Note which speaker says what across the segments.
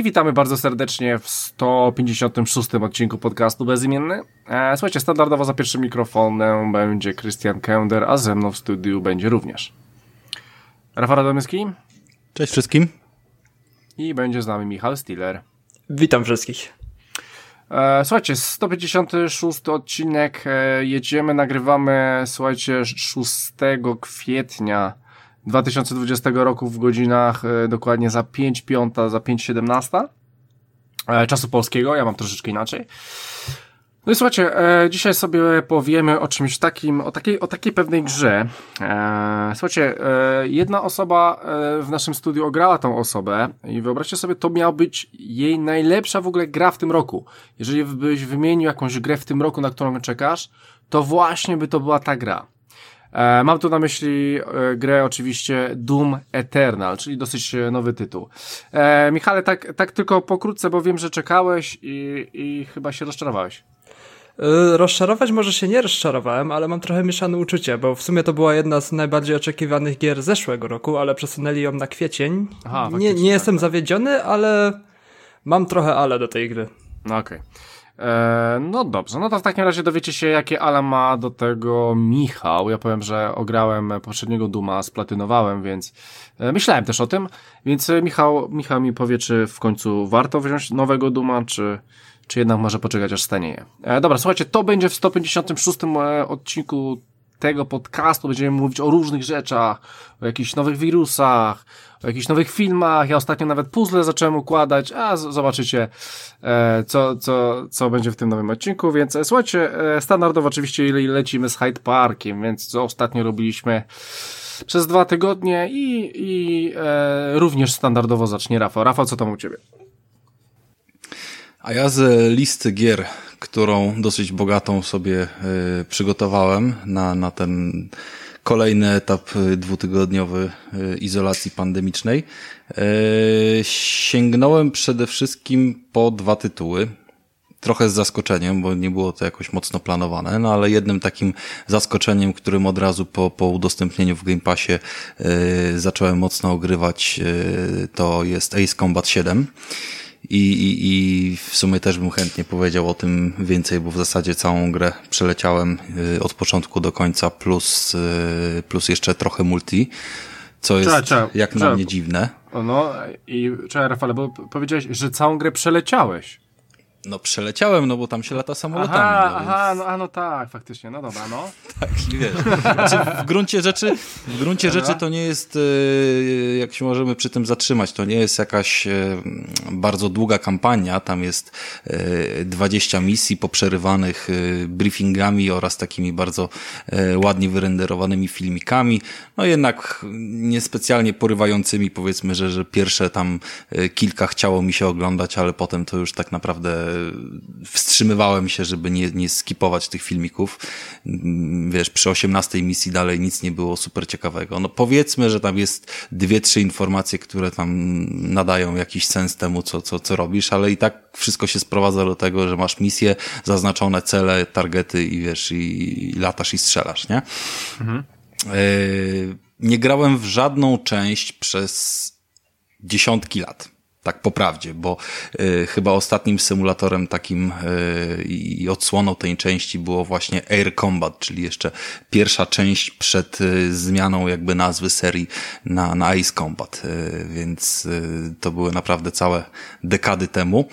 Speaker 1: i witamy bardzo serdecznie w 156 odcinku podcastu Bezimienny. E, słuchajcie, standardowo za pierwszym mikrofonem będzie Christian Kender, a ze mną w studiu będzie również Rafał Radomyski.
Speaker 2: Cześć wszystkim.
Speaker 1: I będzie z nami Michał Stiller.
Speaker 3: Witam wszystkich.
Speaker 1: E, słuchajcie, 156 odcinek, e, jedziemy, nagrywamy, słuchajcie, 6 kwietnia 2020 roku w godzinach e, dokładnie za 5.5, za 5.17 e, czasu polskiego, ja mam troszeczkę inaczej. No i słuchajcie, e, dzisiaj sobie powiemy o czymś takim, o takiej, o takiej pewnej grze. Słuchajcie, jedna osoba w naszym studiu ograła tą osobę i wyobraźcie sobie, to miała być jej najlepsza w ogóle gra w tym roku. Jeżeli byś wymienił jakąś grę w tym roku, na którą czekasz, to właśnie by to była ta gra. E, mam tu na myśli e, grę oczywiście Doom Eternal, czyli dosyć e, nowy tytuł. Michale, tak, tak tylko pokrótce, bo wiem, że czekałeś i, i chyba się rozczarowałeś.
Speaker 3: Rozczarować może się nie rozczarowałem, ale mam trochę mieszane uczucie, bo w sumie to była jedna z najbardziej oczekiwanych gier zeszłego roku, ale przesunęli ją na kwiecień. Aha, nie, nie jestem tak. zawiedziony, ale mam trochę ale do tej gry.
Speaker 1: No okej. Okay. E, no dobrze, no to w takim razie dowiecie się, jakie ale ma do tego Michał. Ja powiem, że ograłem poprzedniego Duma, splatynowałem, więc e, myślałem też o tym, więc e, Michał, Michał mi powie, czy w końcu warto wziąć nowego Duma, czy, czy jednak może poczekać aż stanieje. Dobra, słuchajcie, to będzie w 156 odcinku tego podcastu będziemy mówić o różnych rzeczach, o jakichś nowych wirusach, o jakichś nowych filmach. Ja ostatnio nawet puzzle zacząłem układać, a zobaczycie, e, co, co, co będzie w tym nowym odcinku. Więc e, słuchajcie, e, standardowo oczywiście lecimy z Hyde Parkiem, więc co ostatnio robiliśmy przez dwa tygodnie i, i e, również standardowo zacznie Rafał. Rafał, co tam u Ciebie?
Speaker 2: A ja z listy gier, którą dosyć bogatą sobie y, przygotowałem na, na ten kolejny etap y, dwutygodniowy y, izolacji pandemicznej, sięgnąłem przede wszystkim po dwa tytuły. Trochę z zaskoczeniem, bo nie było to jakoś mocno planowane, no ale jednym takim zaskoczeniem, którym od razu po, po udostępnieniu w Game Passie zacząłem mocno ogrywać, to jest Ace Combat 7. I, i, I w sumie też bym chętnie powiedział o tym więcej, bo w zasadzie całą grę przeleciałem y, od początku do końca, plus, y, plus jeszcze trochę multi, co jest jak cześć. na mnie dziwne.
Speaker 1: No i cześć Rafale, bo powiedziałeś, że całą grę przeleciałeś.
Speaker 2: No przeleciałem, no bo tam się lata samolotami.
Speaker 1: Aha,
Speaker 2: no,
Speaker 1: aha więc... no, a no tak, faktycznie, no dobra, no.
Speaker 2: tak, wiesz. Znaczy, w gruncie rzeczy, w gruncie rzeczy to nie jest, e, jak się możemy przy tym zatrzymać, to nie jest jakaś e, bardzo długa kampania, tam jest 20 e, misji poprzerywanych briefingami oraz takimi bardzo ładnie wyrenderowanymi filmikami, no jednak niespecjalnie porywającymi, powiedzmy, że, że pierwsze tam kilka chciało mi się oglądać, ale potem to już tak naprawdę wstrzymywałem się, żeby nie, nie skipować tych filmików. Wiesz, przy 18 misji dalej nic nie było super ciekawego. No powiedzmy, że tam jest dwie, trzy informacje, które tam nadają jakiś sens temu, co, co, co robisz, ale i tak wszystko się sprowadza do tego, że masz misje, zaznaczone cele, targety i wiesz, i, i latasz i strzelasz, nie? Mhm. Yy, nie grałem w żadną część przez dziesiątki lat. Tak po prawdzie, bo y, chyba ostatnim symulatorem takim y, i odsłoną tej części było właśnie Air Combat, czyli jeszcze pierwsza część przed y, zmianą jakby nazwy serii na, na Combat, więc to były naprawdę całe dekady temu.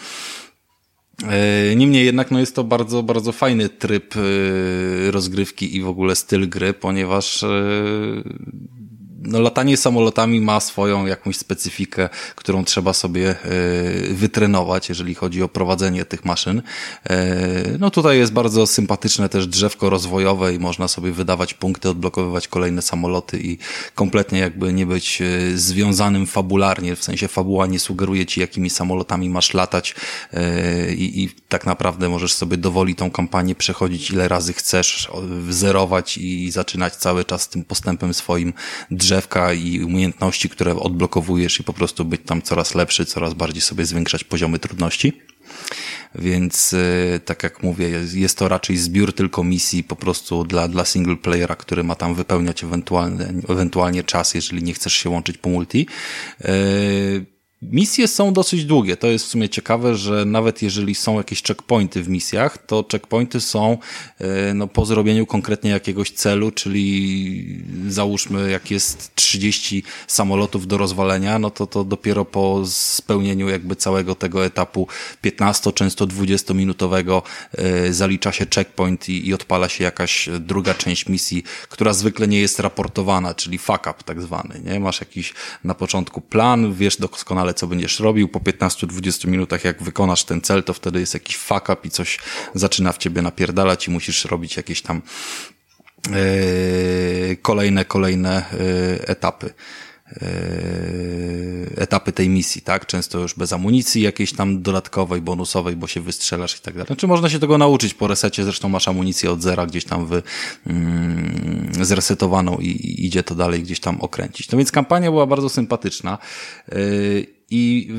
Speaker 2: Niemniej jednak no jest to bardzo, bardzo fajny tryb rozgrywki i w ogóle styl gry, ponieważ no, latanie samolotami ma swoją jakąś specyfikę, którą trzeba sobie e, wytrenować, jeżeli chodzi o prowadzenie tych maszyn. E, no tutaj jest bardzo sympatyczne też drzewko rozwojowe i można sobie wydawać punkty, odblokowywać kolejne samoloty i kompletnie jakby nie być e, związanym fabularnie, w sensie fabuła nie sugeruje ci, jakimi samolotami masz latać i, i tak naprawdę możesz sobie dowoli tą kampanię przechodzić ile razy chcesz, wzerować i zaczynać cały czas tym postępem swoim drzewem drzewka i umiejętności, które odblokowujesz i po prostu być tam coraz lepszy, coraz bardziej sobie zwiększać poziomy trudności. Więc e, tak jak mówię, jest to raczej zbiór tylko misji po prostu dla, dla single playera, który ma tam wypełniać ewentualnie, ewentualnie czas, jeżeli nie chcesz się łączyć po multi. E, Misje są dosyć długie. To jest w sumie ciekawe, że nawet jeżeli są jakieś checkpointy w misjach, to checkpointy są e, no, po zrobieniu konkretnie jakiegoś celu, czyli załóżmy, jak jest 30 samolotów do rozwalenia, no to to dopiero po spełnieniu jakby całego tego etapu 15, często 20 minutowego e, zalicza się checkpoint i, i odpala się jakaś druga część misji, która zwykle nie jest raportowana, czyli fuck up tak zwany. Nie? Masz jakiś na początku plan, wiesz doskonale doskonale, co będziesz robił. Po 15-20 minutach, jak wykonasz ten cel, to wtedy jest jakiś fuck up i coś zaczyna w ciebie napierdalać i musisz robić jakieś tam yy, kolejne, kolejne yy, etapy. Yy, etapy tej misji, tak? Często już bez amunicji jakiejś tam dodatkowej, bonusowej, bo się wystrzelasz i tak dalej. Znaczy można się tego nauczyć po resecie, zresztą masz amunicję od zera gdzieś tam wy, mm, zresetowaną i, i idzie to dalej gdzieś tam okręcić. No więc kampania była bardzo sympatyczna. I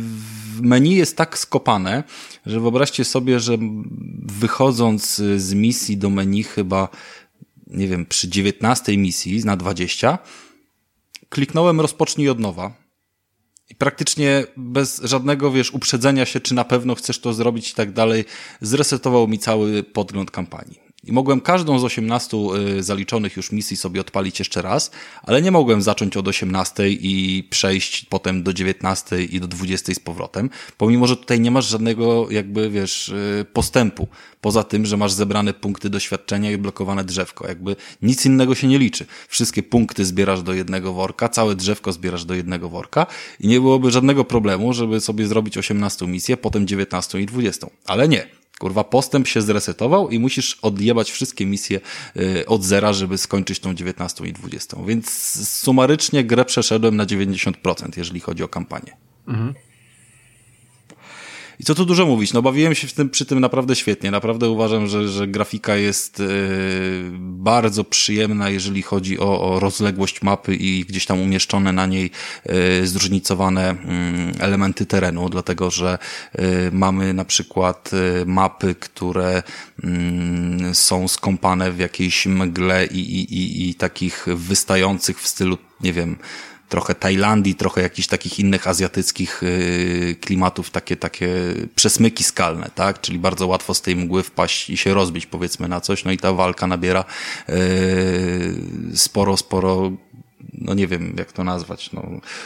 Speaker 2: menu jest tak skopane, że wyobraźcie sobie, że wychodząc z misji do menu chyba, nie wiem, przy 19 misji na 20, kliknąłem rozpocznij od nowa. I praktycznie bez żadnego, wiesz, uprzedzenia się, czy na pewno chcesz to zrobić i tak dalej, zresetował mi cały podgląd kampanii. I mogłem każdą z 18 y, zaliczonych już misji sobie odpalić jeszcze raz, ale nie mogłem zacząć od 18 i przejść potem do 19 i do 20 z powrotem, pomimo, że tutaj nie masz żadnego jakby, wiesz, y, postępu. Poza tym, że masz zebrane punkty doświadczenia i blokowane drzewko. Jakby nic innego się nie liczy. Wszystkie punkty zbierasz do jednego worka, całe drzewko zbierasz do jednego worka i nie byłoby żadnego problemu, żeby sobie zrobić 18 misję, potem 19 i 20. Ale nie. Kurwa, postęp się zresetował i musisz odjebać wszystkie misje y, od zera, żeby skończyć tą 19 i 20. Więc sumarycznie grę przeszedłem na 90%, jeżeli chodzi o kampanię. Mhm. I co tu dużo mówić, no bawiłem się w tym, przy tym naprawdę świetnie. Naprawdę uważam, że, że grafika jest yy, bardzo przyjemna, jeżeli chodzi o, o rozległość mapy i gdzieś tam umieszczone na niej yy, zróżnicowane yy, elementy terenu, dlatego że yy, mamy na przykład mapy, które yy, są skąpane w jakiejś mgle i, i, i, i takich wystających w stylu, nie wiem, trochę Tajlandii, trochę jakichś takich innych azjatyckich y, klimatów, takie, takie przesmyki skalne, tak? Czyli bardzo łatwo z tej mgły wpaść i się rozbić, powiedzmy, na coś. No i ta walka nabiera y, sporo, sporo no nie wiem jak to nazwać, no,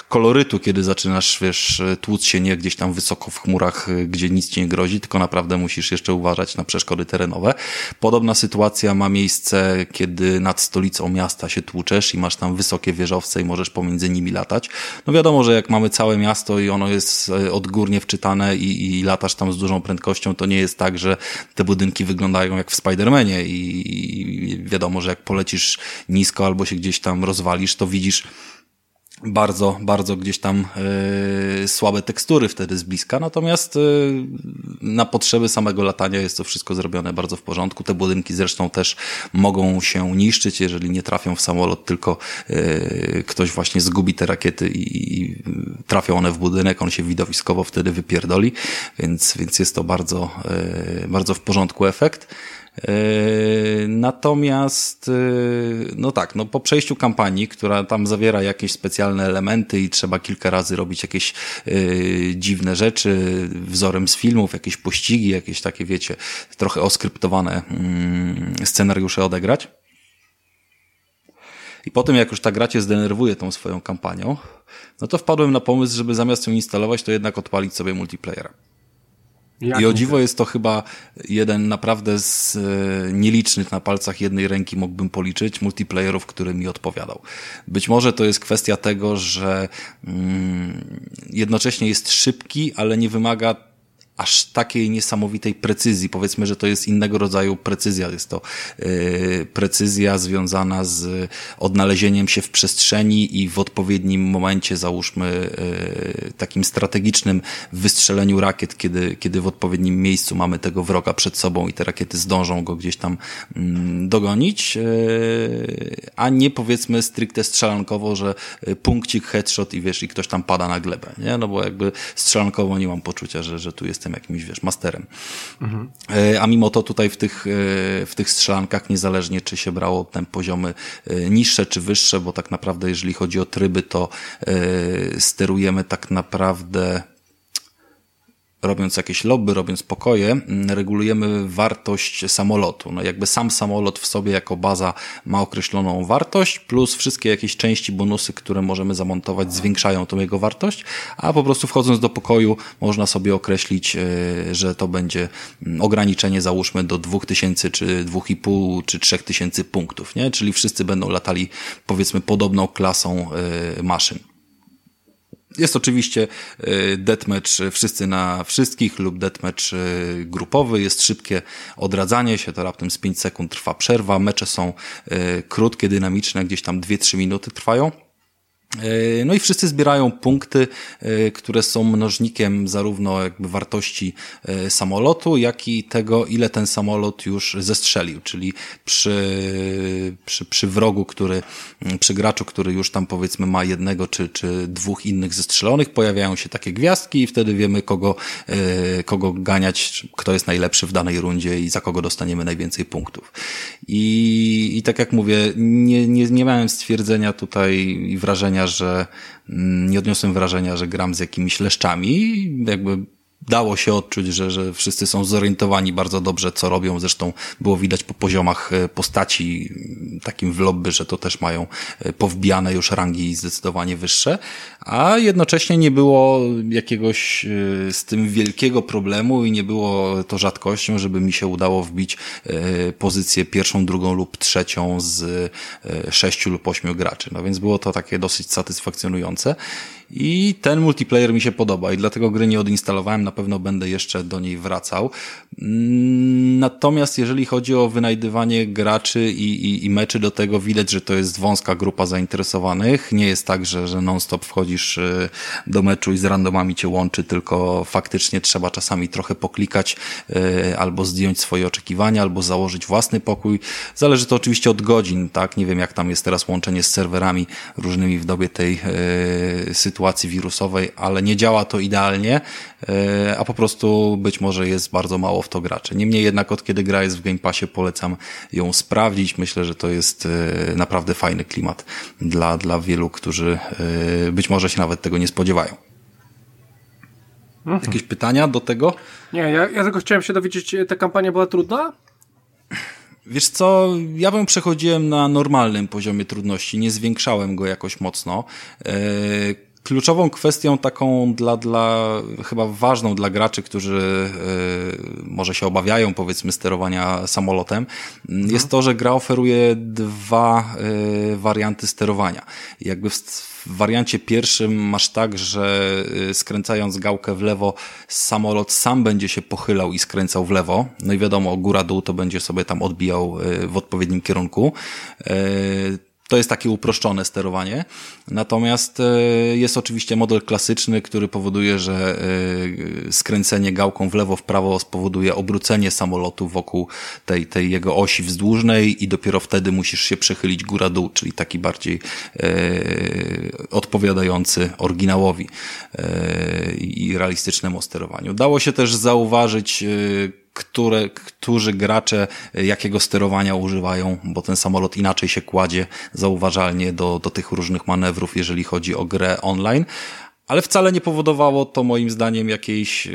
Speaker 2: kolorytu, kiedy zaczynasz, wiesz, tłuc się nie gdzieś tam wysoko w chmurach, gdzie nic ci nie grozi, tylko naprawdę musisz jeszcze uważać na przeszkody terenowe. Podobna sytuacja ma miejsce, kiedy nad stolicą miasta się tłuczesz i masz tam wysokie wieżowce i możesz pomiędzy nimi latać. No wiadomo, że jak mamy całe miasto i ono jest e, odgórnie wczytane i, i latasz tam z dużą prędkością, to nie jest tak, że te budynki wyglądają jak w Spidermanie i, i wiadomo, że jak polecisz nisko albo się gdzieś tam rozwalisz, to widzisz bardzo, bardzo gdzieś tam y, słabe tekstury wtedy z bliska, natomiast y, na potrzeby samego latania jest to wszystko zrobione bardzo w porządku. Te budynki zresztą też mogą się niszczyć, jeżeli nie trafią w samolot, tylko y, ktoś właśnie zgubi te rakiety i, i trafią one w budynek, on się widowiskowo wtedy wypierdoli, więc, więc jest to bardzo, bardzo w porządku efekt. Yy, natomiast, yy, no tak, no po przejściu kampanii, która tam zawiera jakieś specjalne elementy i trzeba kilka razy robić jakieś yy, dziwne rzeczy, wzorem z filmów, jakieś pościgi, jakieś takie, wiecie, trochę oskryptowane mm, scenariusze odegrać. I potem, jak już ta gra cię zdenerwuje tą swoją kampanią, no to wpadłem na pomysł, żeby zamiast ją instalować, to jednak odpalić sobie multiplayera. Jak I o dziwo jest to chyba jeden naprawdę z e, nielicznych na palcach jednej ręki mógłbym policzyć multiplayerów, który mi odpowiadał. Być może to jest kwestia tego, że mm, jednocześnie jest szybki, ale nie wymaga aż takiej niesamowitej precyzji. Powiedzmy, że to jest innego rodzaju precyzja. Jest to yy, precyzja związana z odnalezieniem się w przestrzeni i w odpowiednim momencie, załóżmy, yy, takim strategicznym wystrzeleniu rakiet, kiedy, kiedy w odpowiednim miejscu mamy tego wroga przed sobą i te rakiety zdążą go gdzieś tam yy, dogonić, yy, a nie powiedzmy stricte strzelankowo, że punkcik, headshot i wiesz, i ktoś tam pada na glebę, nie? No bo jakby strzelankowo nie mam poczucia, że, że tu jest jestem jakimś, wiesz, masterem. Mhm. A mimo to tutaj w tych, w tych strzelankach, niezależnie czy się brało ten poziomy niższe czy wyższe, bo tak naprawdę jeżeli chodzi o tryby, to sterujemy tak naprawdę robiąc jakieś lobby, robiąc pokoje, mm, regulujemy wartość samolotu. No jakby sam samolot w sobie jako baza ma określoną wartość, plus wszystkie jakieś części, bonusy, które możemy zamontować, zwiększają tą jego wartość, a po prostu wchodząc do pokoju można sobie określić, e, że to będzie mm, ograniczenie załóżmy do 2000 czy 2,5 czy 3000 punktów, nie? Czyli wszyscy będą latali powiedzmy podobną klasą e, maszyn. Jest oczywiście e, deathmatch wszyscy na wszystkich lub deathmatch e, grupowy. Jest szybkie odradzanie się, to raptem z 5 sekund trwa przerwa. Mecze są e, krótkie, dynamiczne, gdzieś tam 2-3 minuty trwają. E, no i wszyscy zbierają punkty, e, które są mnożnikiem zarówno jakby wartości e, samolotu, jak i tego, ile ten samolot już zestrzelił, czyli przy, przy, przy wrogu, który, przy graczu, który już tam powiedzmy ma jednego czy, czy dwóch innych zestrzelonych, pojawiają się takie gwiazdki i wtedy wiemy, kogo, kogo ganiać, kto jest najlepszy w danej rundzie i za kogo dostaniemy najwięcej punktów. I, i tak jak mówię, nie, nie, nie miałem stwierdzenia tutaj i wrażenia, że mm, nie odniosłem wrażenia, że gram z jakimiś leszczami. Jakby dało się odczuć, że, że wszyscy są zorientowani bardzo dobrze, co robią. Zresztą było widać po poziomach e, postaci takim w lobby, że to też mają e, powbijane już rangi zdecydowanie wyższe, a jednocześnie nie było jakiegoś e, z tym wielkiego problemu i nie było to rzadkością, żeby mi się udało wbić pozycję pierwszą, drugą lub trzecią z sześciu lub ośmiu graczy. No więc było to takie dosyć satysfakcjonujące. I ten multiplayer mi się podoba i dlatego gry nie odinstalowałem, na pewno będę jeszcze do niej wracał. Mm, natomiast jeżeli chodzi o wynajdywanie graczy i, i, i meczy do tego, widać, że to jest wąska grupa zainteresowanych. Nie jest tak, że, że non-stop wchodzisz y, do meczu i z randomami cię łączy, tylko faktycznie trzeba czasami trochę poklikać y, albo zdjąć swoje oczekiwania, albo założyć własny pokój. Zależy to oczywiście od godzin, tak? Nie wiem, jak tam jest teraz łączenie z serwerami różnymi w dobie tej y, sytuacji sytuacji wirusowej, ale nie działa to idealnie, e, a po prostu być może jest bardzo mało w to graczy. Niemniej jednak od kiedy gra jest w Game Passie polecam ją sprawdzić. Myślę, że to jest e, naprawdę fajny klimat dla, dla wielu, którzy e, być może się nawet tego nie spodziewają. Mhm. Jakieś pytania do tego?
Speaker 1: Nie, ja, ja tylko chciałem się dowiedzieć, ta kampania była trudna?
Speaker 2: Wiesz co, ja bym przechodziłem na normalnym poziomie trudności, nie zwiększałem go jakoś mocno. Kluczową kwestią taką dla, dla chyba ważną dla graczy, którzy y, może się obawiają powiedzmy sterowania samolotem, mhm. jest to, że gra oferuje dwa y, warianty sterowania. Jakby w, w wariancie pierwszym masz tak, że y, skręcając gałkę w lewo, samolot sam będzie się pochylał i skręcał w lewo. No i wiadomo, góra-dół to będzie sobie tam odbijał w odpowiednim kierunku to jest takie uproszczone sterowanie. Natomiast e, jest oczywiście model klasyczny, który powoduje, że e, skręcenie gałką w lewo, w prawo spowoduje obrócenie samolotu wokół tej, tej jego osi wzdłużnej i dopiero wtedy musisz się przechylić góra-dół, czyli taki bardziej e, odpowiadający oryginałowi i realistycznemu sterowaniu. Dało się też zauważyć które, którzy gracze jakiego sterowania używają, bo ten samolot inaczej się kładzie zauważalnie do, do tych różnych manewrów, jeżeli chodzi o grę online. Ale wcale nie powodowało to moim zdaniem jakiejś, e,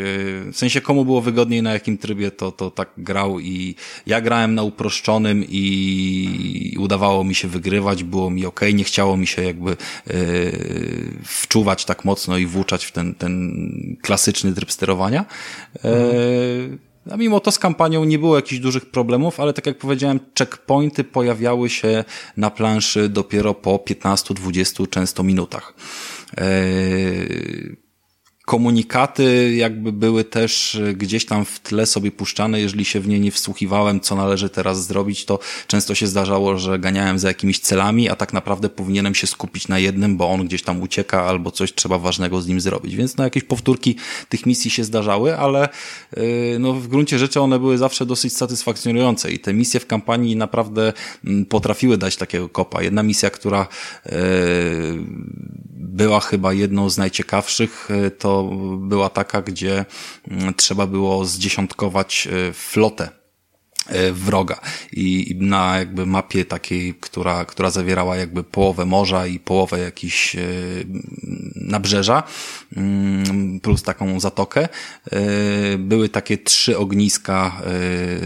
Speaker 2: w sensie komu było wygodniej na jakim trybie to, to tak grał i ja grałem na uproszczonym i udawało mi się wygrywać, było mi ok, nie chciało mi się jakby yy, wczuwać tak mocno i włóczać w ten, ten klasyczny tryb sterowania. A mimo to z kampanią nie było jakichś dużych problemów, ale tak jak powiedziałem, checkpointy pojawiały się na planszy dopiero po 15-20 często minutach. Eee komunikaty jakby były też gdzieś tam w tle sobie puszczane, jeżeli się w nie nie wsłuchiwałem, co należy teraz zrobić, to często się zdarzało, że ganiałem za jakimiś celami, a tak naprawdę powinienem się skupić na jednym, bo on gdzieś tam ucieka albo coś trzeba ważnego z nim zrobić. Więc no jakieś powtórki tych misji się zdarzały, ale yy, no w gruncie rzeczy one były zawsze dosyć satysfakcjonujące i te misje w kampanii naprawdę mm, potrafiły dać takiego kopa. Jedna misja, która yy, była chyba jedną z najciekawszych. To była taka, gdzie mm, trzeba było zdziesiątkować flotę E, wroga i na jakby mapie takiej, która, która zawierała jakby połowę morza i połowę jakiś e, nabrzeża mm, plus taką zatokę e, były takie trzy ogniska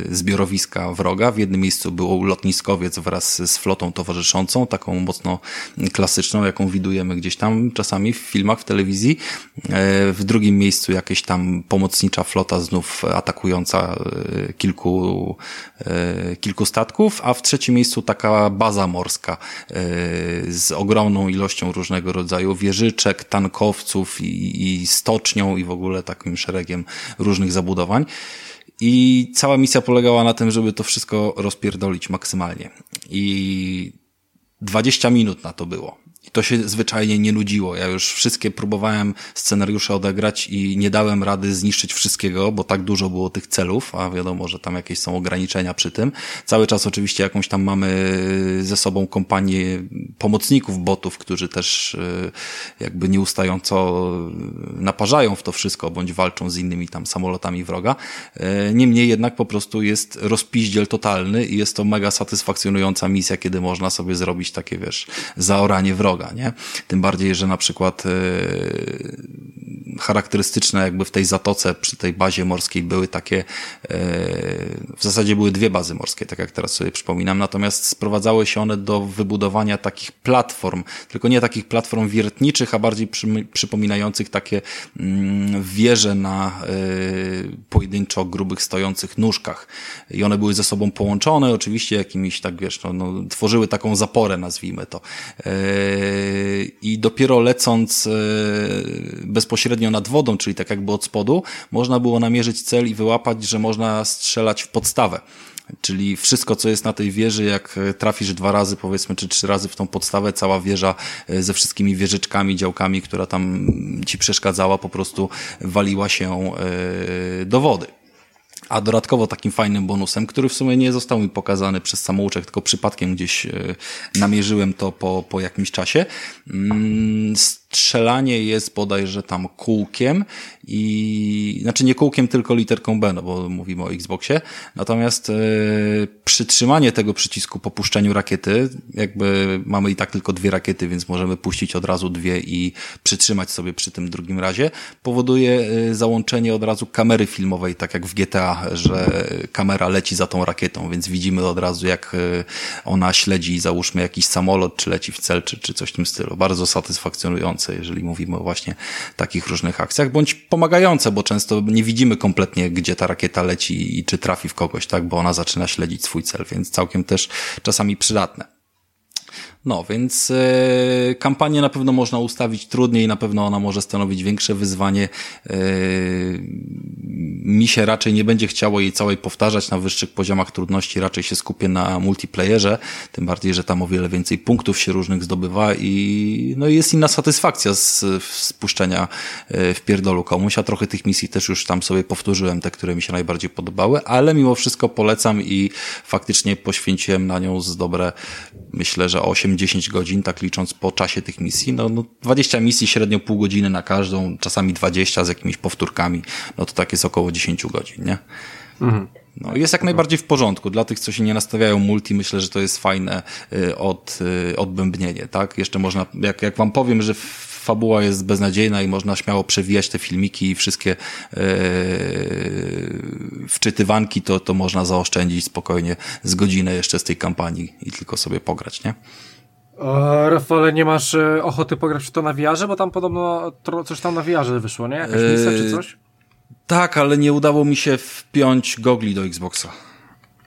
Speaker 2: zbiorowiska wroga. W jednym miejscu było lotniskowiec wraz z flotą towarzyszącą, taką mocno klasyczną, jaką widujemy gdzieś tam czasami w filmach, w telewizji. W drugim miejscu jakieś tam pomocnicza flota znów atakująca kilku E, kilku statków, a w trzecim miejscu taka baza morska e, z ogromną ilością różnego rodzaju wieżyczek, tankowców i, i stocznią i w ogóle takim szeregiem różnych zabudowań. I cała misja polegała na tym, żeby to wszystko rozpierdolić maksymalnie. I 20 minut na to było. To się zwyczajnie nie nudziło. Ja już wszystkie próbowałem scenariusze odegrać i nie dałem rady zniszczyć wszystkiego, bo tak dużo było tych celów, a wiadomo, że tam jakieś są ograniczenia przy tym. Cały czas oczywiście jakąś tam mamy ze sobą kompanię pomocników botów, którzy też e, jakby nieustająco naparzają w to wszystko, bądź walczą z innymi tam samolotami wroga. E, niemniej jednak po prostu jest rozpiździel totalny i jest to mega satysfakcjonująca misja, kiedy można sobie zrobić takie, wiesz, zaoranie wroga droga, nie? Tym bardziej, że na przykład yy, charakterystyczne jakby w tej zatoce, przy tej bazie morskiej były takie, yy, w zasadzie były dwie bazy morskie, tak jak teraz sobie przypominam, natomiast sprowadzały się one do wybudowania takich platform, tylko nie takich platform wiertniczych, a bardziej przy, przypominających takie yy, wieże na yy, pojedynczo grubych stojących nóżkach. I one były ze sobą połączone, oczywiście jakimiś, tak wiesz, no, no tworzyły taką zaporę, nazwijmy to. Yy, i dopiero lecąc e, bezpośrednio nad wodą, czyli tak jakby od spodu, można było namierzyć cel i wyłapać, że można strzelać w podstawę. Czyli wszystko, co jest na tej wieży, jak trafisz dwa razy, powiedzmy, czy trzy razy w tą podstawę, cała wieża e, ze wszystkimi wieżyczkami, działkami, która tam ci przeszkadzała, po prostu waliła się e, do wody. A dodatkowo takim fajnym bonusem, który w sumie nie został mi pokazany przez samouczek, tylko przypadkiem gdzieś e, namierzyłem to po, po jakimś czasie. Mm, strzelanie jest bodajże tam kółkiem i, znaczy nie kółkiem, tylko literką B, no bo mówimy o Xboxie. Natomiast e, przytrzymanie tego przycisku po puszczeniu rakiety, jakby mamy i tak tylko dwie rakiety, więc możemy puścić od razu dwie i przytrzymać sobie przy tym drugim razie, powoduje e, załączenie od razu kamery filmowej, tak jak w GTA, że kamera leci za tą rakietą, więc widzimy od razu jak e, ona śledzi, załóżmy jakiś samolot, czy leci w cel, czy, czy coś w tym stylu. Bardzo satysfakcjonujące jeżeli mówimy o właśnie takich różnych akcjach, bądź pomagające, bo często nie widzimy kompletnie, gdzie ta rakieta leci i czy trafi w kogoś, tak, bo ona zaczyna śledzić swój cel, więc całkiem też czasami przydatne. No, więc e, kampanię na pewno można ustawić trudniej, na pewno ona może stanowić większe wyzwanie. E, mi się raczej nie będzie chciało jej całej powtarzać na wyższych poziomach trudności, raczej się skupię na multiplayerze, tym bardziej, że tam o wiele więcej punktów się różnych zdobywa i no jest inna satysfakcja z spuszczenia e, w pierdolu komuś, a trochę tych misji też już tam sobie powtórzyłem, te, które mi się najbardziej podobały, ale mimo wszystko polecam i faktycznie poświęciłem na nią z dobre, myślę, że 8 8-10 godzin, tak licząc po czasie tych misji. No, no 20 misji, średnio pół godziny na każdą, czasami 20 z jakimiś powtórkami. No to tak jest około 10 godzin, nie? Mhm. No, jest jak najbardziej w porządku. Dla tych, co się nie nastawiają multi, myślę, że to jest fajne y, od, y, odbębnienie, tak? Jeszcze można, jak, jak wam powiem, że fabuła jest beznadziejna i można śmiało przewijać te filmiki i wszystkie yy, wczytywanki, to, to można zaoszczędzić spokojnie z godzinę jeszcze z tej kampanii i tylko sobie pograć, nie?
Speaker 1: O, Rafale, nie masz e, ochoty pograć w to na VR, bo tam podobno coś tam na VR wyszło, nie? Jakaś misja czy coś?
Speaker 2: Tak, ale nie udało mi się wpiąć gogli do Xboxa.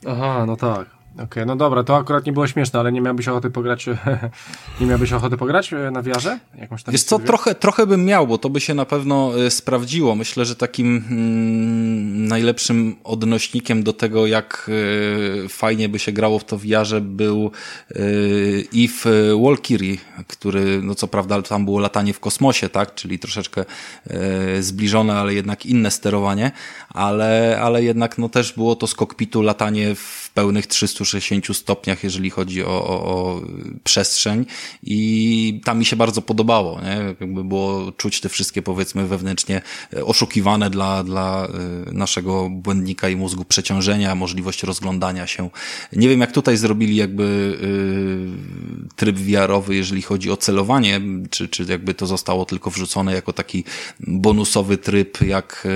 Speaker 1: Aha, no tak. Okej, okay, no dobra, to akurat nie było śmieszne, ale nie miałbyś ochoty pograć, nie miałbyś ochoty pograć e, na wiarze?
Speaker 2: Jakąś tam Jest co, trochę, trochę bym miał, bo to by się na pewno e, sprawdziło. Myślę, że takim mm, najlepszym odnośnikiem do tego, jak y, fajnie by się grało w to wiarze był y, Eve Walkyrie, który, no co prawda tam było latanie w kosmosie, tak, czyli troszeczkę y, zbliżone, ale jednak inne sterowanie, ale, ale jednak no też było to z kokpitu latanie w pełnych 300 360 stopniach, jeżeli chodzi o, o, o przestrzeń i tam mi się bardzo podobało, nie? Jakby było czuć te wszystkie powiedzmy wewnętrznie oszukiwane dla, dla naszego błędnika i mózgu przeciążenia, możliwość rozglądania się. Nie wiem jak tutaj zrobili jakby tryb wiarowy, jeżeli chodzi o celowanie, czy, czy jakby to zostało tylko wrzucone jako taki bonusowy tryb, jak,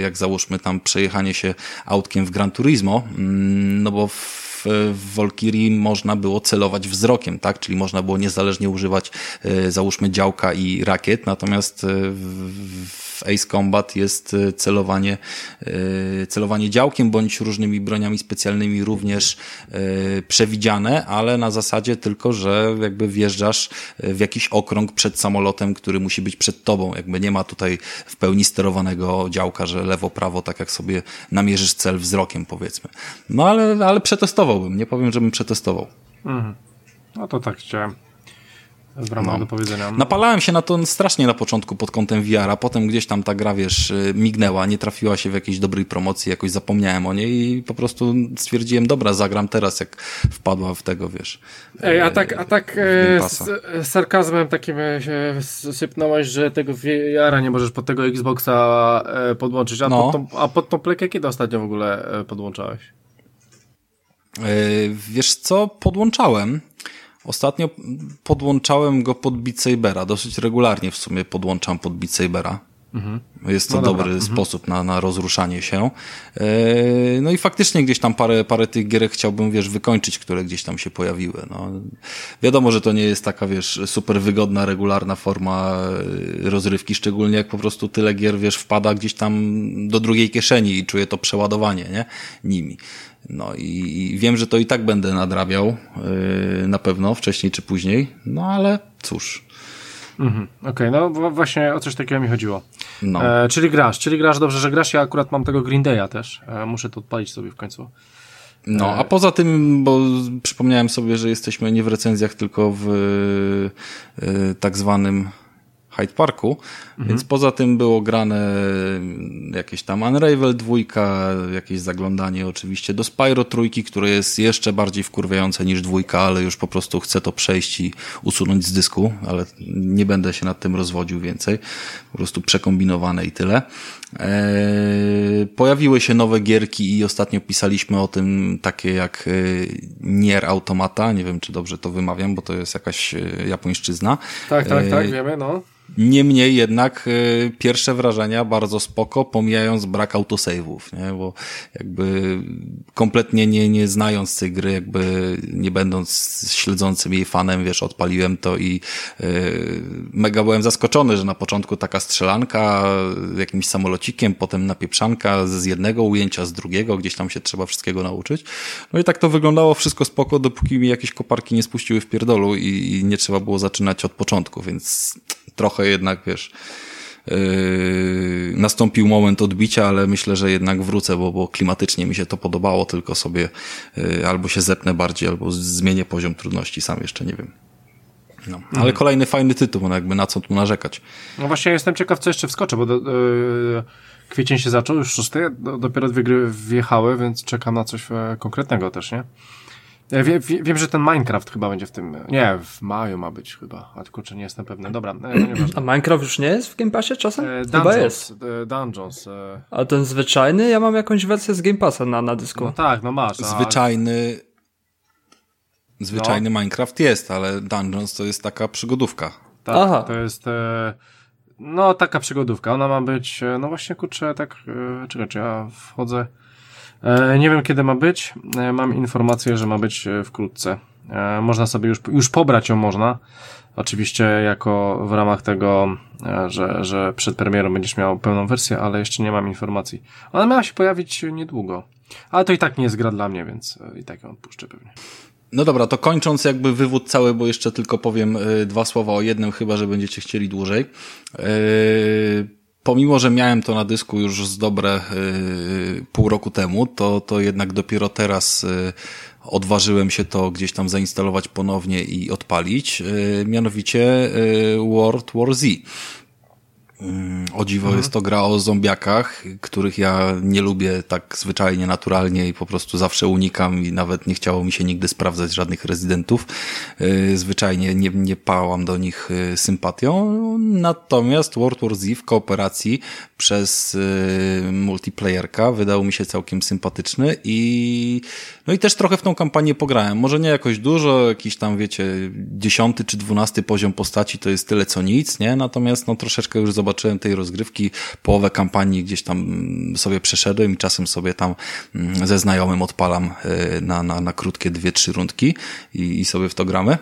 Speaker 2: jak załóżmy tam przejechanie się autkiem w Gran Turismo, mm, no bo w w Valkyrie można było celować wzrokiem, tak? Czyli można było niezależnie używać, e, załóżmy, działka i rakiet, natomiast e, Ace Combat jest e, celowanie, e, celowanie działkiem bądź różnymi broniami specjalnymi również e, przewidziane, ale na zasadzie tylko, że jakby wjeżdżasz w jakiś okrąg przed samolotem, który musi być przed tobą. Jakby nie ma tutaj w pełni sterowanego działka, że lewo, prawo, tak jak sobie namierzysz cel wzrokiem, powiedzmy. No ale, ale przetestowałbym. Nie powiem, żebym przetestował. Mhm.
Speaker 1: No to tak chciałem w ramach no. do powiedzenia.
Speaker 2: Napalałem się na to strasznie na początku pod kątem VR-a, potem gdzieś tam ta gra, wiesz, y, mignęła, nie trafiła się w jakiejś dobrej promocji, jakoś zapomniałem o niej i po prostu stwierdziłem, dobra, zagram teraz, jak wpadła w tego, wiesz.
Speaker 1: Ej, a tak, a tak e, z, z sarkazmem takim e, się sypnąłeś, że tego VR-a nie możesz pod tego Xboxa e, podłączyć, a, no. pod tą, a pod tą plekę kiedy ostatnio w ogóle podłączałeś?
Speaker 2: Wiesz co, podłączałem. Ostatnio podłączałem go pod Beat Sabera, dosyć regularnie w sumie podłączam pod Beat Sabera. Mhm. Jest to no dobry dobra. Mhm. sposób na, na rozruszanie się. E, no i faktycznie gdzieś tam parę, parę tych gier chciałbym, wiesz, wykończyć, które gdzieś tam się pojawiły. No, wiadomo, że to nie jest taka, wiesz, super wygodna, regularna forma e, rozrywki, szczególnie jak po prostu tyle gier, wiesz, wpada gdzieś tam do drugiej kieszeni i czuję to przeładowanie, nie? Nimi. No i wiem, że to i tak będę nadrabiał yy, na pewno, wcześniej czy później, no ale cóż.
Speaker 1: Mhm, Okej, okay, no właśnie o coś takiego mi chodziło. No. E, czyli grasz, czyli grasz, dobrze, że grasz, ja akurat mam tego Green Day'a też, e, muszę to odpalić sobie w końcu.
Speaker 2: No, a poza tym, bo przypomniałem sobie, że jesteśmy nie w recenzjach, tylko w y, tak zwanym Hyde Parku, mhm. więc poza tym było grane jakieś tam Unravel dwójka, jakieś zaglądanie oczywiście do Spyro trójki, które jest jeszcze bardziej wkurwiające niż dwójka, ale już po prostu chcę to przejść i usunąć z dysku, ale nie będę się nad tym rozwodził więcej, po prostu przekombinowane i tyle. Eee, pojawiły się nowe gierki i ostatnio pisaliśmy o tym takie jak e, Nier Automata, nie wiem czy dobrze to wymawiam, bo to jest jakaś e, japońszczyzna.
Speaker 1: Tak, tak, tak, wiemy, no.
Speaker 2: Niemniej jednak y, pierwsze wrażenia bardzo spoko, pomijając brak autosave'ów, nie? Bo jakby kompletnie nie, nie znając tej gry, jakby nie będąc śledzącym jej fanem, wiesz, odpaliłem to i y, mega byłem zaskoczony, że na początku taka strzelanka jakimś samolocikiem, potem napieprzanka z jednego ujęcia, z drugiego, gdzieś tam się trzeba wszystkiego nauczyć. No i tak to wyglądało wszystko spoko, dopóki mi jakieś koparki nie spuściły w pierdolu i, i nie trzeba było zaczynać od początku, więc trochę jednak, wiesz, yy, nastąpił moment odbicia, ale myślę, że jednak wrócę, bo, bo klimatycznie mi się to podobało, tylko sobie yy, albo się zepnę bardziej, albo zmienię poziom trudności, sam jeszcze nie wiem. No. Ale mhm. kolejny fajny tytuł, no jakby na co tu narzekać.
Speaker 1: No właśnie jestem ciekaw, co jeszcze wskoczę, bo do, yy, kwiecień się zaczął, już szósty, do, dopiero dwie gry wjechały, więc czekam na coś e, konkretnego też, nie? Wie, wie, wiem, że ten Minecraft chyba będzie w tym. Nie, w maju ma być chyba. A kurczę, nie jestem pewny. Dobra, e, nie
Speaker 3: A Minecraft już nie jest w Game Passie czasem? E,
Speaker 1: Dungeons, chyba jest. E, Dungeons. E...
Speaker 3: A ten zwyczajny? Ja mam jakąś wersję z Game Passa na, na dysku.
Speaker 1: No tak, no masz. A...
Speaker 2: Zwyczajny. No. Minecraft jest, ale Dungeons to jest taka przygodówka.
Speaker 1: Tak, Aha. to jest. E... No, taka przygodówka. Ona ma być. E, no właśnie, kurczę, tak. E... Czekaj, czy ja wchodzę. E, nie wiem kiedy ma być. Mam informację, że ma być wkrótce. Można sobie już, już pobrać ją można. Oczywiście jako w ramach tego, że, że przed premierą będziesz miał pełną wersję, ale jeszcze nie mam informacji. Ona miała się pojawić niedługo. Ale to i tak nie jest gra dla mnie, więc i tak ją odpuszczę pewnie.
Speaker 2: No dobra, to kończąc jakby wywód cały, bo jeszcze tylko powiem dwa słowa o jednym, chyba że będziecie chcieli dłużej. Yy pomimo, że miałem to na dysku już z dobre y, pół roku temu, to, to jednak dopiero teraz y, odważyłem się to gdzieś tam zainstalować ponownie i odpalić, y, mianowicie World War Z. O dziwo mhm. jest to gra o zombiakach, których ja nie lubię tak zwyczajnie, naturalnie i po prostu zawsze unikam i nawet nie chciało mi się nigdy sprawdzać żadnych rezydentów. Y, zwyczajnie nie, nie pałam do nich y, sympatią. Natomiast World War Z w kooperacji przez y, multiplayerka wydał mi się całkiem sympatyczny i no i też trochę w tą kampanię pograłem. Może nie jakoś dużo, jakiś tam wiecie, dziesiąty czy dwunasty poziom postaci to jest tyle co nic, nie? Natomiast no troszeczkę już zobaczyłem tej rozgrywki, połowę kampanii gdzieś tam sobie przeszedłem i czasem sobie tam mm, ze znajomym odpalam y, na, na, na krótkie dwie, trzy rundki i, i sobie w to gramy.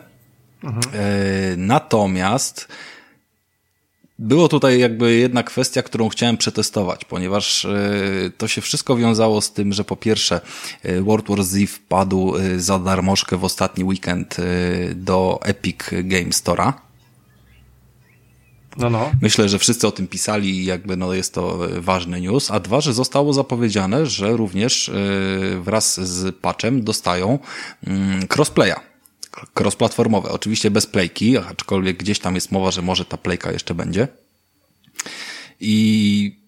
Speaker 2: Mhm. E, natomiast było tutaj jakby jedna kwestia, którą chciałem przetestować, ponieważ e, to się wszystko wiązało z tym, że po pierwsze e, World War Z wpadł e, za darmożkę w ostatni weekend do Epic Game Store'a.
Speaker 1: No, no.
Speaker 2: Myślę, że wszyscy o tym pisali i jakby no jest to ważny news. A dwa, że zostało zapowiedziane, że również wraz z patchem dostają mm, crossplaya cross-platformowe. Oczywiście bez playki, aczkolwiek gdzieś tam jest mowa, że może ta playka jeszcze będzie. I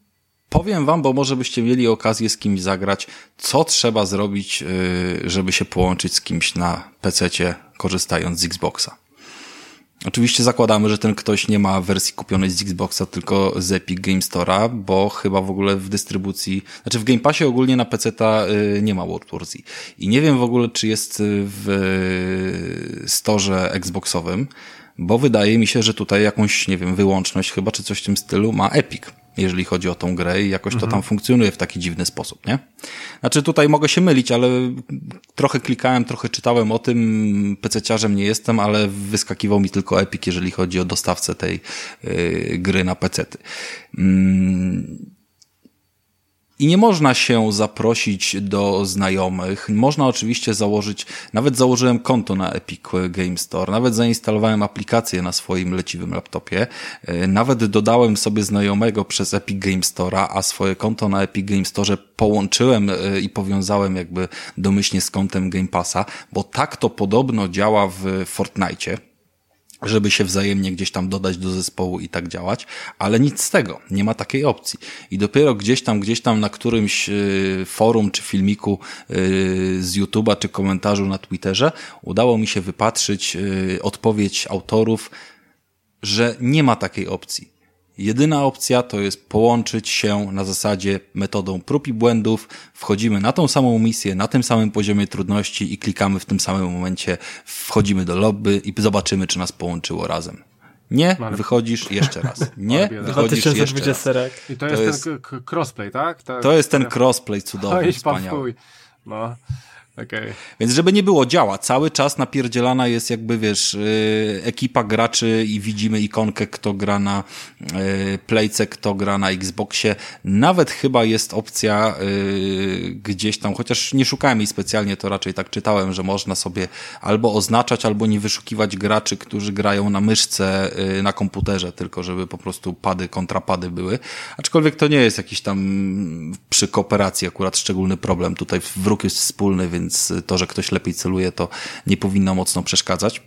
Speaker 2: powiem wam, bo może byście mieli okazję z kimś zagrać, co trzeba zrobić, y, żeby się połączyć z kimś na PC-cie, korzystając z Xboxa. Oczywiście zakładamy, że ten ktoś nie ma wersji kupionej z Xboxa, tylko z Epic Game Store'a, bo chyba w ogóle w dystrybucji, znaczy w Game Passie ogólnie na PC ta y, nie ma World. I nie wiem w ogóle, czy jest w storze Xboxowym, bo wydaje mi się, że tutaj jakąś, nie wiem, wyłączność chyba, czy coś w tym stylu ma Epic jeżeli chodzi o tą grę i jakoś to tam mhm. funkcjonuje w taki dziwny sposób, nie? Znaczy tutaj mogę się mylić, ale trochę klikałem, trochę czytałem o tym, pececiarzem nie jestem, ale wyskakiwał mi tylko Epic, jeżeli chodzi o dostawcę tej yy, gry na pecety. Yy, i nie można się zaprosić do znajomych. Można oczywiście założyć, nawet założyłem konto na Epic Game Store, nawet zainstalowałem aplikację na swoim leciwym laptopie, e, nawet dodałem sobie znajomego przez Epic Game Store'a, a swoje konto na Epic Game Store połączyłem e, i powiązałem jakby domyślnie z kontem Game Passa, bo tak to podobno działa w Fortnite żeby się wzajemnie gdzieś tam dodać do zespołu i tak działać, ale nic z tego, nie ma takiej opcji. I dopiero gdzieś tam, gdzieś tam na którymś y, forum czy filmiku y, z YouTube'a czy komentarzu na Twitterze udało mi się wypatrzyć y, odpowiedź autorów, że nie ma takiej opcji. Jedyna opcja to jest połączyć się na zasadzie metodą prób i błędów. Wchodzimy na tą samą misję, na tym samym poziomie trudności i klikamy w tym samym momencie, wchodzimy do lobby i zobaczymy, czy nas połączyło razem. Nie, wychodzisz jeszcze raz. Nie, wychodzisz jeszcze raz.
Speaker 1: I to, to jest, ten crossplay, tak?
Speaker 2: Ta, to jest ten crossplay cudowny, wspaniały. No.
Speaker 1: Okay.
Speaker 2: Więc żeby nie było, działa. Cały czas napierdzielana jest jakby, wiesz, yy, ekipa graczy i widzimy ikonkę, kto gra na yy, Playce, kto gra na Xboxie. Nawet chyba jest opcja yy, gdzieś tam, chociaż nie szukałem jej specjalnie, to raczej tak czytałem, że można sobie albo oznaczać, albo nie wyszukiwać graczy, którzy grają na myszce na komputerze, tylko żeby po prostu pady, kontrapady były. Aczkolwiek to nie jest jakiś tam przy kooperacji akurat szczególny problem. Tutaj wróg jest wspólny, więc więc to, że ktoś lepiej celuje, to nie powinno mocno przeszkadzać.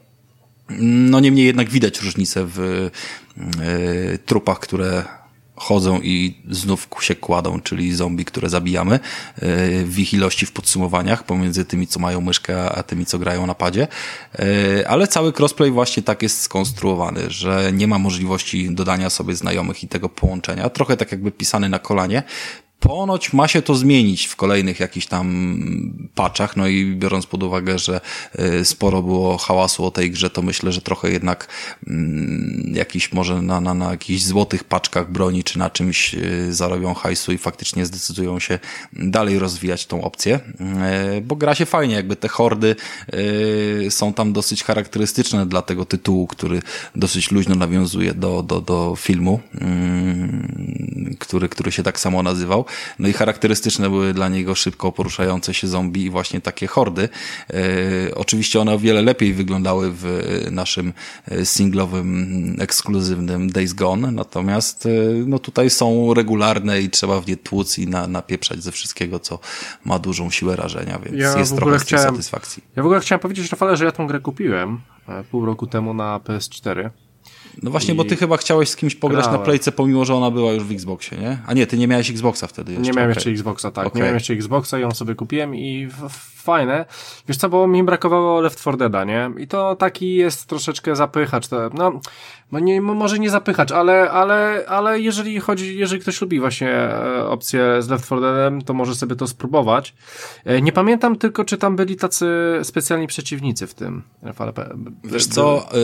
Speaker 2: No niemniej jednak widać różnicę w y, trupach, które chodzą i znów się kładą, czyli zombie, które zabijamy, y, w ich ilości w podsumowaniach pomiędzy tymi, co mają myszkę, a tymi, co grają na padzie. Y, ale cały crossplay właśnie tak jest skonstruowany, że nie ma możliwości dodania sobie znajomych i tego połączenia. Trochę tak jakby pisany na kolanie. Ponoć ma się to zmienić w kolejnych jakichś tam paczach, no i biorąc pod uwagę, że y, sporo było hałasu o tej grze, to myślę, że trochę jednak mm, jakiś może na, na, na jakichś złotych paczkach broni, czy na czymś y, zarobią hajsu i faktycznie zdecydują się dalej rozwijać tą opcję, y, bo gra się fajnie, jakby te hordy są tam dosyć charakterystyczne dla tego tytułu, który dosyć luźno nawiązuje do, do, do filmu, mm, który, który się tak samo nazywał. No i charakterystyczne były dla niego szybko poruszające się zombie i właśnie takie hordy. E, oczywiście one o wiele lepiej wyglądały w naszym e, singlowym, ekskluzywnym Days Gone, natomiast e, no tutaj są regularne i trzeba w nie tłuc i na, napieprzać ze wszystkiego, co ma dużą siłę rażenia, więc ja jest trochę tej satysfakcji.
Speaker 1: Ja w ogóle chciałem powiedzieć, Rafale, że ja tą grę kupiłem pół roku temu na PS4
Speaker 2: No właśnie, I... bo ty chyba chciałeś z kimś pograć Grałem. na Playce, pomimo, że ona była już w Xboxie, nie? A nie, ty nie miałeś Xboxa wtedy
Speaker 1: jeszcze. Nie miałem okay. jeszcze Xboxa, tak. Okay. Nie miałem jeszcze Xboxa i ją sobie kupiłem i fajne. Wiesz co, bo mi brakowało Left 4 Deada, nie? I to taki jest troszeczkę zapychacz. No, no nie, może nie zapychacz, ale, ale, ale jeżeli chodzi, jeżeli ktoś lubi właśnie e, opcję z Left 4 Deadem, to może sobie to spróbować. E, nie pamiętam tylko, czy tam byli tacy specjalni przeciwnicy w tym.
Speaker 2: Wiesz co, e,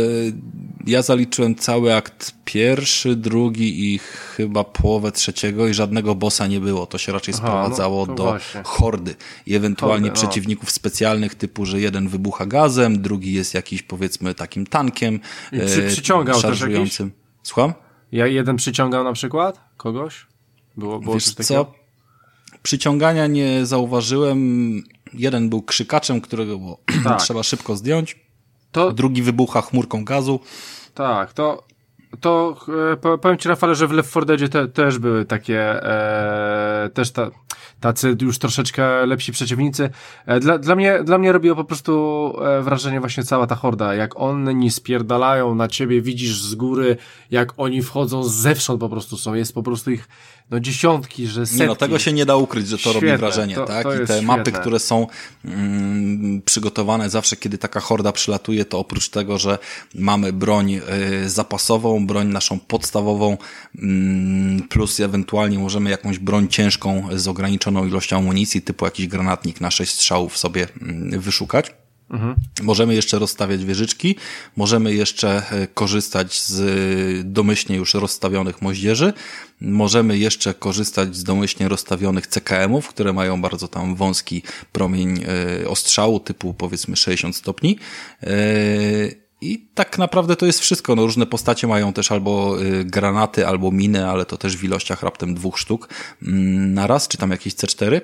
Speaker 2: ja zaliczyłem cały akt pierwszy, drugi i chyba połowę trzeciego i żadnego bossa nie było. To się raczej Aha, sprowadzało no, do właśnie. hordy i ewentualnie Hordy, no. przeciwników specjalnych typu, że jeden wybucha gazem, drugi jest jakiś powiedzmy takim tankiem.
Speaker 1: I przy, przyciągał
Speaker 2: szarżującym. Słucham?
Speaker 1: Ja jeden przyciągał na przykład kogoś? Było, było
Speaker 2: Wiesz co? Przyciągania nie zauważyłem. Jeden był krzykaczem, którego tak. trzeba szybko zdjąć. To... Drugi wybucha chmurką gazu.
Speaker 1: Tak, to to e, powiem Ci Rafale, że w Left 4 Deadzie te, też były takie e, też ta, tacy już troszeczkę lepsi przeciwnicy. E, dla, dla, mnie, dla mnie robiło po prostu e, wrażenie właśnie cała ta horda, jak oni spierdalają na ciebie, widzisz z góry, jak oni wchodzą zewsząd po prostu są, jest po prostu ich no dziesiątki, że setki. Nie no,
Speaker 2: tego się nie da ukryć, że to świetne, robi wrażenie, to, tak? To I te świetne. mapy, które są mm, przygotowane zawsze, kiedy taka horda przylatuje, to oprócz tego, że mamy broń y, zapasową, broń naszą podstawową, y, plus ewentualnie możemy jakąś broń ciężką z ograniczoną ilością amunicji, typu jakiś granatnik na sześć strzałów sobie y, wyszukać. Mhm. Możemy jeszcze rozstawiać wieżyczki, możemy jeszcze e, korzystać z domyślnie już rozstawionych moździerzy, możemy jeszcze korzystać z domyślnie rozstawionych CKM-ów, które mają bardzo tam wąski promień e, ostrzału typu powiedzmy 60 stopni. E, I tak naprawdę to jest wszystko. No, różne postacie mają też albo granaty, albo miny, ale to też w ilościach raptem dwóch sztuk mm, na raz, czy tam jakieś C4.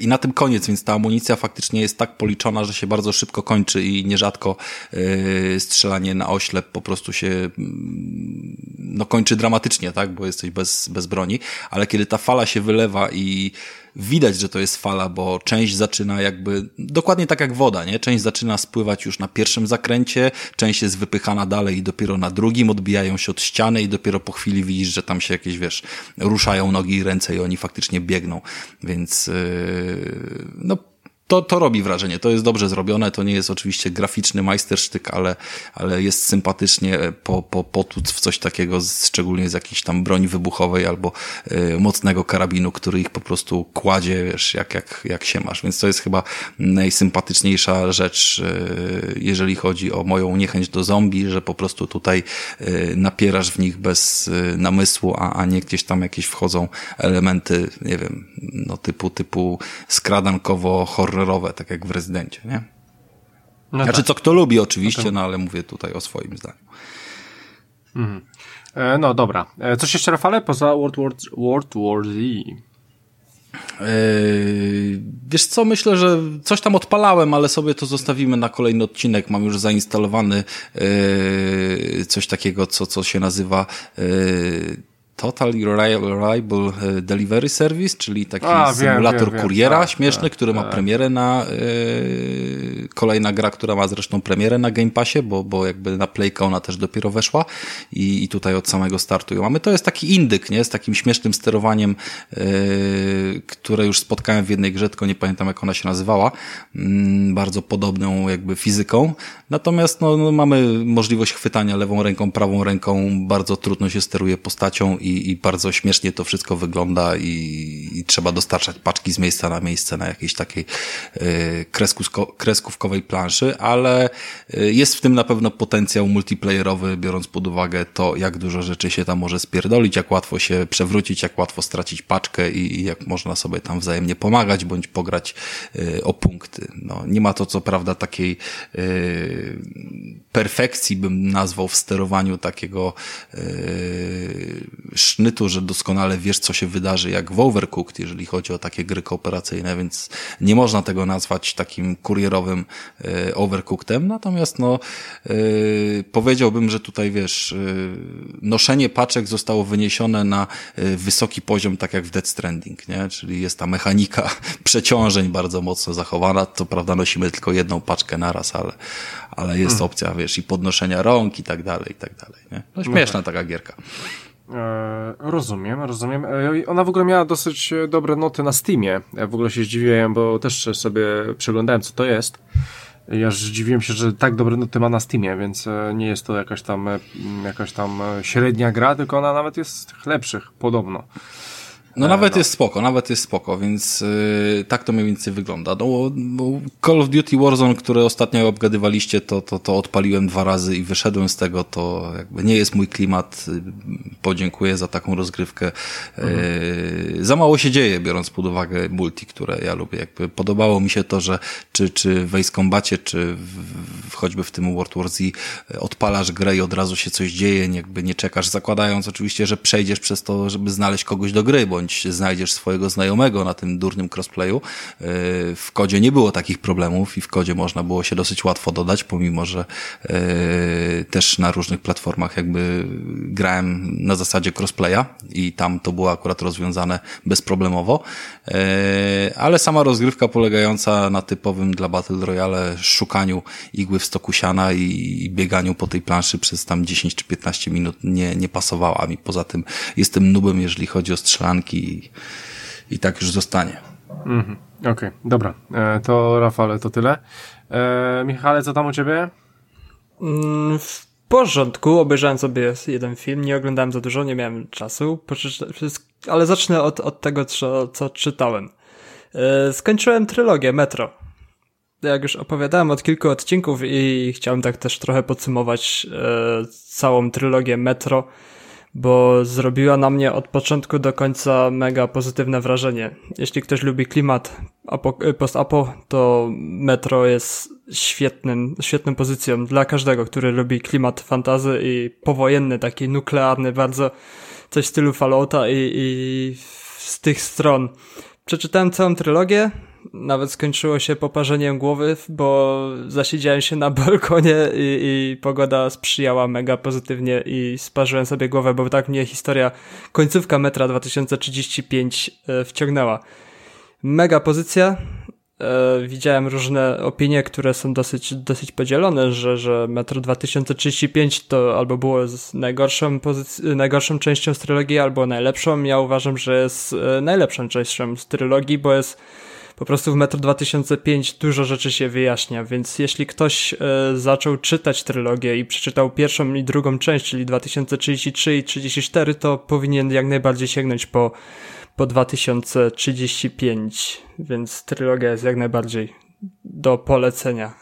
Speaker 2: I na tym koniec, więc ta amunicja faktycznie jest tak policzona, że się bardzo szybko kończy i nierzadko yy, strzelanie na oślep po prostu się mm, no, kończy dramatycznie, tak, bo jesteś bez, bez broni, ale kiedy ta fala się wylewa i widać, że to jest fala, bo część zaczyna jakby, dokładnie tak jak woda, nie? Część zaczyna spływać już na pierwszym zakręcie, część jest wypychana dalej i dopiero na drugim odbijają się od ściany i dopiero po chwili widzisz, że tam się jakieś, wiesz, ruszają nogi i ręce i oni faktycznie biegną. Więc, yy, no, to, to robi wrażenie, to jest dobrze zrobione, to nie jest oczywiście graficzny majstersztyk, ale, ale jest sympatycznie po, po, potłuc w coś takiego, szczególnie z jakiejś tam broni wybuchowej albo y, mocnego karabinu, który ich po prostu kładzie, wiesz, jak, jak, jak się masz. Więc to jest chyba najsympatyczniejsza rzecz, y, jeżeli chodzi o moją niechęć do zombie, że po prostu tutaj y, napierasz w nich bez namysłu, a, a nie gdzieś tam jakieś wchodzą elementy, nie wiem, no typu, typu skradankowo horror horrorowe, tak jak w Rezydencie, nie? No znaczy, tak. co kto lubi oczywiście, no, no, ale mówię tutaj o swoim zdaniu.
Speaker 1: Mhm. E, no dobra. E, coś jeszcze, Rafale, poza World War, World War Z?
Speaker 2: Yy, wiesz co, myślę, że coś tam odpalałem, ale sobie to zostawimy na kolejny odcinek. Mam już zainstalowany yy, coś takiego, co, co się nazywa yy, Total Reliable e, Delivery Service, czyli taki A, symulator wiem, kuriera wiem, tak, śmieszny, tak, który tak. ma premierę na yy, kolejna gra, która ma zresztą premierę na Game Passie, bo, bo jakby na Playka ona też dopiero weszła i, i tutaj od samego startu ją mamy. To jest taki indyk, nie? Z takim śmiesznym sterowaniem, yy, które już spotkałem w jednej grze, tylko nie pamiętam jak ona się nazywała. Yy, bardzo podobną jakby fizyką. Natomiast no, no, mamy możliwość chwytania lewą ręką, prawą ręką, bardzo trudno się steruje postacią i i, i bardzo śmiesznie to wszystko wygląda i, i, trzeba dostarczać paczki z miejsca na miejsce na jakiejś takiej y, kreskówkowej planszy, ale y, jest w tym na pewno potencjał multiplayerowy, biorąc pod uwagę to, jak dużo rzeczy się tam może spierdolić, jak łatwo się przewrócić, jak łatwo stracić paczkę i, i jak można sobie tam wzajemnie pomagać, bądź pograć y, o punkty. No, nie ma to co prawda takiej y, perfekcji, bym nazwał w sterowaniu takiego y, sznytu, że doskonale wiesz, co się wydarzy, jak w Overcooked, jeżeli chodzi o takie gry kooperacyjne, więc nie można tego nazwać takim kurierowym e, Overcookedem. Natomiast no, e, powiedziałbym, że tutaj wiesz, e, noszenie paczek zostało wyniesione na wysoki poziom, tak jak w Dead Stranding, nie? Czyli jest ta mechanika przeciążeń bardzo mocno zachowana. To prawda, nosimy tylko jedną paczkę naraz, ale, ale jest hmm. opcja, wiesz, wiesz, i podnoszenia rąk i tak dalej, i tak dalej, nie? No śmieszna no tak. taka gierka.
Speaker 1: E, rozumiem, rozumiem. E, ona w ogóle miała dosyć dobre noty na Steamie. Ja w ogóle się zdziwiłem, bo też sobie przeglądałem, co to jest. Ja zdziwiłem się, że tak dobre noty ma na Steamie, więc e, nie jest to jakaś tam, jakaś tam średnia gra, tylko ona nawet jest lepszych, podobno.
Speaker 2: No nawet no. jest spoko, nawet jest spoko, więc yy, tak to mniej więcej wygląda. No, Call of Duty Warzone, które ostatnio obgadywaliście, to, to, to odpaliłem dwa razy i wyszedłem z tego, to jakby nie jest mój klimat. Podziękuję za taką rozgrywkę. Mhm. Yy, za mało się dzieje, biorąc pod uwagę multi, które ja lubię. Jakby podobało mi się to, że czy, czy w Ace Combacie, czy w, choćby w tym World War Z odpalasz grę i od razu się coś dzieje, jakby nie czekasz, zakładając oczywiście, że przejdziesz przez to, żeby znaleźć kogoś do gry, bo bądź znajdziesz swojego znajomego na tym durnym crossplayu. E, w kodzie nie było takich problemów i w kodzie można było się dosyć łatwo dodać, pomimo, że e, też na różnych platformach jakby grałem na zasadzie crossplaya i tam to było akurat rozwiązane bezproblemowo, e, ale sama rozgrywka polegająca na typowym dla Battle Royale szukaniu igły w stoku siana i bieganiu po tej planszy przez tam 10 czy 15 minut nie, nie pasowała mi. Poza tym jestem nubem, jeżeli chodzi o strzelanki i, i tak już zostanie.
Speaker 1: Mhm. Okej, okay, dobra. E, to Rafale, to tyle. E, Michale, co tam u ciebie?
Speaker 3: Mm, w porządku, obejrzałem sobie jeden film, nie oglądałem za dużo, nie miałem czasu, ale zacznę od, od tego, co, co czytałem. E, skończyłem trylogię Metro. Jak już opowiadałem od kilku odcinków i chciałem tak też trochę podsumować e, całą trylogię Metro, bo zrobiła na mnie od początku do końca mega pozytywne wrażenie. Jeśli ktoś lubi klimat post-apo, to Metro jest świetnym, świetną pozycją dla każdego, który lubi klimat fantazy i powojenny, taki nuklearny, bardzo coś w stylu Fallouta i, i z tych stron. Przeczytałem całą trylogię, nawet skończyło się poparzeniem głowy, bo zasiedziałem się na balkonie i, i, pogoda sprzyjała mega pozytywnie i sparzyłem sobie głowę, bo tak mnie historia końcówka metra 2035 e, wciągnęła. Mega pozycja. E, widziałem różne opinie, które są dosyć, dosyć podzielone, że, że Metro 2035 to albo było najgorszą, pozyc- najgorszą częścią z trylogii, albo najlepszą. Ja uważam, że jest e, najlepszą częścią z trylogii, bo jest po prostu w Metro 2005 dużo rzeczy się wyjaśnia, więc jeśli ktoś e, zaczął czytać trylogię i przeczytał pierwszą i drugą część, czyli 2033 i 34, to powinien jak najbardziej sięgnąć po, po 2035, więc trylogia jest jak najbardziej do polecenia.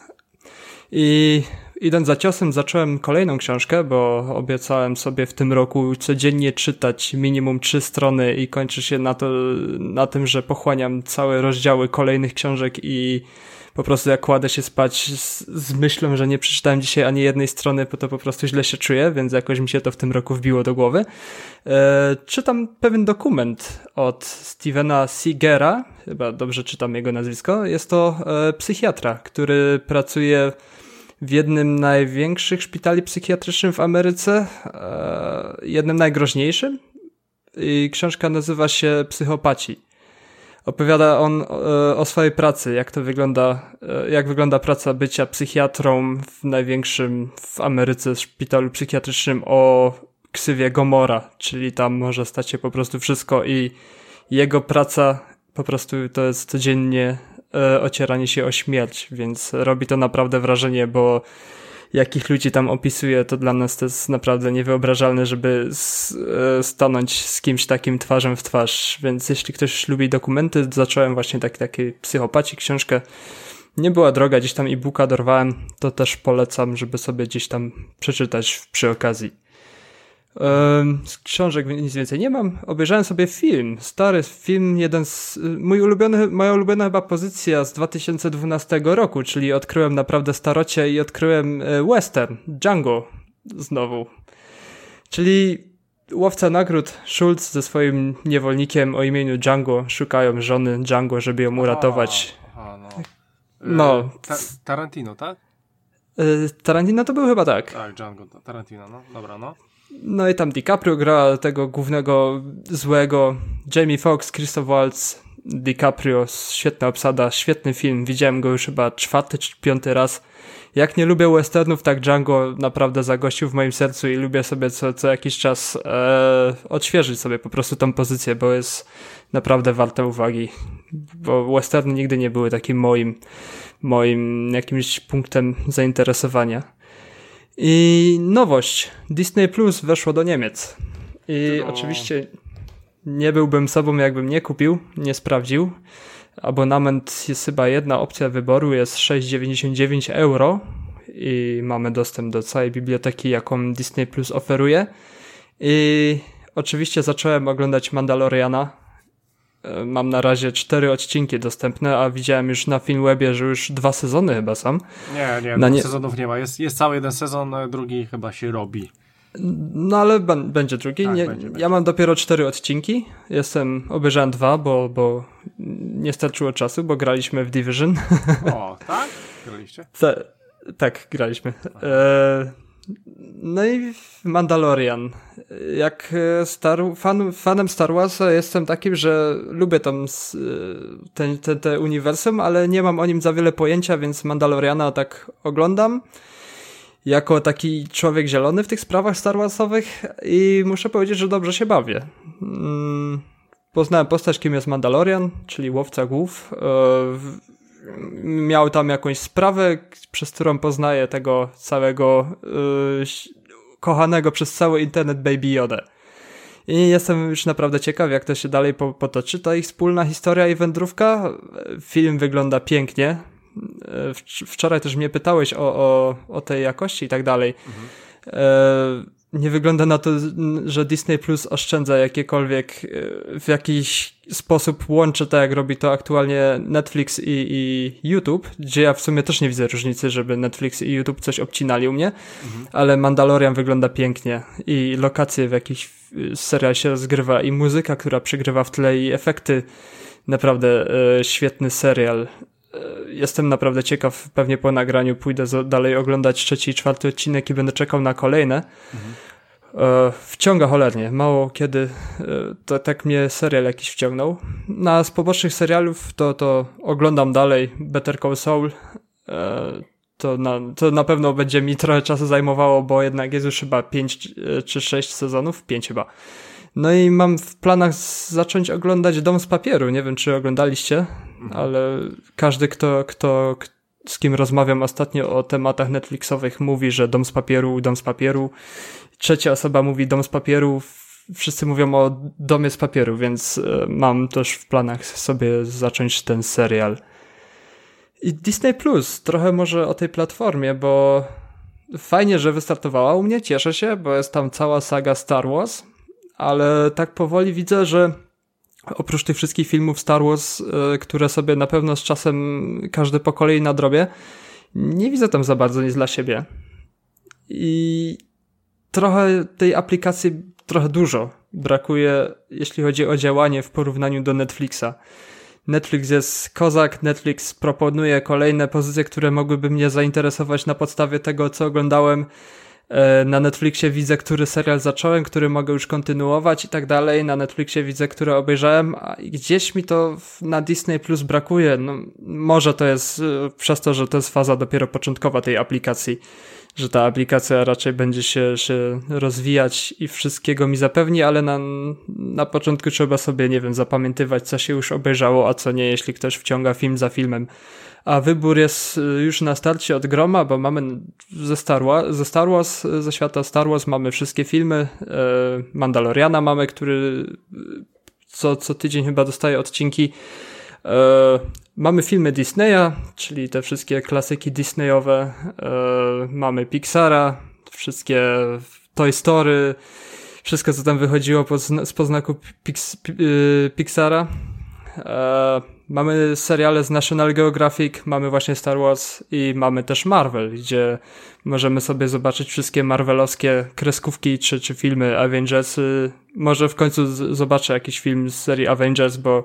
Speaker 3: I idąc za ciosem, zacząłem kolejną książkę, bo obiecałem sobie w tym roku codziennie czytać minimum trzy strony i kończy się na, to, na tym, że pochłaniam całe rozdziały kolejnych książek i po prostu jak kładę się spać z, z, myślą, że nie przeczytałem dzisiaj ani jednej strony, bo to po prostu źle się czuję, więc jakoś mi się to w tym roku wbiło do głowy. E, czytam pewien dokument od Stevena Sigera, chyba dobrze czytam jego nazwisko. Jest to e, psychiatra, który pracuje w jednym największych szpitali psychiatrycznych w Ameryce, e, jednym najgroźniejszym. I książka nazywa się Psychopaci. Opowiada on e, o swojej pracy, jak to wygląda, e, jak wygląda praca bycia psychiatrą w największym w Ameryce szpitalu psychiatrycznym o ksywie Gomora, czyli tam może stać się po prostu wszystko i jego praca po prostu to jest codziennie ocieranie się o śmierć, więc robi to naprawdę wrażenie, bo jakich ludzi tam opisuje, to dla nas to jest naprawdę niewyobrażalne, żeby e, stanąć z kimś takim twarzą w twarz. Więc jeśli ktoś lubi dokumenty, zacząłem właśnie taki, taki psychopaci książkę. Nie była droga, gdzieś tam e-booka dorwałem, to też polecam, żeby sobie gdzieś tam przeczytać przy okazji. Z książek nic więcej nie mam. Obejrzałem sobie film, stary film, jeden z, mój ulubiony, moja ulubiona chyba pozycja z 2012 roku, czyli odkryłem naprawdę starocie i odkryłem e, western, Django znowu. Czyli łowca nagród Schultz ze swoim niewolnikiem o imieniu Django szukają żony Django, żeby ją uratować. Aha, no.
Speaker 1: no. E, ta Tarantino, tak?
Speaker 3: E, Tarantino to był chyba tak.
Speaker 1: Tak, Django, Tarantino, no. Dobra, no.
Speaker 3: No i tam DiCaprio gra tego głównego złego, Jamie Foxx, Christoph Waltz, DiCaprio, świetna obsada, świetny film, widziałem go już chyba czwarty czy piąty raz. Jak nie lubię westernów, tak Django naprawdę zagościł w moim sercu i lubię sobie co, co jakiś czas e, odświeżyć sobie po prostu tą pozycję, bo jest naprawdę warte uwagi, bo westerny nigdy nie były takim moim, moim jakimś punktem zainteresowania. I nowość, Disney Plus weszło do Niemiec. I no. oczywiście nie byłbym sobą, jakbym nie kupił, nie sprawdził. Abonament jest chyba jedna opcja wyboru, jest 6,99 euro i mamy dostęp do całej biblioteki, jaką Disney Plus oferuje. I oczywiście zacząłem oglądać Mandaloriana. Mam na razie cztery odcinki dostępne, a widziałem już na Filmwebie, że już dwa sezony chyba są.
Speaker 1: Nie, nie, na nie... sezonów nie ma. Jest, jest cały jeden sezon, drugi chyba się robi.
Speaker 3: No ale będzie drugi. Tak, nie, będzie, ja będzie. mam dopiero cztery odcinki. Jestem, obejrzałem dwa, bo, bo nie starczyło czasu, bo graliśmy w Division.
Speaker 1: O, tak? Graliście?
Speaker 3: Ta, tak, graliśmy. E, no i Mandalorian. Jak Star, fan, fanem Star Warsa jestem takim, że lubię tam ten, ten, te uniwersum, ale nie mam o nim za wiele pojęcia, więc Mandaloriana tak oglądam jako taki człowiek zielony w tych sprawach Star Warsowych i muszę powiedzieć, że dobrze się bawię. Mm, poznałem postać, kim jest Mandalorian, czyli łowca głów. Miał tam jakąś sprawę, przez którą poznaje tego całego e, kochanego przez cały internet Baby Yoda. I jestem już naprawdę ciekaw, jak to się dalej potoczy. To ich wspólna historia i wędrówka. Film wygląda pięknie. E, wczoraj też mnie pytałeś o, o, o tej jakości i tak dalej. Mhm. E, nie wygląda na to, że Disney Plus oszczędza jakiekolwiek, e, w jakiś sposób łączy to, jak robi to aktualnie Netflix i, i YouTube, gdzie ja w sumie też nie widzę różnicy, żeby Netflix i YouTube coś obcinali u mnie, mhm. ale Mandalorian wygląda pięknie i lokacje w jakiś serial się rozgrywa i muzyka, która przygrywa w tle i efekty Naprawdę e, świetny serial. E, jestem naprawdę ciekaw, pewnie po nagraniu pójdę dalej oglądać trzeci i czwarty odcinek i będę czekał na kolejne. Mhm. Wciąga cholernie. Mało kiedy e, to, tak mnie serial jakiś wciągnął. Na z pobocznych serialów to, to oglądam dalej Better Call Saul. To na, to na pewno będzie mi trochę czasu zajmowało, bo jednak jest już chyba 5 czy 6 sezonów. 5 chyba. No i mam w planach zacząć oglądać Dom z papieru. Nie wiem, czy oglądaliście, mhm. ale każdy, kto, kto, z kim rozmawiam ostatnio o tematach Netflixowych, mówi, że Dom z papieru, Dom z papieru. Trzecia osoba mówi Dom z papieru. Wszyscy mówią o Domie z papieru, więc e, mam też w planach sobie zacząć ten serial. I Disney Plus, trochę może o tej platformie, bo fajnie, że wystartowała u mnie, cieszę się, bo jest tam cała saga Star Wars ale tak powoli widzę, że oprócz tych wszystkich filmów Star Wars, e, które sobie na pewno z czasem każdy po kolei nadrobię, nie widzę tam za bardzo nic dla siebie. I trochę tej aplikacji, trochę dużo brakuje, jeśli chodzi o działanie w porównaniu do Netflixa. Netflix jest kozak, Netflix proponuje kolejne pozycje, które mogłyby mnie zainteresować na podstawie tego, co oglądałem na Netflixie widzę, który serial zacząłem, który mogę już kontynuować i tak dalej. Na Netflixie widzę, który obejrzałem, a gdzieś mi to na Disney Plus brakuje. No, może to jest e, przez to, że to jest faza dopiero początkowa tej aplikacji, że ta aplikacja raczej będzie się, się rozwijać i wszystkiego mi zapewni, ale na, na początku trzeba sobie, nie wiem, zapamiętywać, co się już obejrzało, a co nie, jeśli ktoś wciąga film za filmem a wybór jest y, już na starcie od groma, bo mamy ze Star, Wars, ze Star Wars, ze świata Star Wars mamy wszystkie filmy, e, Mandaloriana mamy, który co, co tydzień chyba dostaje odcinki. Mamy filmy Disneya, czyli te wszystkie klasyki Disneyowe, mamy Pixara, wszystkie Toy Story, wszystko co tam wychodziło pod, z poznaku Pix, y, Pixara. Mamy seriale z National Geographic, mamy właśnie Star Wars i mamy też Marvel, gdzie możemy sobie zobaczyć wszystkie marvelowskie kreskówki czy, czy filmy Avengers. Może w końcu z- zobaczę jakiś film z serii Avengers, bo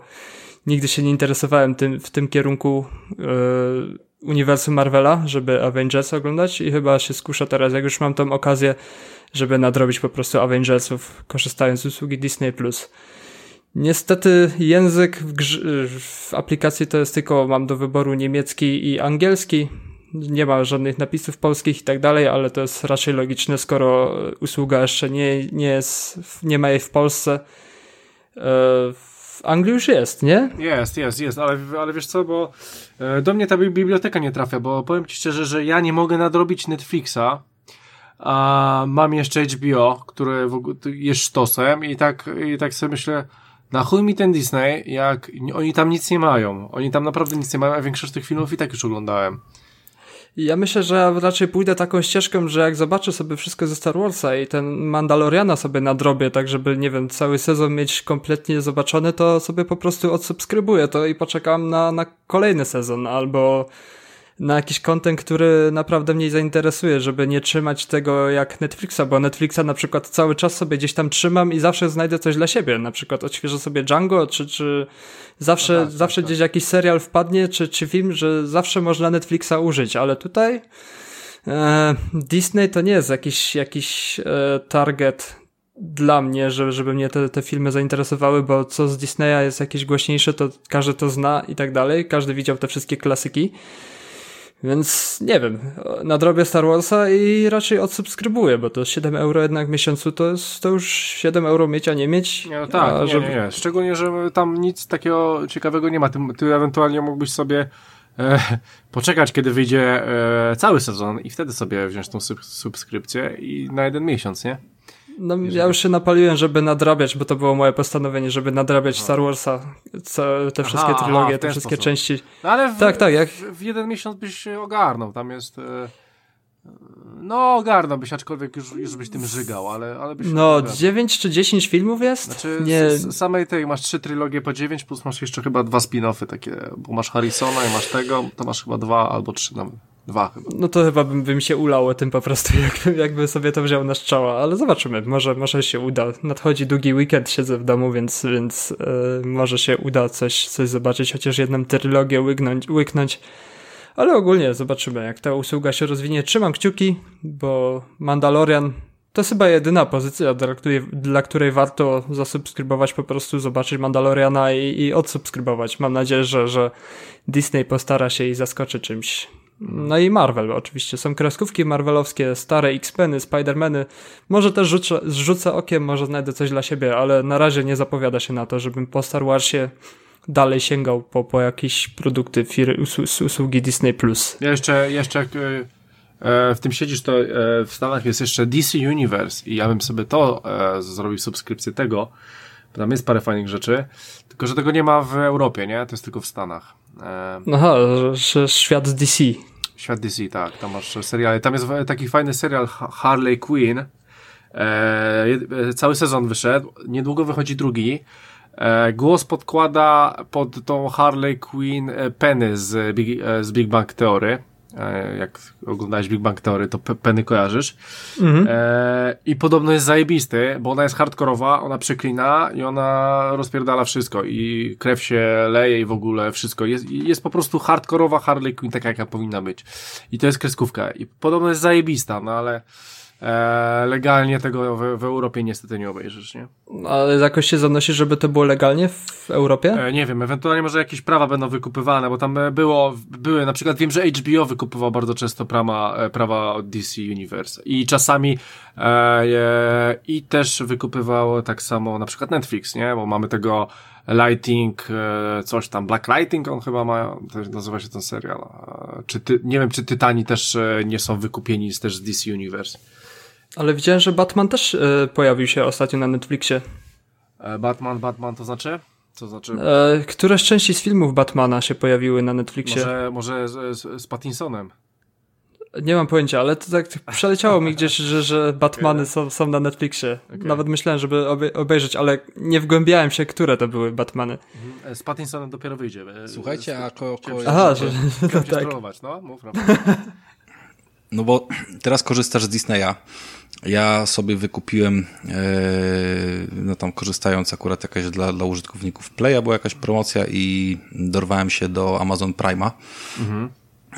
Speaker 3: nigdy się nie interesowałem tym, w tym kierunku yy, uniwersum Marvela, żeby Avengers oglądać i chyba się skuszę teraz, jak już mam tą okazję, żeby nadrobić po prostu Avengersów, korzystając z usługi Disney+. Niestety język w, w, aplikacji to jest tylko, mam do wyboru niemiecki i angielski. nie ma żadnych napisów polskich i tak dalej, ale to jest raczej logiczne, skoro usługa jeszcze nie, nie jest, nie ma jej w Polsce. W Anglii już jest, nie?
Speaker 1: Jest, jest, jest, ale, ale wiesz co, bo do mnie ta biblioteka nie trafia, bo powiem ci szczerze, że ja nie mogę nadrobić Netflixa, a mam jeszcze HBO, które jest sztosem i tak, i tak sobie myślę, na chuj mi ten Disney, jak oni tam nic nie mają. Oni tam naprawdę nic nie mają, a większość tych filmów i tak już oglądałem.
Speaker 3: Ja myślę, że raczej pójdę taką ścieżką, że jak zobaczę sobie wszystko ze Star Warsa i ten Mandaloriana sobie nadrobię, tak żeby, nie wiem, cały sezon mieć kompletnie zobaczony, to sobie po prostu odsubskrybuję to i poczekam na, na kolejny sezon, albo na jakiś kontent, który naprawdę mnie zainteresuje, żeby nie trzymać tego jak Netflixa, bo Netflixa na przykład cały czas sobie gdzieś tam trzymam i zawsze znajdę coś dla siebie. Na przykład odświeżę sobie Django, czy, czy zawsze, no tak, tak zawsze tak, gdzieś jakiś serial wpadnie, czy, czy film, że zawsze można Netflixa użyć, ale tutaj e, Disney to nie jest jakiś, jakiś e, target dla mnie, żeby, żeby mnie te, te filmy zainteresowały, bo co z Disneya jest jakieś głośniejsze, to każdy to zna i tak dalej. Każdy widział te wszystkie klasyki. Więc nie wiem, nadrobię Star Warsa i raczej odsubskrybuję, bo to 7 euro jednak w miesiącu to jest to już 7 euro mieć, a nie mieć.
Speaker 1: No tak, nie, żeby... nie, nie. Szczególnie, że tam nic takiego ciekawego nie ma. Ty, ty ewentualnie mógłbyś sobie e, poczekać, kiedy wyjdzie e, cały sezon i wtedy sobie wziąć tą sub subskrypcję i na jeden miesiąc, nie?
Speaker 3: No, Jeżeli... ja już się napaliłem, żeby nadrabiać, bo to było moje postanowienie, żeby nadrabiać Star Warsa, co, te wszystkie aha, trylogie, aha, te wszystkie sposób. części.
Speaker 1: No ale w, tak, tak, jak... w jeden miesiąc byś się ogarnął, tam jest... E... No, ogarnąłbyś, aczkolwiek już, już byś tym żygał, ale, ale byś...
Speaker 3: No, 9 czy 10 filmów jest?
Speaker 1: Znaczy, nie... z, samej tej masz trzy trylogie po 9, plus masz jeszcze chyba dwa spin-offy takie, bo masz Harrisona i masz tego, to masz chyba dwa albo trzy nawet. Dwa chyba.
Speaker 3: No to chyba bym, bym się ulało tym po prostu, jakby sobie to wziął na strzała, ale zobaczymy, może, może się uda. Nadchodzi długi weekend, siedzę w domu, więc, więc yy, może się uda coś, coś zobaczyć, chociaż jedną trylogię łyknąć, łyknąć. Ale ogólnie zobaczymy, jak ta usługa się rozwinie. Trzymam kciuki, bo Mandalorian to jest chyba jedyna pozycja, dla której, dla której warto zasubskrybować, po prostu zobaczyć Mandaloriana i, i odsubskrybować. Mam nadzieję, że, że Disney postara się i zaskoczy czymś no i Marvel oczywiście. Są kreskówki marvelowskie, stare X-Peny, Spider-Many. Może też rzucę, zrzucę okiem, może znajdę coś dla siebie, ale na razie nie zapowiada się na to, żebym po Star Warsie dalej sięgał po, po jakieś produkty fir, usługi Disney+. Plus.
Speaker 1: Ja jeszcze, jeszcze jak e, w tym siedzisz, to e, w Stanach jest jeszcze DC Universe i ja bym sobie to e, zrobił subskrypcję tego, tam jest parę fajnych rzeczy, tylko że tego nie ma w Europie, nie? To jest tylko w Stanach.
Speaker 3: E... Aha, że świat DC.
Speaker 1: Świat DC, tak. Tam masz seriale. Tam jest taki fajny serial Harley Quinn. E, e, cały sezon wyszedł. Niedługo wychodzi drugi. E, głos podkłada pod tą Harley Quinn e, Penny z Big, e, z Big Bang Theory. E, jak oglądałeś Big Bang Theory, to Penny kojarzysz. Mhm. E, I podobno jest zajebisty, bo ona jest hardkorowa, ona przeklina i ona rozpierdala wszystko i krew się leje i w ogóle wszystko. Jest, jest po prostu hardkorowa Harley Quinn, taka jaka powinna być. I to jest kreskówka. I podobno jest zajebista, no ale legalnie tego w, w, Europie niestety nie obejrzysz, nie?
Speaker 3: Ale jakoś się zanosi, żeby to było legalnie w Europie?
Speaker 1: E, nie wiem, ewentualnie może jakieś prawa będą wykupywane, bo tam było, były, na przykład wiem, że HBO wykupywał bardzo często prawa, e, prawa od DC Universe i czasami e, i też wykupywał tak samo na przykład Netflix, nie? Bo mamy tego Lighting, e, coś tam, Black Lighting on chyba ma, nazywa się ten serial. E, czy ty, nie wiem, czy Tytani też nie są wykupieni też z DC Universe.
Speaker 3: Ale widziałem, że Batman też e, pojawił się ostatnio na Netflixie.
Speaker 1: E, Batman, Batman to znaczy? Co znaczy?
Speaker 3: E, któreś części z filmów Batmana się pojawiły na Netflixie?
Speaker 1: Może, może z, z, z Pattinsonem?
Speaker 3: Nie mam pojęcia, ale to tak przeleciało mi gdzieś, że, że Batmany są, są na Netflixie. Okay. Nawet myślałem, żeby obejrzeć, ale nie wgłębiałem się, które to były Batmany.
Speaker 1: Mhm. E, z Pattinsonem dopiero wyjdzie.
Speaker 2: Słuchajcie, a ko, ko,
Speaker 3: Aha, że,
Speaker 1: no, tak. no, mów,
Speaker 2: No bo teraz korzystasz z Disneya. Ja sobie wykupiłem, e, no tam korzystając akurat jakaś dla, dla użytkowników Playa, była jakaś promocja i dorwałem się do Amazon Prime'a. Mhm.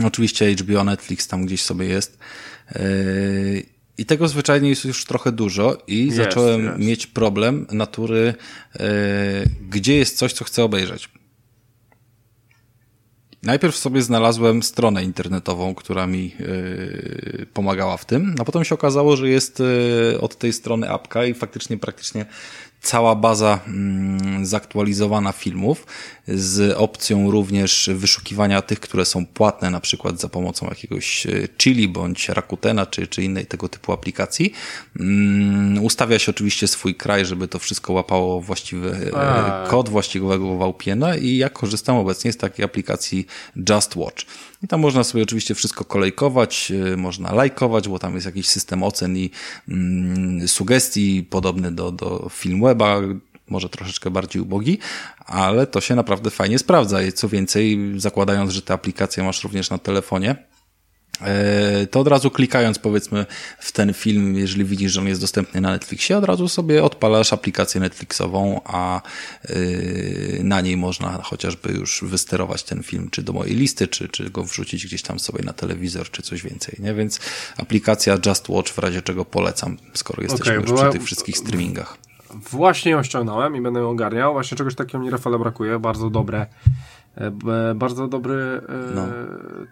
Speaker 2: Oczywiście HBO, Netflix tam gdzieś sobie jest. E, I tego zwyczajnie jest już trochę dużo i jest, zacząłem jest. mieć problem natury, e, gdzie jest coś, co chcę obejrzeć. Najpierw sobie znalazłem stronę internetową, która mi yy, pomagała w tym, a potem się okazało, że jest yy, od tej strony apka i faktycznie praktycznie cała baza mm, zaktualizowana filmów z opcją również wyszukiwania tych, które są płatne, na przykład za pomocą jakiegoś e, Chili bądź Rakutena czy, czy innej tego typu aplikacji. Mm, ustawia się oczywiście swój kraj, żeby to wszystko łapało właściwy e, A. kod właściwego VPN-a i ja korzystam obecnie z takiej aplikacji Just Watch. I tam można sobie oczywiście wszystko kolejkować, e, można lajkować, bo tam jest jakiś system ocen i mm, sugestii podobny do, do Filmweba, może troszeczkę bardziej ubogi, ale to się naprawdę fajnie sprawdza. I co więcej, zakładając, że tę aplikację masz również na telefonie, e, to od razu klikając powiedzmy w ten film, jeżeli widzisz, że on jest dostępny na Netflixie, od razu sobie odpalasz aplikację Netflixową, a e, na niej można chociażby już wysterować ten film, czy do mojej listy, czy, czy go wrzucić gdzieś tam sobie na telewizor, czy coś więcej, nie? Więc aplikacja Just Watch w razie czego polecam, skoro jesteśmy okay, już przy tych wszystkich streamingach.
Speaker 1: Właśnie ją ściągnąłem i będę ją ogarniał. Właśnie czegoś takiego mi Rafale brakuje. Bardzo dobre, e, bardzo dobry e, no.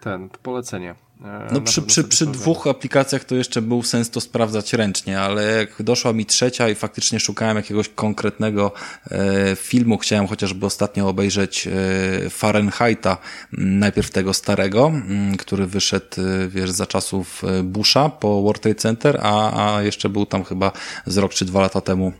Speaker 1: ten, polecenie.
Speaker 2: E, no przy, przy, przy dwóch aplikacjach to jeszcze był sens to sprawdzać ręcznie, ale jak doszła mi trzecia i faktycznie szukałem jakiegoś konkretnego e, filmu, chciałem chociażby ostatnio obejrzeć e, Fahrenheita, najpierw tego starego, który wyszedł wiesz, za czasów Busha po World Trade Center, a, a jeszcze był tam chyba z rok czy dwa lata temu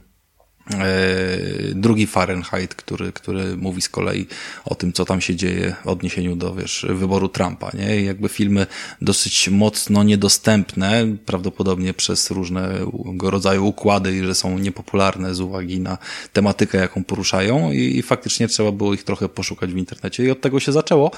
Speaker 2: drugi Fahrenheit, który, który mówi z kolei o tym, co tam się dzieje w odniesieniu do wiesz, wyboru Trumpa. Nie? I jakby filmy dosyć mocno niedostępne, prawdopodobnie przez różnego rodzaju układy i że są niepopularne z uwagi na tematykę, jaką poruszają i, i faktycznie trzeba było ich trochę poszukać w internecie i od tego się zaczęło,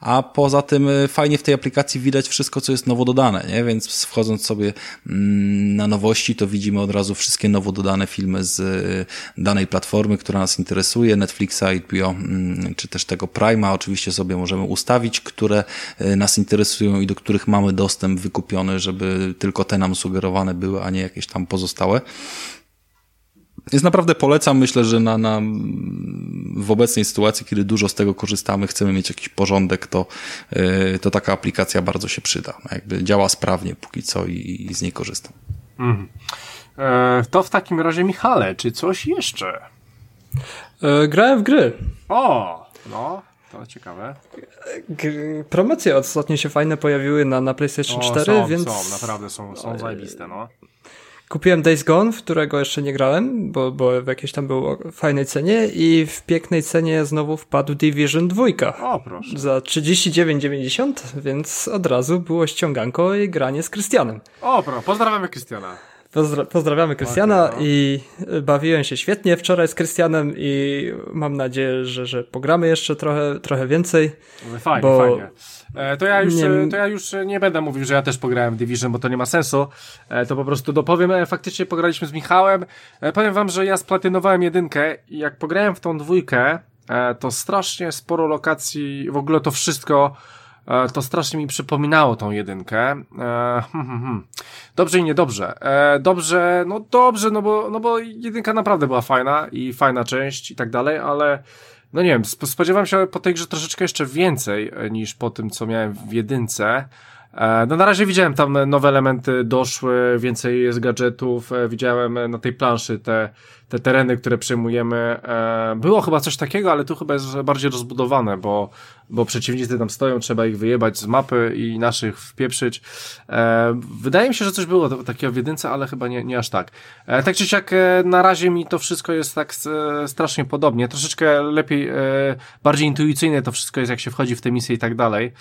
Speaker 2: a poza tym y, fajnie w tej aplikacji widać wszystko, co jest nowo dodane, nie? Więc wchodząc sobie mm, na nowości, to widzimy od razu wszystkie nowo dodane filmy z y, danej platformy, która nas interesuje, Netflixa, HBO, mm, czy też tego Prima. Oczywiście sobie możemy ustawić, które y, nas interesują i do których mamy dostęp wykupiony, żeby tylko te nam sugerowane były, a nie jakieś tam pozostałe. Więc naprawdę polecam. Myślę, że na, na, w obecnej sytuacji, kiedy dużo z tego korzystamy, chcemy mieć jakiś porządek, to, yy, to taka aplikacja bardzo się przyda. Jakby działa sprawnie póki co i, i z niej korzystam. Mm.
Speaker 1: E, to w takim razie, Michale, czy coś jeszcze?
Speaker 3: E, grałem w gry.
Speaker 1: O, no. To ciekawe.
Speaker 3: Promocje ostatnio się fajne pojawiły na, na PlayStation o, 4, są, więc.
Speaker 1: Są, naprawdę są, są zajebiste, no.
Speaker 3: Kupiłem Days Gone, w którego jeszcze nie grałem, bo, bo w jakiejś tam był fajnej cenie i w pięknej cenie znowu wpadł Division 2.
Speaker 1: O, proszę.
Speaker 3: Za 39,90, więc od razu było ściąganko i granie z Krystianem.
Speaker 1: O, proszę. Pozdrawiamy Krystiana.
Speaker 3: Pozdra pozdrawiamy Krystiana okay, no. i bawiłem się świetnie wczoraj z Krystianem i mam nadzieję, że, że pogramy jeszcze trochę, trochę więcej.
Speaker 1: Fajnie, bo... fajnie. E, to ja, już, nie... to ja już nie będę mówił, że ja też pograłem w Division, bo to nie ma sensu. E, to po prostu dopowiem. E, faktycznie pograliśmy z Michałem. Powiem wam, że ja splatynowałem jedynkę i jak pograłem w tą dwójkę, to strasznie sporo lokacji, w ogóle to wszystko to strasznie mi przypominało tą jedynkę. Hmm, hmm, hmm. Dobrze i niedobrze. Dobrze, no dobrze, no bo, no bo jedynka naprawdę była fajna i fajna część i tak dalej, ale no nie wiem, spodziewam się po tej grze troszeczkę jeszcze więcej e, niż po tym, co miałem w jedynce. E, no na razie widziałem tam nowe elementy doszły, więcej jest gadżetów, e, widziałem na tej planszy te, te tereny, które przejmujemy. Było chyba coś takiego, ale tu chyba jest bardziej rozbudowane, bo bo przeciwnicy tam stoją, trzeba ich wyjebać z mapy i naszych wpieprzyć. E, wydaje mi się, że coś było takiego w jedynce, ale chyba nie, nie aż tak. E, tak czy siak, e, na razie mi to wszystko jest tak e, strasznie podobnie. Troszeczkę lepiej, e, bardziej intuicyjne to wszystko jest, jak się wchodzi w te misje i tak dalej.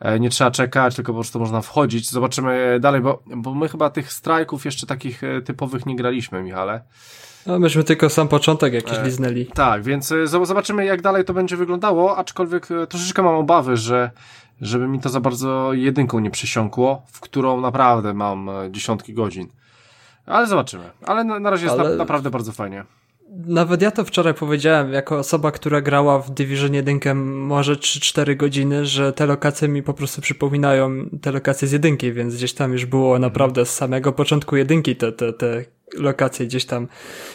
Speaker 1: E, nie trzeba czekać, tylko po prostu można wchodzić. Zobaczymy dalej, bo, bo my chyba tych strajków jeszcze takich typowych nie graliśmy, Michale.
Speaker 3: No, myśmy tylko sam początek jakiś e, liznęli.
Speaker 1: Tak, więc e, zobaczymy jak dalej to będzie wyglądało, aczkolwiek e, troszeczkę mam obawy, że żeby mi to za bardzo jedynką nie przysiąkło, w którą naprawdę mam e, dziesiątki godzin. Ale zobaczymy. Ale na, na razie jest na, naprawdę bardzo fajnie.
Speaker 3: Nawet ja to wczoraj powiedziałem, jako osoba, która grała w Division 1 może 3-4 godziny, że te lokacje mi po prostu przypominają te lokacje z jedynki, więc gdzieś tam już było naprawdę z samego początku jedynki te, te, te lokacje gdzieś tam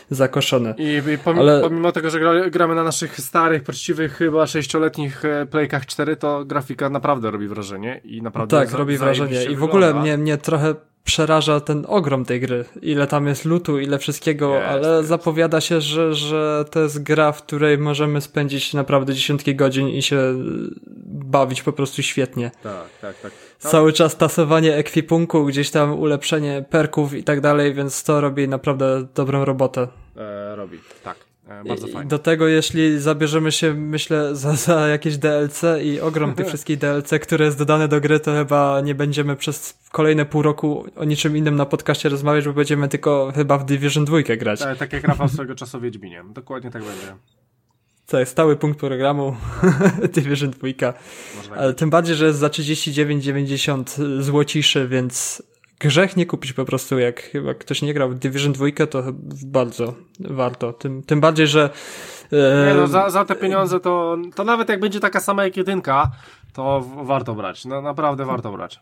Speaker 3: zakoszone.
Speaker 1: I, i pomimo, Ale... pomimo tego, że gra, gramy na naszych starych, poczciwych, chyba sześcioletnich e, Playkach 4, to grafika naprawdę robi wrażenie i naprawdę
Speaker 3: Tak, robi wrażenie. I w ogóle mnie, mnie trochę przeraża ten ogrom tej gry. Ile tam jest lutu, ile wszystkiego, ale zapowiada się, że, że to jest gra, w której możemy spędzić naprawdę dziesiątki godzin i się bawić po prostu świetnie.
Speaker 1: Tak, tak, tak.
Speaker 3: Cały czas tasowanie ekwipunku, gdzieś tam ulepszenie perków i tak dalej, więc to robi naprawdę dobrą robotę.
Speaker 1: E, robi, tak. E, bardzo fajnie.
Speaker 3: Do tego, jeśli zabierzemy się, myślę, za, za jakieś DLC i ogrom tych wszystkich DLC, które jest dodane do gry, to chyba nie będziemy przez kolejne pół roku o niczym innym na podcaście rozmawiać, bo będziemy tylko chyba w Division 2 grać.
Speaker 1: Tak, tak jak Rafał swego czasu Wiedźminie. Dokładnie tak będzie.
Speaker 3: To jest stały punkt programu Division 2. Ale tym bardziej, że jest za 39,90 złociszy, więc grzech nie kupić po prostu, jak chyba ktoś nie grał w Division 2, to bardzo warto. Tym, tym bardziej, że...
Speaker 1: E... Nie no, za, za te pieniądze to, to nawet jak będzie taka sama jak jedynka, to warto brać. No naprawdę warto brać.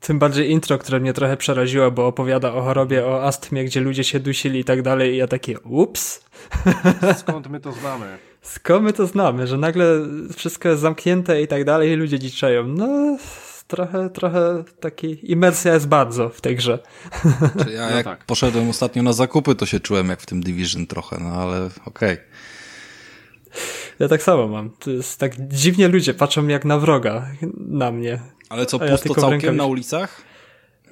Speaker 3: Tym bardziej intro, które mnie trochę przeraziło, bo opowiada o chorobie, o astmie, gdzie ludzie się dusili i tak dalej i ja takie ups.
Speaker 1: Skąd my to znamy?
Speaker 3: Skąd my to znamy, że nagle wszystko jest zamknięte i tak dalej i ludzie dziczeją. No trochę, trochę taki imersja jest bardzo w tej grze.
Speaker 2: Czy ja no jak tak. poszedłem ostatnio na zakupy, to się czułem jak w tym Division trochę, no ale okej. Okay.
Speaker 3: Ja tak samo mam. To jest tak dziwnie ludzie patrzą jak na wroga na mnie.
Speaker 2: Ale co, pusto ja całkiem na ulicach?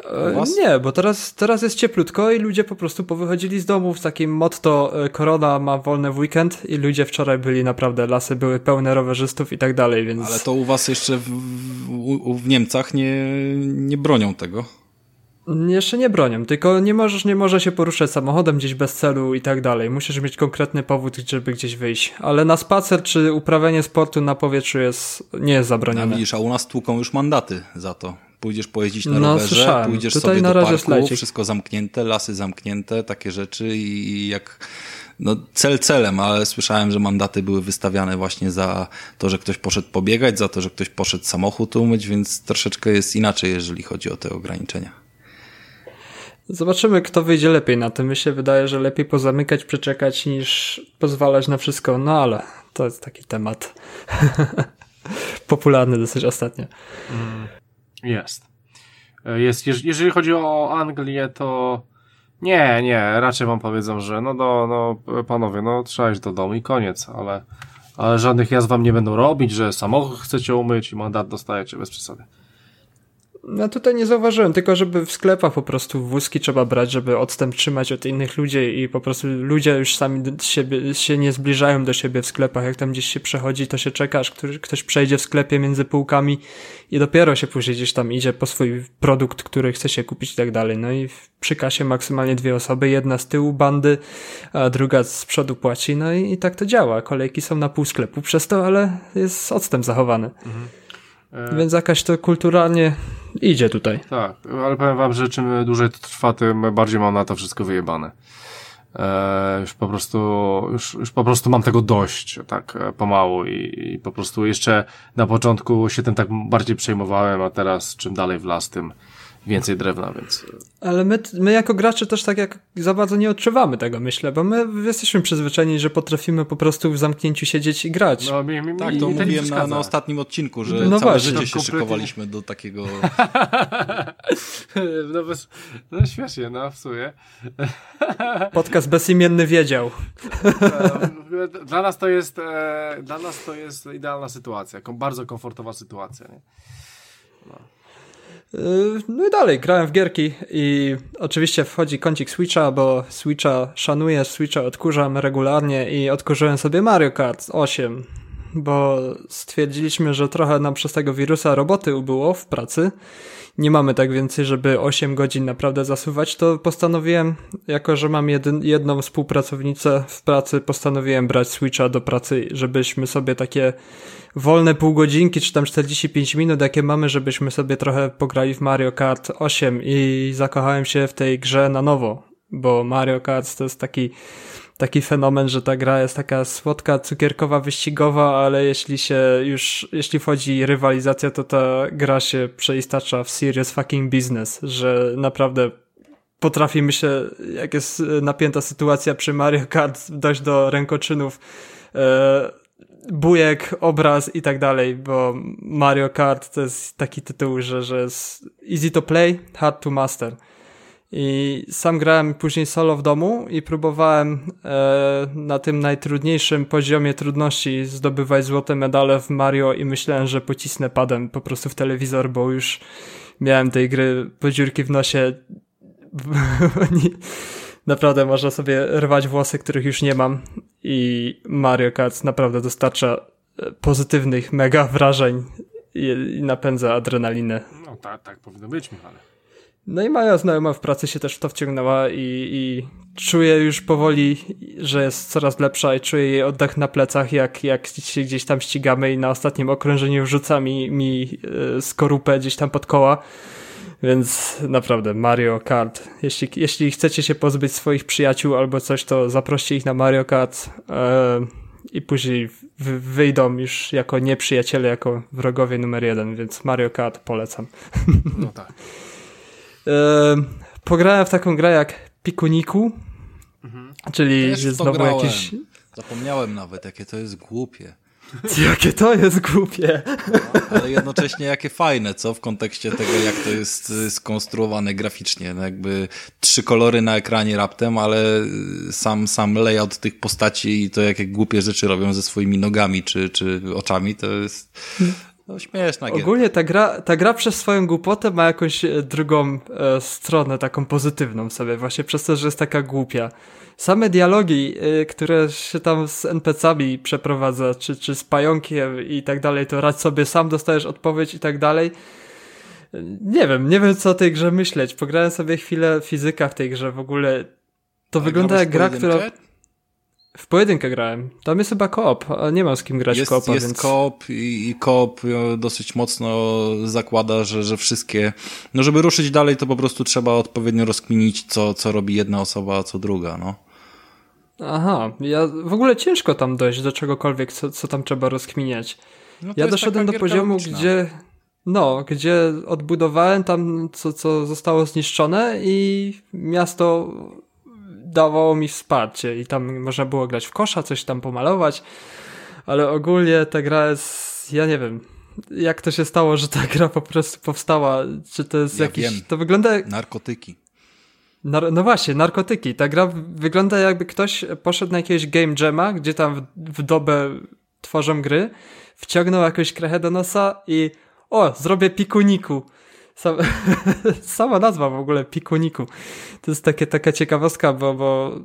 Speaker 3: E, nie, bo teraz, teraz jest cieplutko i ludzie po prostu powychodzili z domu z takim motto e, korona ma wolne w weekend i ludzie wczoraj byli naprawdę, lasy były pełne rowerzystów i tak dalej, więc...
Speaker 2: Ale to u was jeszcze w, w, w Niemcach nie, nie bronią tego?
Speaker 3: Jeszcze nie bronią, tylko nie możesz, nie może się poruszać samochodem gdzieś bez celu i tak dalej. Musisz mieć konkretny powód, żeby gdzieś wyjść. Ale na spacer czy uprawianie sportu na powietrzu jest, nie jest zabronione.
Speaker 2: A widzisz, a u nas tłuką już mandaty za to pójdziesz pojeździć na no, rowerze, słyszałem. pójdziesz Tutaj sobie na do parku, wszystko zamknięte, lasy zamknięte, takie rzeczy i jak no cel celem, ale słyszałem, że mandaty były wystawiane właśnie za to, że ktoś poszedł pobiegać, za to, że ktoś poszedł samochód umyć, więc troszeczkę jest inaczej, jeżeli chodzi o te ograniczenia.
Speaker 3: Zobaczymy, kto wyjdzie lepiej na tym. Mi się wydaje, że lepiej pozamykać, przeczekać, niż pozwalać na wszystko. No ale to jest taki temat popularny dosyć ostatnio. Mm.
Speaker 1: Jest. E, jest. Jeżeli chodzi o Anglię, to nie, nie, raczej wam powiedzą, że no, no, no panowie, no trzeba iść do domu i koniec, ale, ale żadnych jazd wam nie będą robić, że samochód chcecie umyć i mandat dostajecie bez przesady.
Speaker 3: No tutaj nie zauważyłem, tylko żeby w sklepach po prostu wózki trzeba brać, żeby odstęp trzymać od innych ludzi i po prostu ludzie już sami siebie, się nie zbliżają do siebie w sklepach. Jak tam gdzieś się przechodzi, to się czeka, aż ktoś, ktoś przejdzie w sklepie między półkami i dopiero się później gdzieś tam idzie po swój produkt, który chce się kupić i tak dalej. No i przy kasie maksymalnie dwie osoby, jedna z tyłu bandy, a druga z przodu płaci, no i, i tak to działa. Kolejki są na pół sklepu przez to, ale jest odstęp zachowany. Mhm. E... Więc jakaś to kulturalnie idzie tutaj.
Speaker 1: Tak, ale powiem wam, że czym dłużej to trwa, tym bardziej mam na to wszystko wyjebane. E, już po prostu, już, już po prostu mam tego dość, tak e, pomału i, i po prostu jeszcze na początku się tym tak bardziej przejmowałem, a teraz czym dalej w las, tym, więcej drewna, więc...
Speaker 3: Ale my, my jako gracze też tak jak za bardzo nie odczuwamy tego, myślę, bo my jesteśmy przyzwyczajeni, że potrafimy po prostu w zamknięciu siedzieć i grać.
Speaker 2: No, mi, mi, tak, to mówiłem na, na, ostatnim odcinku, że no całe właśnie, życie się kompletnie... szykowaliśmy do takiego...
Speaker 1: no, bez, no śmiesznie, no w sumie.
Speaker 3: Podcast bezimienny wiedział.
Speaker 1: dla nas to jest e, dla nas to jest idealna sytuacja, bardzo komfortowa sytuacja, nie?
Speaker 3: No. Yy, no i dalej, grałem w gierki i oczywiście wchodzi kącik Switcha, bo Switcha szanuję, Switcha odkurzam regularnie i odkurzyłem sobie Mario Kart 8, bo stwierdziliśmy, że trochę nam przez tego wirusa roboty ubyło w pracy. Nie mamy tak więcej, żeby 8 godzin naprawdę zasuwać, to postanowiłem, jako że mam jedyn, jedną współpracownicę w pracy, postanowiłem brać Switcha do pracy, żebyśmy sobie takie wolne pół godzinki, czy tam 45 minut, jakie mamy, żebyśmy sobie trochę pograli w Mario Kart 8 i zakochałem się w tej grze na nowo, bo Mario Kart to jest taki taki fenomen, że ta gra jest taka słodka, cukierkowa, wyścigowa, ale jeśli się już, jeśli wchodzi rywalizacja, to ta gra się przeistacza w serious fucking business, że naprawdę potrafi, myślę, jak jest napięta sytuacja przy Mario Kart, dojść do rękoczynów, e, bujek, obraz i tak dalej, bo Mario Kart to jest taki tytuł, że, że jest easy to play, hard to master. I sam grałem później solo w domu i próbowałem e, na tym najtrudniejszym poziomie trudności zdobywać złote medale w Mario i myślałem, że pocisnę padem po prostu w telewizor, bo już miałem tej gry po dziurki w nosie. naprawdę można sobie rwać włosy, których już nie mam i Mario Kart naprawdę dostarcza e, pozytywnych mega wrażeń i, i napędza adrenalinę.
Speaker 1: No tak, tak powinno być, Michale.
Speaker 3: No i moja znajoma w pracy się też w to wciągnęła i, i czuję już powoli, że jest coraz lepsza i czuję jej oddech na plecach, jak, jak się gdzieś tam ścigamy i na ostatnim okrążeniu wrzuca mi, mi e, skorupę gdzieś tam pod koła. Więc naprawdę Mario Kart. Jeśli, jeśli chcecie się pozbyć swoich przyjaciół albo coś, to zaproście ich na Mario Kart e, i później wyjdą już jako nieprzyjaciele, jako wrogowie numer jeden, więc Mario Kart polecam.
Speaker 1: No tak.
Speaker 3: E, pograłem w taką grę jak Pikuniku, mhm. czyli znowu jakiś...
Speaker 2: Zapomniałem nawet, jakie to jest głupie.
Speaker 3: Jakie to jest głupie.
Speaker 2: No, ale jednocześnie jakie fajne, co? W kontekście tego, jak to jest y, skonstruowane graficznie. No jakby trzy kolory na ekranie raptem, ale y, sam, sam layout tych postaci i to, jakie głupie rzeczy robią ze swoimi nogami czy, czy oczami, to jest... No, śmieszna
Speaker 3: Ogólnie ta gra, ta gra przez swoją głupotę ma jakąś e, drugą e, stronę, taką pozytywną sobie, właśnie przez to, że jest taka głupia same dialogi, y, które się tam z NPC-ami przeprowadza, czy, czy z pająkiem i tak dalej, to radź sobie sam dostajesz odpowiedź i tak dalej. Nie wiem, nie wiem co o tej grze myśleć. Pograłem sobie chwilę fizyka w tej grze w ogóle. To wygląda jak gra, która... W pojedynkę grałem. Tam jest chyba koop, a nie mam z kim grać
Speaker 2: jest,
Speaker 3: koopa,
Speaker 2: Jest
Speaker 3: więc...
Speaker 2: koop i, i koop e, dosyć mocno zakłada, że, że wszystkie... No żeby ruszyć dalej, to po prostu trzeba odpowiednio rozkminić, co, co robi jedna osoba, a co druga, no.
Speaker 3: Aha, ja w ogóle ciężko tam dojść do czegokolwiek, co, co tam trzeba rozkminiać. No ja doszedłem do poziomu, gdzie no, gdzie odbudowałem tam, co, co zostało zniszczone i miasto dawało mi wsparcie i tam można było grać w kosza, coś tam pomalować, ale ogólnie ta gra jest, ja nie wiem, jak to się stało, że ta gra po prostu powstała, czy to jest
Speaker 2: ja
Speaker 3: jakiś,
Speaker 2: wiem.
Speaker 3: to wygląda...
Speaker 2: Narkotyki.
Speaker 3: No, no, właśnie, narkotyki. Ta gra wygląda jakby ktoś poszedł na jakiegoś game jama, gdzie tam w, w dobę tworzą gry, wciągnął jakąś krechę do nosa i o, zrobię pikuniku. Sam, sama nazwa w ogóle, pikuniku. To jest takie, taka ciekawostka, bo, bo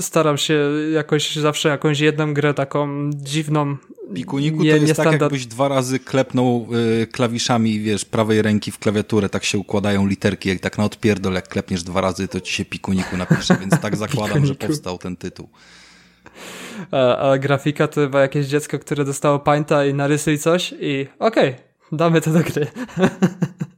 Speaker 3: staram się jakoś zawsze jakąś jedną grę taką dziwną.
Speaker 2: Pikuniku nie, to jest tak, jakbyś dwa razy klepnął y, klawiszami, wiesz, prawej ręki w klawiaturę, tak się układają literki, jak tak na odpierdol, jak klepniesz dwa razy, to ci się pikuniku napisze, więc tak zakładam, że powstał ten tytuł.
Speaker 3: A, a, grafika to chyba jakieś dziecko, które dostało pańta i narysuj coś i okej, okay, damy to do gry.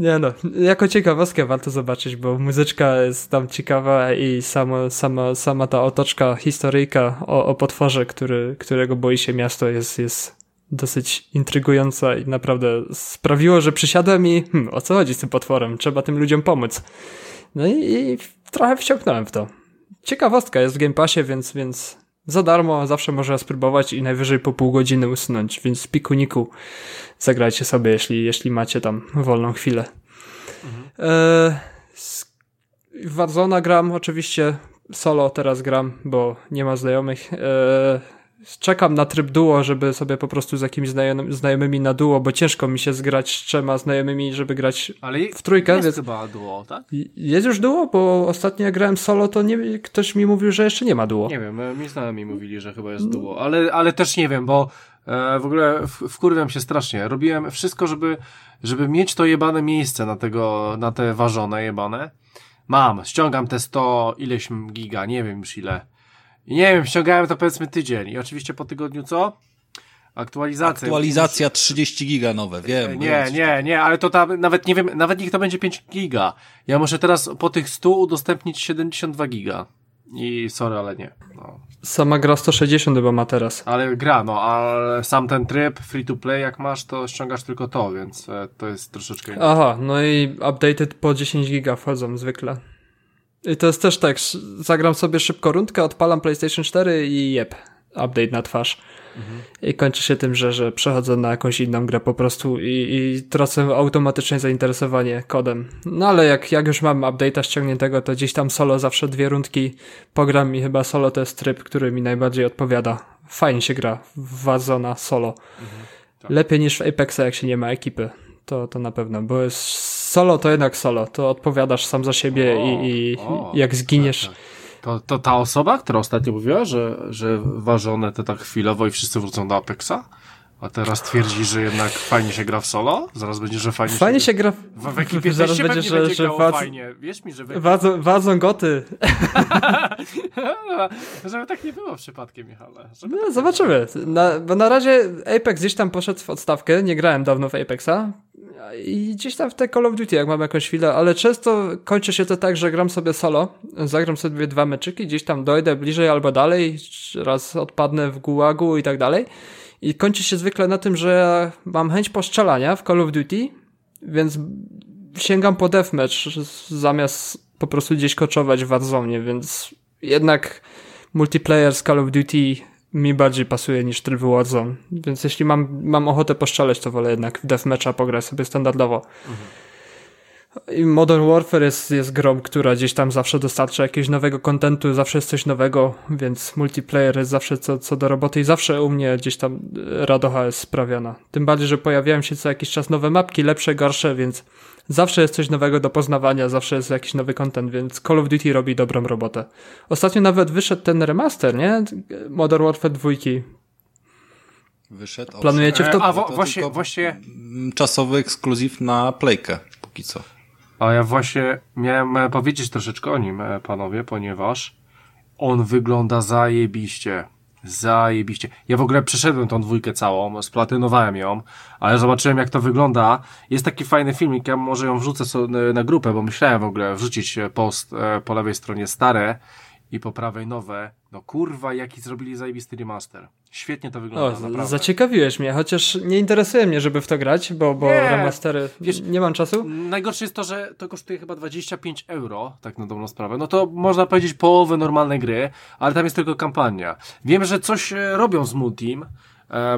Speaker 3: Nie no, jako ciekawostkę warto zobaczyć, bo muzyczka jest tam ciekawa i sama, sama, sama ta otoczka, historyjka o, o potworze, który, którego boi się miasto jest, jest dosyć intrygująca i naprawdę sprawiło, że przysiadłem i hmm, o co chodzi z tym potworem? Trzeba tym ludziom pomóc. No i, i trochę wciągnąłem w to. Ciekawostka jest w Game Passie, więc, więc za darmo zawsze można spróbować i najwyżej po pół godziny usunąć, więc pikuniku zagrajcie sobie, jeśli, jeśli macie tam wolną chwilę. Mhm. E, gram oczywiście solo teraz gram, bo nie ma znajomych. E, czekam na tryb duo, żeby sobie po prostu z jakimiś znajomymi na duo, bo ciężko mi się zgrać z trzema znajomymi, żeby grać Ale w trójkę.
Speaker 1: jest więc... chyba duo, tak?
Speaker 3: Jest już duo, bo ostatnio jak grałem solo, to nie, ktoś mi mówił, że jeszcze nie ma duo.
Speaker 1: Nie wiem, e, mi znajomi mówili, że chyba jest duo, ale, ale też nie wiem, bo e, w ogóle wkurwiam się strasznie. Robiłem wszystko, żeby, żeby mieć to jebane miejsce na tego, na te ważone jebane. Mam, ściągam te 100 ileś giga, nie wiem już ile i nie wiem, ściągałem to powiedzmy tydzień. I oczywiście po tygodniu co? Aktualizacja.
Speaker 2: Aktualizacja 30 giga nowe, wiem.
Speaker 1: Nie, nie, nie, ale to tam, nawet nie wiem, nawet niech to będzie 5 giga. Ja muszę teraz po tych 100 udostępnić 72 giga. i sorry, ale nie. No.
Speaker 3: Sama gra 160 chyba ma teraz.
Speaker 1: Ale gra, no, ale sam ten tryb free to play jak masz, to ściągasz tylko to, więc e, to jest troszeczkę.
Speaker 3: Aha, no i updated po 10 giga wchodzą zwykle. I to jest też tak, zagram sobie szybko rundkę, odpalam PlayStation 4 i jeb, update na twarz. Mhm. I kończy się tym, że, że przechodzę na jakąś inną grę po prostu i, i tracę automatycznie zainteresowanie kodem. No ale jak, jak już mam update'a ściągniętego, to gdzieś tam solo zawsze dwie rundki pogram i chyba solo to jest tryb, który mi najbardziej odpowiada. Fajnie się gra w Warzona solo. Mhm, tak. Lepiej niż w Apexa, jak się nie ma ekipy. To, to na pewno, bo jest solo to jednak solo. To odpowiadasz sam za siebie o, i, i o, jak zginiesz... Tak, tak
Speaker 1: to, to ta osoba, która ostatnio mówiła, że, że ważone to tak chwilowo i wszyscy wrócą do Apexa? A teraz twierdzi, że jednak fajnie się gra w solo? Zaraz będzie, że fajnie,
Speaker 3: fajnie się, gra
Speaker 1: w, w, ekipie. Zaraz będzie, że, będzie że wadz... fajnie. Wierz mi, że
Speaker 3: ekipie... wadzą goty.
Speaker 1: żeby tak nie było przypadkiem, Michale.
Speaker 3: No, tak zobaczymy. Na, bo na razie Apex gdzieś tam poszedł w odstawkę. Nie grałem dawno w Apexa i gdzieś tam w te Call of Duty, jak mam jakąś chwilę, ale często kończy się to tak, że gram sobie solo, zagram sobie dwa meczyki, gdzieś tam dojdę bliżej albo dalej, raz odpadnę w gułagu i tak dalej. I kończy się zwykle na tym, że mam chęć postrzelania w Call of Duty, więc sięgam po deathmatch zamiast po prostu gdzieś koczować w Warzone, więc jednak multiplayer z Call of Duty mi bardziej pasuje niż tryb Warzone. Więc jeśli mam, mam ochotę poszczeleć, to wolę jednak w deathmatcha pograć sobie standardowo. Mhm. Modern Warfare jest, jest grą, która gdzieś tam zawsze dostarcza jakiegoś nowego kontentu, zawsze jest coś nowego, więc multiplayer jest zawsze co, co do roboty i zawsze u mnie gdzieś tam radocha jest sprawiana. Tym bardziej, że pojawiają się co jakiś czas nowe mapki, lepsze, gorsze, więc zawsze jest coś nowego do poznawania, zawsze jest jakiś nowy content, więc Call of Duty robi dobrą robotę. Ostatnio nawet wyszedł ten remaster, nie? Modern Warfare 2.
Speaker 2: Wyszedł.
Speaker 3: Planujecie w to?
Speaker 1: A, właśnie, właśnie.
Speaker 2: Czasowy ekskluzyw na Playkę, póki co.
Speaker 1: A ja właśnie miałem e, powiedzieć troszeczkę o nim, e, panowie, ponieważ on wygląda zajebiście. Zajebiście. Ja w ogóle przeszedłem tą dwójkę całą, splatynowałem ją, ale zobaczyłem jak to wygląda. Jest taki fajny filmik, ja może ją wrzucę na grupę, bo myślałem w ogóle wrzucić post e, po lewej stronie stare i po prawej nowe. No kurwa, jaki zrobili zajebisty remaster. Świetnie to wygląda, o, naprawdę.
Speaker 3: Zaciekawiłeś mnie, chociaż nie interesuje mnie, żeby w to grać, bo, bo nie, remastery, wiesz, nie mam czasu.
Speaker 1: Najgorsze jest to, że to kosztuje chyba 25 euro, tak na dobrą sprawę. No to można powiedzieć połowę normalnej gry, ale tam jest tylko kampania. Wiem, że coś e, robią z Multim,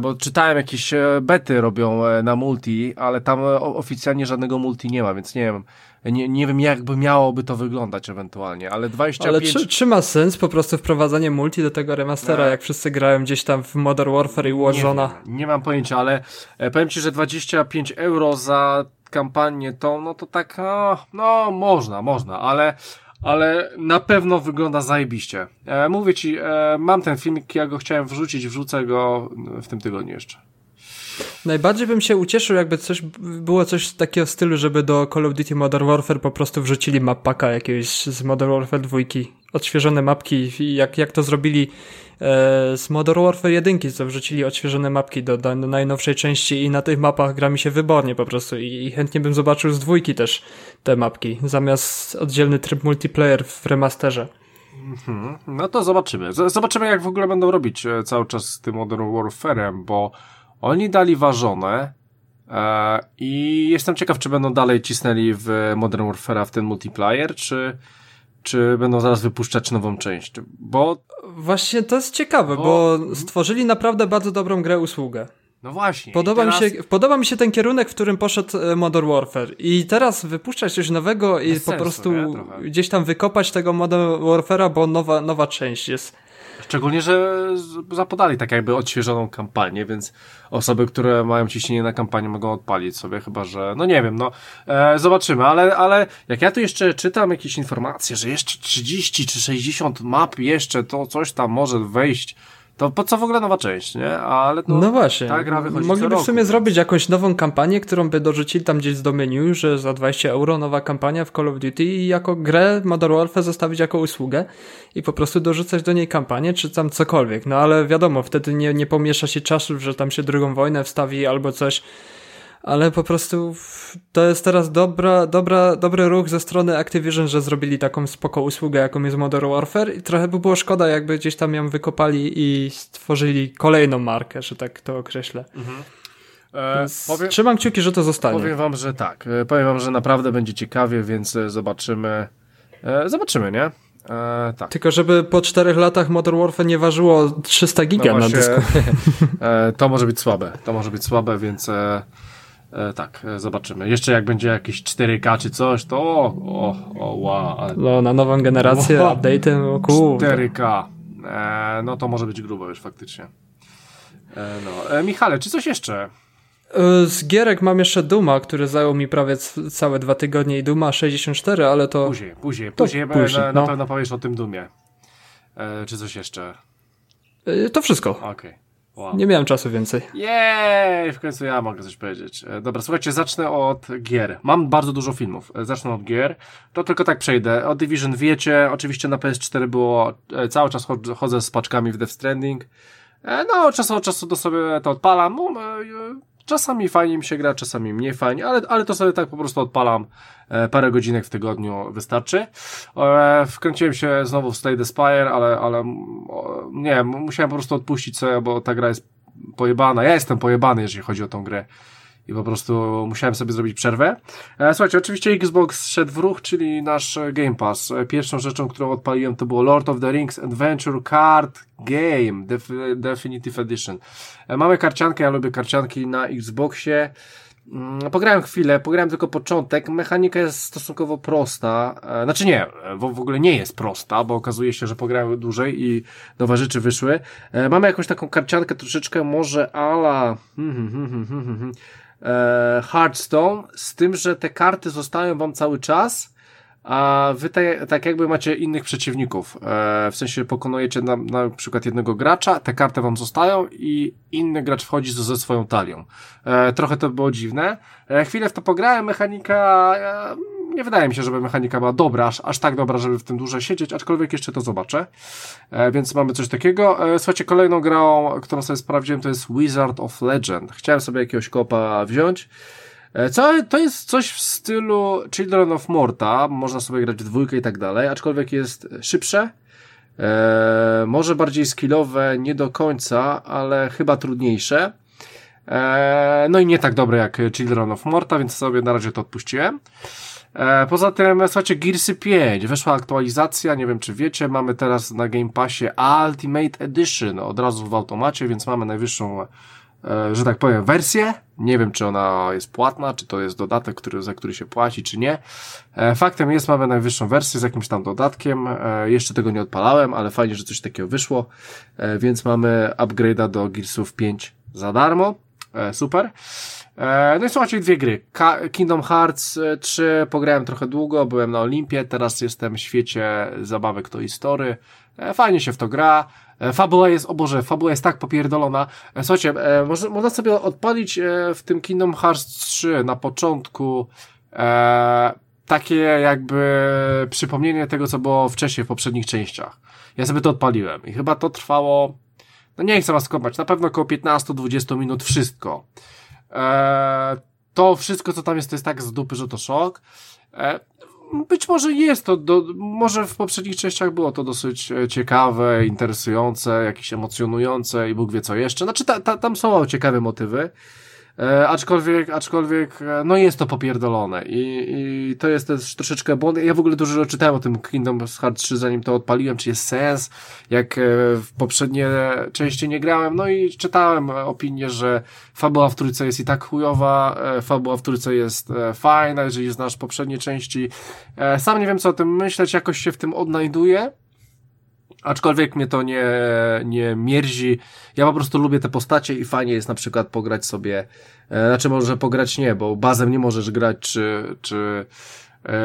Speaker 1: bo czytałem jakieś e, bety robią na multi, ale tam oficjalnie żadnego multi nie ma, więc nie wiem nie, nie wiem jakby miałoby to wyglądać ewentualnie, ale 25...
Speaker 3: Ale czy, czy ma sens po prostu wprowadzanie multi do tego remastera, jak wszyscy grają gdzieś tam w Modern Warfare i Warzona?
Speaker 1: Nie, nie mam pojęcia, ale e, powiem Ci, że 25 euro za kampanię tą, no to tak, no, no można, można, ale ale na pewno wygląda zajebiście. E, mówię Ci, e, mam ten filmik, ja go chciałem wrzucić, wrzucę go w tym tygodniu jeszcze.
Speaker 3: Najbardziej bym się ucieszył, jakby coś było coś takiego stylu, żeby do Call of Duty Modern Warfare po prostu wrzucili mapaka jakiegoś z Modern Warfare 2. Odświeżone mapki, jak, jak to zrobili e, z Modern Warfare 1, co wrzucili odświeżone mapki do, do, najnowszej części i na tych mapach gra mi się wybornie po prostu I, i chętnie bym zobaczył z dwójki też te mapki, zamiast oddzielny tryb multiplayer w remasterze.
Speaker 1: Mhm. No to zobaczymy. Zobaczymy, jak w ogóle będą robić e, cały czas z tym Modern Warfare'em, bo oni dali ważone e, i jestem ciekaw, czy będą dalej cisnęli w Modern Warfare w ten multiplayer, czy, czy będą zaraz wypuszczać nową część, bo...
Speaker 3: Właśnie to jest ciekawe, bo, bo stworzyli naprawdę bardzo dobrą grę usługę.
Speaker 1: No właśnie.
Speaker 3: Podoba, teraz... mi się, podoba mi się ten kierunek, w którym poszedł e, Modern Warfare. I teraz wypuszczać coś nowego i Bez po sensu, prostu gdzieś tam wykopać tego Modern Warfare'a, bo nowa, nowa część jest.
Speaker 1: Szczególnie, że zapodali tak jakby odświeżoną kampanię, więc osoby, które mają ciśnienie na kampanię mogą odpalić sobie, chyba że, no nie wiem, no e, zobaczymy, ale, ale jak ja tu jeszcze czytam jakieś informacje, że jeszcze 30 czy 60 map jeszcze, to coś tam może wejść to po co w ogóle nowa część, nie? Ale
Speaker 3: no, no właśnie. Ta gra wychodzi Mogliby w sumie zrobić jakąś nową kampanię, którą by dorzucili tam gdzieś do menu, że za 20 euro nowa kampania w Call of Duty i jako grę Modern Warfare zostawić jako usługę i po prostu dorzucać do niej kampanię, czy tam cokolwiek. No ale wiadomo, wtedy nie, nie pomiesza się czasów, że tam się drugą wojnę wstawi albo coś ale po prostu to jest teraz dobra, dobra, dobry ruch ze strony Activision, że zrobili taką spoko usługę, jaką jest Modern Warfare i trochę by było szkoda, jakby gdzieś tam ją wykopali i stworzyli kolejną markę, że tak to określę. Mhm. E, powiem, trzymam kciuki, że to zostanie.
Speaker 1: Powiem wam, że tak. E, powiem wam, że naprawdę będzie ciekawie, więc e, zobaczymy. E, zobaczymy, nie?
Speaker 3: E, tak. Tylko żeby po czterech latach Modern Warfare nie ważyło 300 giga no właśnie, na dysku.
Speaker 1: E, to może być słabe. To może być słabe, więc e, e tak, e, zobaczymy. Jeszcze jak będzie jakieś 4K czy coś, to o, o, o wow.
Speaker 3: No, na nową generację, o, update'em, o kurde.
Speaker 1: 4K. no to może być grubo już faktycznie. no. Michale, czy coś jeszcze?
Speaker 3: E, z gierek mam jeszcze Duma, który zajął mi prawie całe dwa tygodnie i Duma 64, ale to...
Speaker 1: Później, później, później, później na, no. na pewno powiesz o tym Dumie. E, czy coś jeszcze?
Speaker 3: E, to wszystko.
Speaker 1: Okej. Okay.
Speaker 3: Wow. Nie miałem czasu więcej.
Speaker 1: Jej, w końcu ja mogę coś powiedzieć. E, dobra, słuchajcie, zacznę od gier. Mam bardzo dużo filmów. E, zacznę od gier. To tylko tak przejdę. O Division wiecie, oczywiście na PS4 było, cały czas chodzę z paczkami w Death Stranding. No, od czasu do sobie to odpalam. Czasami fajnie mi się gra, czasami mniej fajnie, ale, ale to sobie tak po prostu odpalam e, parę godzinek w tygodniu wystarczy. E, wkręciłem się znowu w Slay the Spire, ale, ale nie, musiałem po prostu odpuścić sobie, bo ta gra jest pojebana. Ja jestem pojebany, jeżeli chodzi o tą grę i po prostu musiałem sobie zrobić przerwę. E, słuchajcie, oczywiście Xbox szedł w ruch, czyli nasz Game Pass. E, pierwszą rzeczą, którą odpaliłem to było Lord of the Rings Adventure Card Game Definitive Edition. E, mamy karciankę, ja lubię karcianki na Xboxie. Mm, pograłem chwilę, pograłem tylko początek. Mechanika jest stosunkowo prosta. Znaczy nie, w, ogóle nie jest prosta, bo okazuje się, że pograłem dłużej i nowe rzeczy wyszły. Mamy jakąś taką karciankę troszeczkę może ala hmm, hmm, hmm, Hearthstone, z tym, że te karty zostają wam cały czas, a wy te, tak jakby macie innych przeciwników. E, w sensie pokonujecie na, na przykład jednego gracza, te karty wam zostają i inny gracz wchodzi ze, swoją talią. E, trochę to było dziwne. E, chwilę w to pograłem, mechanika e, nie wydaje mi się, żeby mechanika była dobra, aż, aż tak dobra, żeby w tym dłużej siedzieć, aczkolwiek jeszcze to zobaczę. E, więc mamy coś takiego. E, słuchajcie, kolejną grą, którą sobie sprawdziłem, to jest Wizard of Legend. Chciałem sobie jakiegoś kopa wziąć. E, co, to jest coś w stylu Children of Morta, można sobie grać w dwójkę i tak dalej, aczkolwiek jest szybsze, e, może bardziej skillowe, nie do końca, ale chyba trudniejsze. E, no i nie tak dobre jak Children of Morta, więc sobie na razie to odpuściłem. E, poza tym, słuchajcie, Gearsy 5, weszła aktualizacja, nie wiem czy wiecie, mamy teraz na Game Passie Ultimate Edition od razu w automacie, więc mamy najwyższą, e, że tak powiem, wersję. Nie wiem, czy ona jest płatna, czy to jest dodatek, który, za który się płaci, czy nie. E, faktem jest, mamy najwyższą wersję z jakimś tam dodatkiem. Jeszcze tego nie odpalałem, ale fajnie, że coś takiego wyszło, więc mamy upgrade'a do Gearsów 5 za darmo. Super. E, no i słuchajcie, dwie gry. Kingdom Hearts 3 e, pograłem trochę długo, byłem na Olimpie, teraz jestem w świecie zabawek to Story. E, fajnie się w to gra. Fabuła jest, o Boże, fabuła jest tak popierdolona. Słuchajcie, można, sobie odpalić w tym Kingdom Hearts 3 na początku takie jakby przypomnienie tego, co było wcześniej w poprzednich częściach. Ja sobie to odpaliłem i chyba to trwało, no nie chcę was kopać, na pewno około 15-20 minut wszystko. E, to wszystko, co tam jest, to jest tak z dupy, że to szok. E, być może jest to, do, może w poprzednich częściach było to dosyć e, ciekawe, interesujące, jakieś emocjonujące i Bóg wie co jeszcze. Znaczy, ta, ta, tam są ciekawe motywy. E, aczkolwiek, aczkolwiek, e, no jest to popierdolone i, i to jest też troszeczkę błąd. Ja w ogóle dużo czytałem o tym Kingdom Hearts 3 zanim to odpaliłem, czy jest sens, jak e, w poprzednie części nie grałem, no i czytałem opinię, że fabuła w trójce jest i tak chujowa, e, fabuła w trójce jest fajna, jeżeli znasz poprzednie części. Sam nie wiem co o tym myśleć, jakoś się w tym odnajduję, Aczkolwiek mnie to nie, nie mierzi. Ja po prostu lubię te postacie i fajnie jest na przykład pograć sobie, e, znaczy może pograć nie, bo bazem nie możesz grać, czy, czy,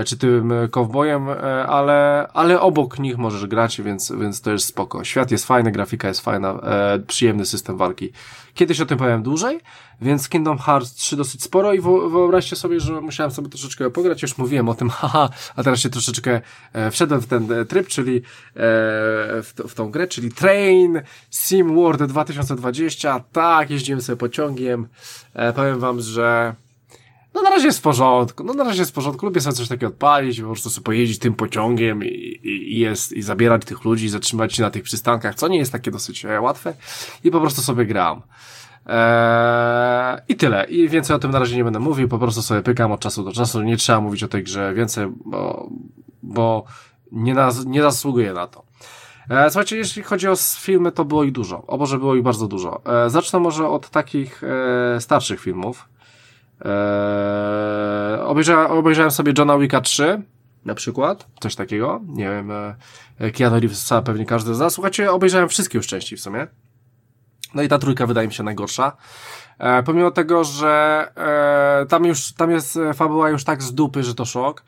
Speaker 1: czy tym kowbojem, e, ale, ale obok nich możesz grać, więc, więc to jest spoko. Świat jest fajny, grafika jest fajna, przyjemny system walki. Kiedyś o tym powiem dłużej, więc Kingdom Hearts 3 dosyć sporo i wyobraźcie sobie, że musiałem sobie troszeczkę pograć, już mówiłem o tym, haha, a teraz się troszeczkę e, wszedłem w ten e, tryb, czyli e, w, w tą grę, czyli Train Sim World 2020, tak, jeździłem sobie pociągiem, e, powiem wam, że no na razie jest w porządku, no na razie jest w porządku, lubię sobie coś takiego odpalić, po prostu sobie pojeździć tym pociągiem i, i, i jest, i zabierać tych ludzi, zatrzymać się na tych przystankach, co nie jest takie dosyć e, łatwe i po prostu sobie gram. Eee, I tyle. I więcej o tym na razie nie będę mówił, po prostu sobie pykam od czasu do czasu. Nie trzeba mówić o tej grze więcej, bo, bo nie, nas, nie zasługuje na to. Eee, słuchajcie, jeśli chodzi o filmy, to było ich dużo. O Boże, było ich bardzo dużo. Eee, zacznę może od takich e, starszych filmów. Eee, obejrzałem, obejrzałem sobie Johna Wicka 3, na przykład, coś takiego. Nie wiem, e, Keanu Reevesa pewnie każdy z nas. Słuchajcie, obejrzałem wszystkie już części w sumie. No i ta trójka wydaje mi się najgorsza. E, pomimo tego, że e, tam już, tam jest fabuła już tak z dupy, że to szok.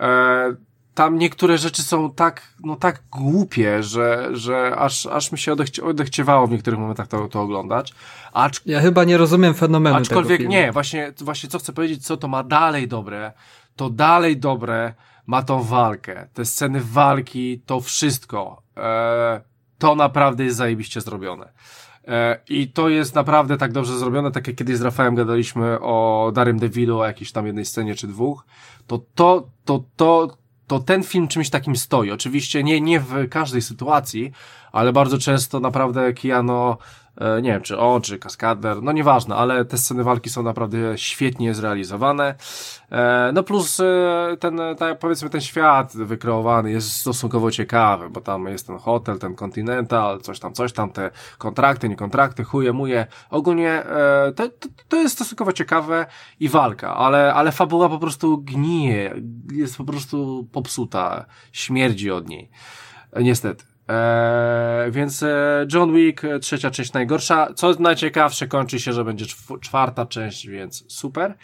Speaker 1: E, tam niektóre rzeczy są tak, no tak głupie, że, że aż, aż mi się odechci odechciewało w niektórych momentach to, to oglądać.
Speaker 3: Acz... Ja chyba nie rozumiem fenomenu
Speaker 1: Aczkolwiek
Speaker 3: tego
Speaker 1: nie, właśnie, właśnie co chcę powiedzieć, co to ma dalej dobre, to dalej dobre ma tą walkę. Te sceny walki, to wszystko. E, to naprawdę jest zajebiście zrobione. E, I to jest naprawdę tak dobrze zrobione, tak jak kiedyś z Rafałem gadaliśmy o Darym DeVito, o jakiejś tam jednej scenie czy dwóch, to to, to, to, to ten film czymś takim stoi. Oczywiście nie, nie w każdej sytuacji, ale bardzo często naprawdę Keanu nie wiem, czy on, czy kaskader, no nieważne, ale te sceny walki są naprawdę świetnie zrealizowane. E, no plus e, ten, tak powiedzmy, ten świat wykreowany jest stosunkowo ciekawy, bo tam jest ten hotel, ten Continental, coś tam, coś tam, te kontrakty, nie kontrakty, chuje, muje. Ogólnie to, to jest stosunkowo ciekawe i walka, ale, ale fabuła po prostu gnije, jest po prostu popsuta, śmierdzi od niej. Niestety. Eee, więc e, John Wick, e, trzecia część najgorsza. Co najciekawsze, kończy się, że będzie czwarta część, więc super.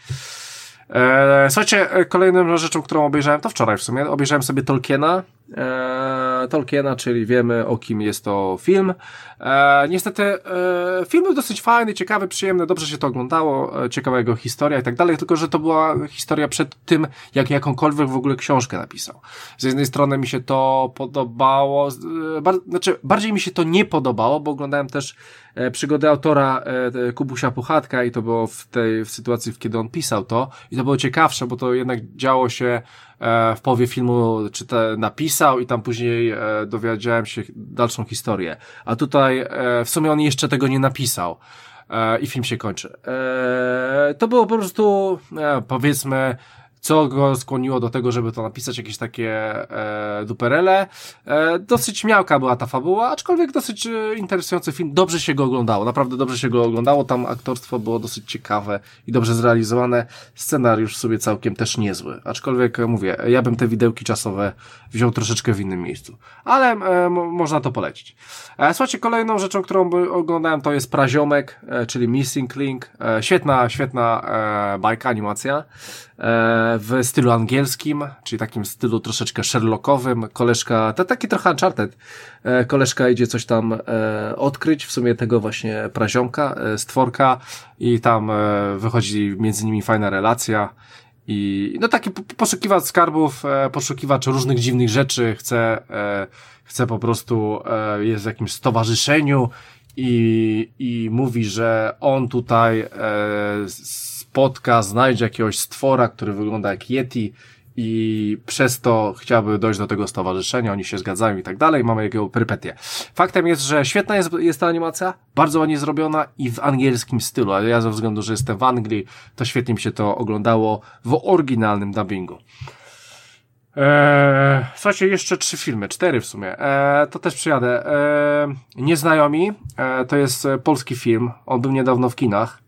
Speaker 1: Eee, słuchajcie, e, kolejną rzeczą, którą obejrzałem, to wczoraj w sumie, obejrzałem sobie Tolkiena. Eee, Tolkiena, czyli wiemy o kim jest to film. Eee, niestety e, film był dosyć fajny, ciekawy, przyjemny, dobrze się to oglądało, e, ciekawa jego historia i tak dalej, tylko że to była historia przed tym, jak jakąkolwiek w ogóle książkę napisał. Z jednej strony mi się to podobało, e, bar znaczy bardziej mi się to nie podobało, bo oglądałem też e, przygodę autora e, Kubusia Puchatka i to było w tej w sytuacji, kiedy on pisał to i to było ciekawsze, bo to jednak działo się e, w połowie filmu, czy te napisał i tam później e, dowiedziałem się dalszą historię. A tutaj e, w sumie on jeszcze tego nie napisał. E, I film się kończy. E, to było po prostu, e, powiedzmy, co go skłoniło do tego, żeby to napisać, jakieś takie e, duperele. E, dosyć miałka była ta fabuła, aczkolwiek dosyć e, interesujący film. Dobrze się go oglądało, naprawdę dobrze się go oglądało. Tam aktorstwo było dosyć ciekawe i dobrze zrealizowane. Scenariusz sobie całkiem też niezły. Aczkolwiek e, mówię, ja bym te widełki czasowe wziął troszeczkę w innym miejscu. Ale e, można to polecić. E, słuchajcie, kolejną rzeczą, którą oglądałem to jest Praziomek, e, czyli Missing Link. E, świetna, świetna e, bajka, animacja. E, w stylu angielskim, czyli takim stylu troszeczkę Sherlockowym. Koleżka, to taki trochę Uncharted. E, koleżka idzie coś tam e, odkryć, w sumie tego właśnie praziomka, stworka i tam wychodzi między nimi fajna relacja. I no taki poszukiwacz skarbów, poszukiwacz różnych dziwnych rzeczy, chce, chce po prostu, jest w jakimś stowarzyszeniu i, i mówi, że on tutaj spotka, znajdzie jakiegoś stwora, który wygląda jak Yeti i przez to chciałby dojść do tego stowarzyszenia, oni się zgadzają i tak dalej, mamy jego perypetie. Faktem jest, że świetna jest, jest ta animacja, bardzo ładnie zrobiona i w angielskim stylu, ale ja ze względu, że jestem w Anglii, to świetnie mi się to oglądało w oryginalnym dubbingu. Eee, słuchajcie, jeszcze trzy filmy, cztery w sumie. Eee, to też przyjadę. Eee, Nieznajomi, eee, to jest polski film. On był niedawno w kinach.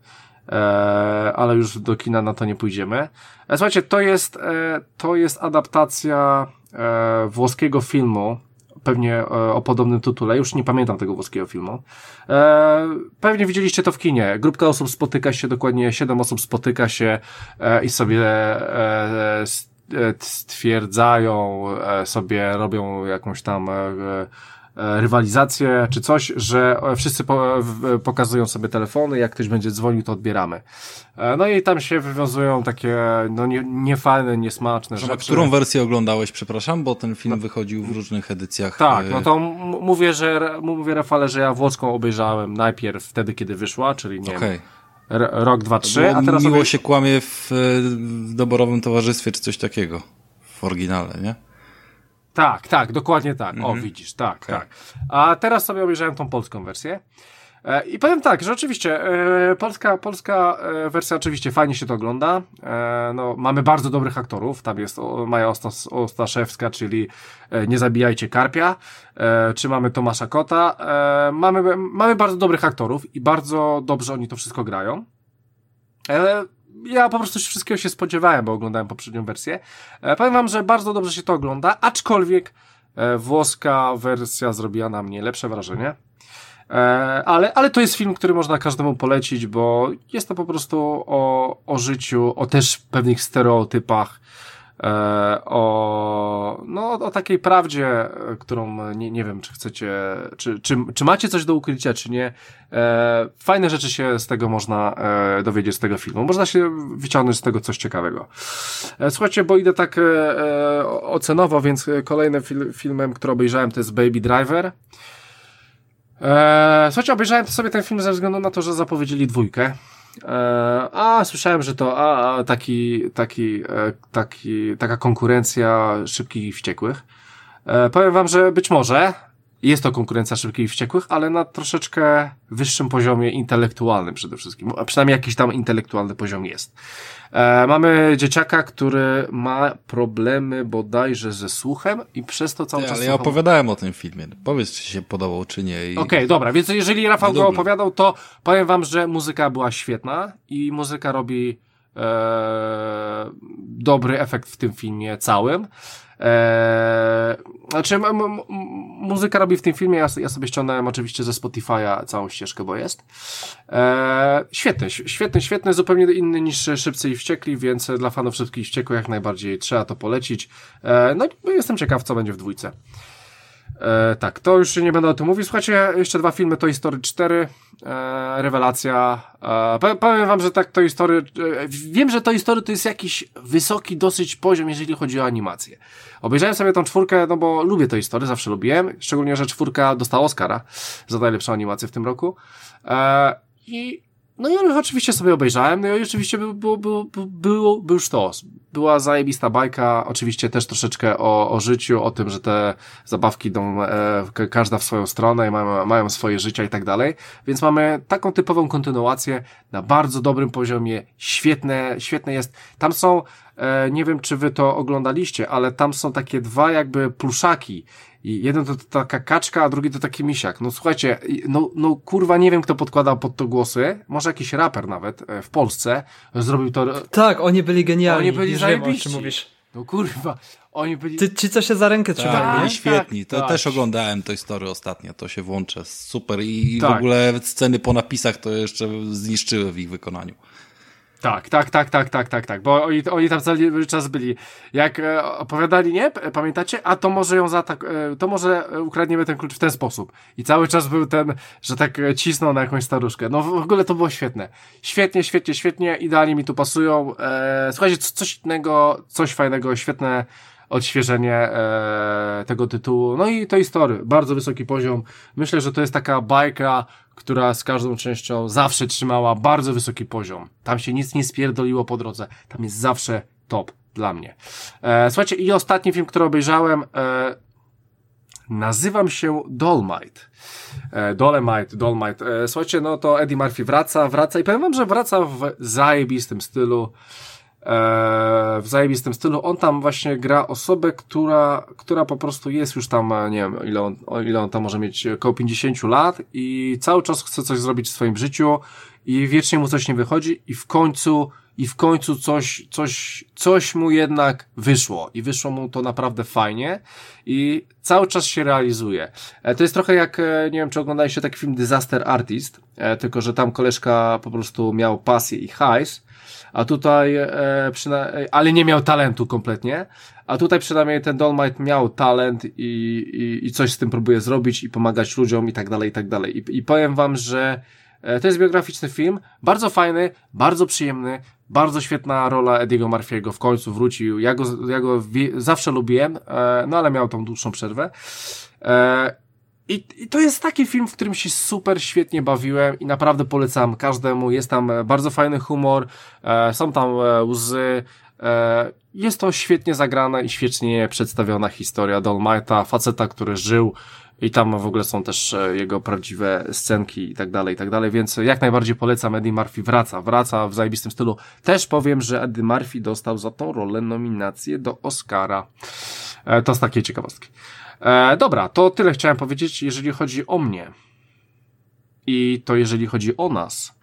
Speaker 1: E, ale już do kina na to nie pójdziemy. E, słuchajcie, to jest, e, to jest adaptacja włoskiego filmu, pewnie o podobnym tytule, już nie pamiętam tego włoskiego filmu. Pewnie widzieliście to w kinie. Grupka osób spotyka się, dokładnie siedem osób spotyka się i sobie stwierdzają, sobie robią jakąś tam rywalizację czy coś, że wszyscy po, pokazują sobie telefony, jak ktoś będzie dzwonił, to odbieramy. E, no i tam się wywiązują takie no nie, niefajne, niesmaczne rzeczy.
Speaker 2: A którą wersję oglądałeś, przepraszam, bo ten film no, wychodził w różnych edycjach.
Speaker 1: Tak, e, no to mówię, że mówię Rafale, że ja włoską obejrzałem najpierw wtedy, kiedy wyszła, czyli nie okay. wiem, rok, dwa, trzy,
Speaker 2: a teraz... Miło się kłamie w, w doborowym towarzystwie, czy coś takiego w oryginale, nie?
Speaker 1: Tak, tak, dokładnie tak. O, mhm. widzisz, tak, okay. tak. A teraz sobie obejrzałem tą polską wersję. E, I powiem tak, że oczywiście e, polska, polska e, wersja oczywiście fajnie się to ogląda. No, mamy bardzo dobrych aktorów. Tam jest Maja Ostaszewska, czyli Nie zabijajcie karpia, czy mamy Tomasza Kota. Mamy, mamy bardzo dobrych aktorów i bardzo dobrze oni to wszystko grają. Ja po prostu wszystkiego się spodziewałem, bo oglądałem poprzednią wersję. Powiem wam, że bardzo dobrze się to ogląda, aczkolwiek włoska wersja zrobiła na mnie lepsze wrażenie. E, ale, ale to jest film, który można każdemu polecić, bo jest to po prostu o, o życiu, o też pewnych stereotypach, e, o, no, o takiej prawdzie, którą nie, nie wiem, czy chcecie, czy, czy, czy macie coś do ukrycia, czy nie. E, fajne rzeczy się z tego można dowiedzieć z tego filmu. Można się wyciągnąć z tego coś ciekawego. Słuchajcie, bo idę tak ocenowo, więc kolejnym fil filmem, który obejrzałem, to jest Baby Driver. Eee, słuchajcie, obejrzałem sobie ten film ze względu na to, że zapowiedzieli dwójkę. Eee, a słyszałem, że to a, a taki, taki, e, taki, taka konkurencja szybkich i wściekłych. E, powiem wam, że być może jest to konkurencja szybkich i wściekłych, ale na troszeczkę wyższym poziomie intelektualnym przede wszystkim. A przynajmniej jakiś tam intelektualny poziom jest. E, mamy dzieciaka, który ma problemy bodajże ze słuchem i przez to cały
Speaker 2: nie,
Speaker 1: czas.
Speaker 2: Ale ja opowiadałem o tym filmie. Powiedz, czy się podobał, czy nie.
Speaker 1: I... Okej, okay, dobra, więc jeżeli Rafał go opowiadał, to powiem wam, że muzyka była świetna i muzyka robi e, dobry efekt w tym filmie całym. Eee, znaczy, muzyka robi w tym filmie, ja, ja sobie ściągnąłem oczywiście ze Spotify'a całą ścieżkę, bo jest. Eee, świetny, świetny, świetny, zupełnie inny niż Szybcy i Wściekli, więc dla fanów Szybkich i Wściekłych jak najbardziej trzeba to polecić. Eee, no i jestem ciekaw, co będzie w dwójce. E, tak, to już nie będę o tym mówił. Słuchajcie, jeszcze dwa filmy, to Story 4, e, rewelacja. E, powiem wam, że tak to Story, e, wiem, że to Story to jest jakiś wysoki dosyć poziom, jeżeli chodzi o animację. Obejrzałem sobie tą czwórkę, no bo lubię to Story, zawsze lubiłem, szczególnie, że czwórka dostała Oscara za najlepszą animację w tym roku. E, I no i oczywiście sobie obejrzałem, no i oczywiście był, był, był, był, był sztos. Była zajebista bajka, oczywiście też troszeczkę o, o życiu, o tym, że te zabawki idą e, każda w swoją stronę i mają, mają swoje życia i tak dalej. Więc mamy taką typową kontynuację na bardzo dobrym poziomie. Świetne, świetne jest. Tam są, nie wiem czy wy to oglądaliście, ale tam są takie dwa jakby pluszaki i jeden to, taka kaczka, a drugi to taki misiak. No słuchajcie, no, no kurwa nie wiem kto podkładał pod to głosy, może jakiś raper nawet e, w Polsce zrobił to.
Speaker 3: Tak, oni byli genialni. Oni byli zajebiści. mówisz.
Speaker 1: No kurwa, oni byli...
Speaker 3: Ty, ci co się za rękę tak, trzymali,
Speaker 2: tak, świetni. Tak, to tak. też oglądałem Toy Story ostatnio, to się włączę. Super i, i w tak. ogóle sceny po napisach to jeszcze zniszczyły w ich wykonaniu.
Speaker 1: Tak, tak, tak, tak, tak, tak, tak, bo oni, oni tam cały czas byli. Jak e, opowiadali, nie? Pamiętacie? A to może ją zatak, e, to może ukradniemy ten klucz w ten sposób. I cały czas był ten, że tak e, cisnął na jakąś staruszkę. No w ogóle to było świetne. Świetnie, świetnie, świetnie, idealnie mi tu pasują. E, słuchajcie, coś innego, coś fajnego, świetne odświeżenie e, tego tytułu. No i tej story, bardzo wysoki poziom. Myślę, że to jest taka bajka, która z każdą częścią zawsze trzymała bardzo wysoki poziom. Tam się nic nie spierdoliło po drodze. Tam jest zawsze top dla mnie. E, słuchajcie, i ostatni film, który obejrzałem, e, nazywam się Dolmite. E, Dolemite, Dolmite. E, słuchajcie, no to Eddie Murphy wraca, wraca i powiem wam, że wraca w zajebistym stylu. E, w zajebistym stylu. On tam właśnie gra osobę, która, która po prostu jest już tam, e, nie wiem, ile on, ile on tam może mieć, około 50 lat i cały czas chce coś zrobić w swoim życiu i wiecznie mu coś nie wychodzi i w końcu, i w końcu coś, coś, coś mu jednak wyszło i wyszło mu to naprawdę fajnie i cały czas się realizuje. E, to jest trochę jak, nie wiem, czy oglądaliście taki film Disaster Artist, tylko że tam koleżka po prostu miał pasję i hajs a tutaj, e, ale nie miał talentu kompletnie, a tutaj przynajmniej ten Dolmite miał talent i, i, i coś z tym próbuje zrobić i pomagać ludziom i tak dalej, i tak dalej. I, i powiem wam, że e, to jest biograficzny film, bardzo fajny, bardzo przyjemny, bardzo świetna rola Ediego Murphy'ego w końcu wrócił. Ja go, ja go zawsze lubiłem, e, no ale miał tą dłuższą przerwę. E, i, I, to jest taki film, w którym się super świetnie bawiłem i naprawdę polecam każdemu. Jest tam e, bardzo fajny humor, e, są tam e, łzy. E, jest to świetnie zagrana i świetnie przedstawiona historia Dolmajta, faceta, który żył i tam w ogóle są też e, jego prawdziwe scenki i tak dalej, i tak dalej, więc jak najbardziej polecam, Eddie Murphy wraca, wraca w zajebistym stylu. Też powiem, że Eddie Murphy dostał za tą rolę nominację do Oscara. E, to z takiej ciekawostki. E, dobra, to tyle chciałem powiedzieć, jeżeli chodzi o mnie. I to jeżeli chodzi o nas.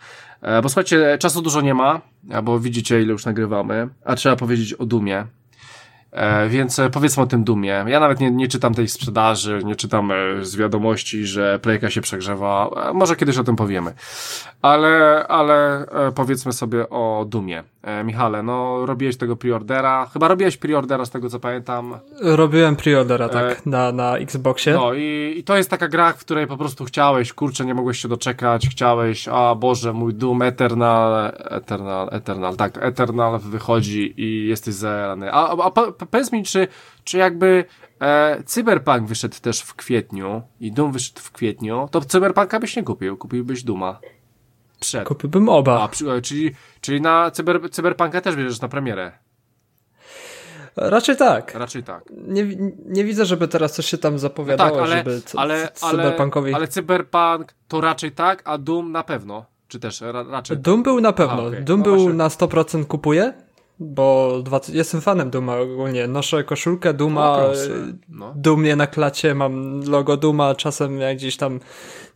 Speaker 1: Bo słuchajcie, czasu dużo nie ma, bo widzicie ile już nagrywamy, a trzeba powiedzieć o Dumie. E, więc e, powiedzmy o tym dumie. Ja nawet nie, nie czytam tej sprzedaży, nie czytam e, z wiadomości, że Playka się przegrzewa. Może kiedyś o tym powiemy. Ale, ale powiedzmy sobie o dumie. Michale, no robiłeś tego preordera. Chyba robiłeś preordera z tego co pamiętam.
Speaker 3: Robiłem preordera, tak, e... na, na Xboxie.
Speaker 1: No i, i to jest taka gra, w której po prostu chciałeś, kurczę, nie mogłeś się doczekać, chciałeś, a Boże, mój Doom Eternal, Eternal, Eternal, tak, Eternal wychodzi i jesteś zajarany. A, a, a powiedz mi, czy, czy jakby e, Cyberpunk wyszedł też w kwietniu i Doom wyszedł w kwietniu, to Cyberpunka byś nie kupił, kupiłbyś Duma.
Speaker 3: Kupiłbym oba.
Speaker 1: A, przy, e, czyli, czyli na cyber, Cyberpunka też bierzesz na premierę.
Speaker 3: Raczej tak.
Speaker 1: Raczej tak.
Speaker 3: Nie, nie widzę, żeby teraz coś się tam zapowiadało, no tak, ale, żeby
Speaker 1: ale, cyberpunkowi... Ale cyberpunk to raczej tak, a Doom na pewno. Czy też ra, raczej
Speaker 3: Doom był na pewno. A, okay. Doom no był właśnie. na 100% kupuje bo dwa, jestem fanem Duma ogólnie. Noszę koszulkę Duma, no. dumnie na klacie mam logo Duma, czasem jak gdzieś tam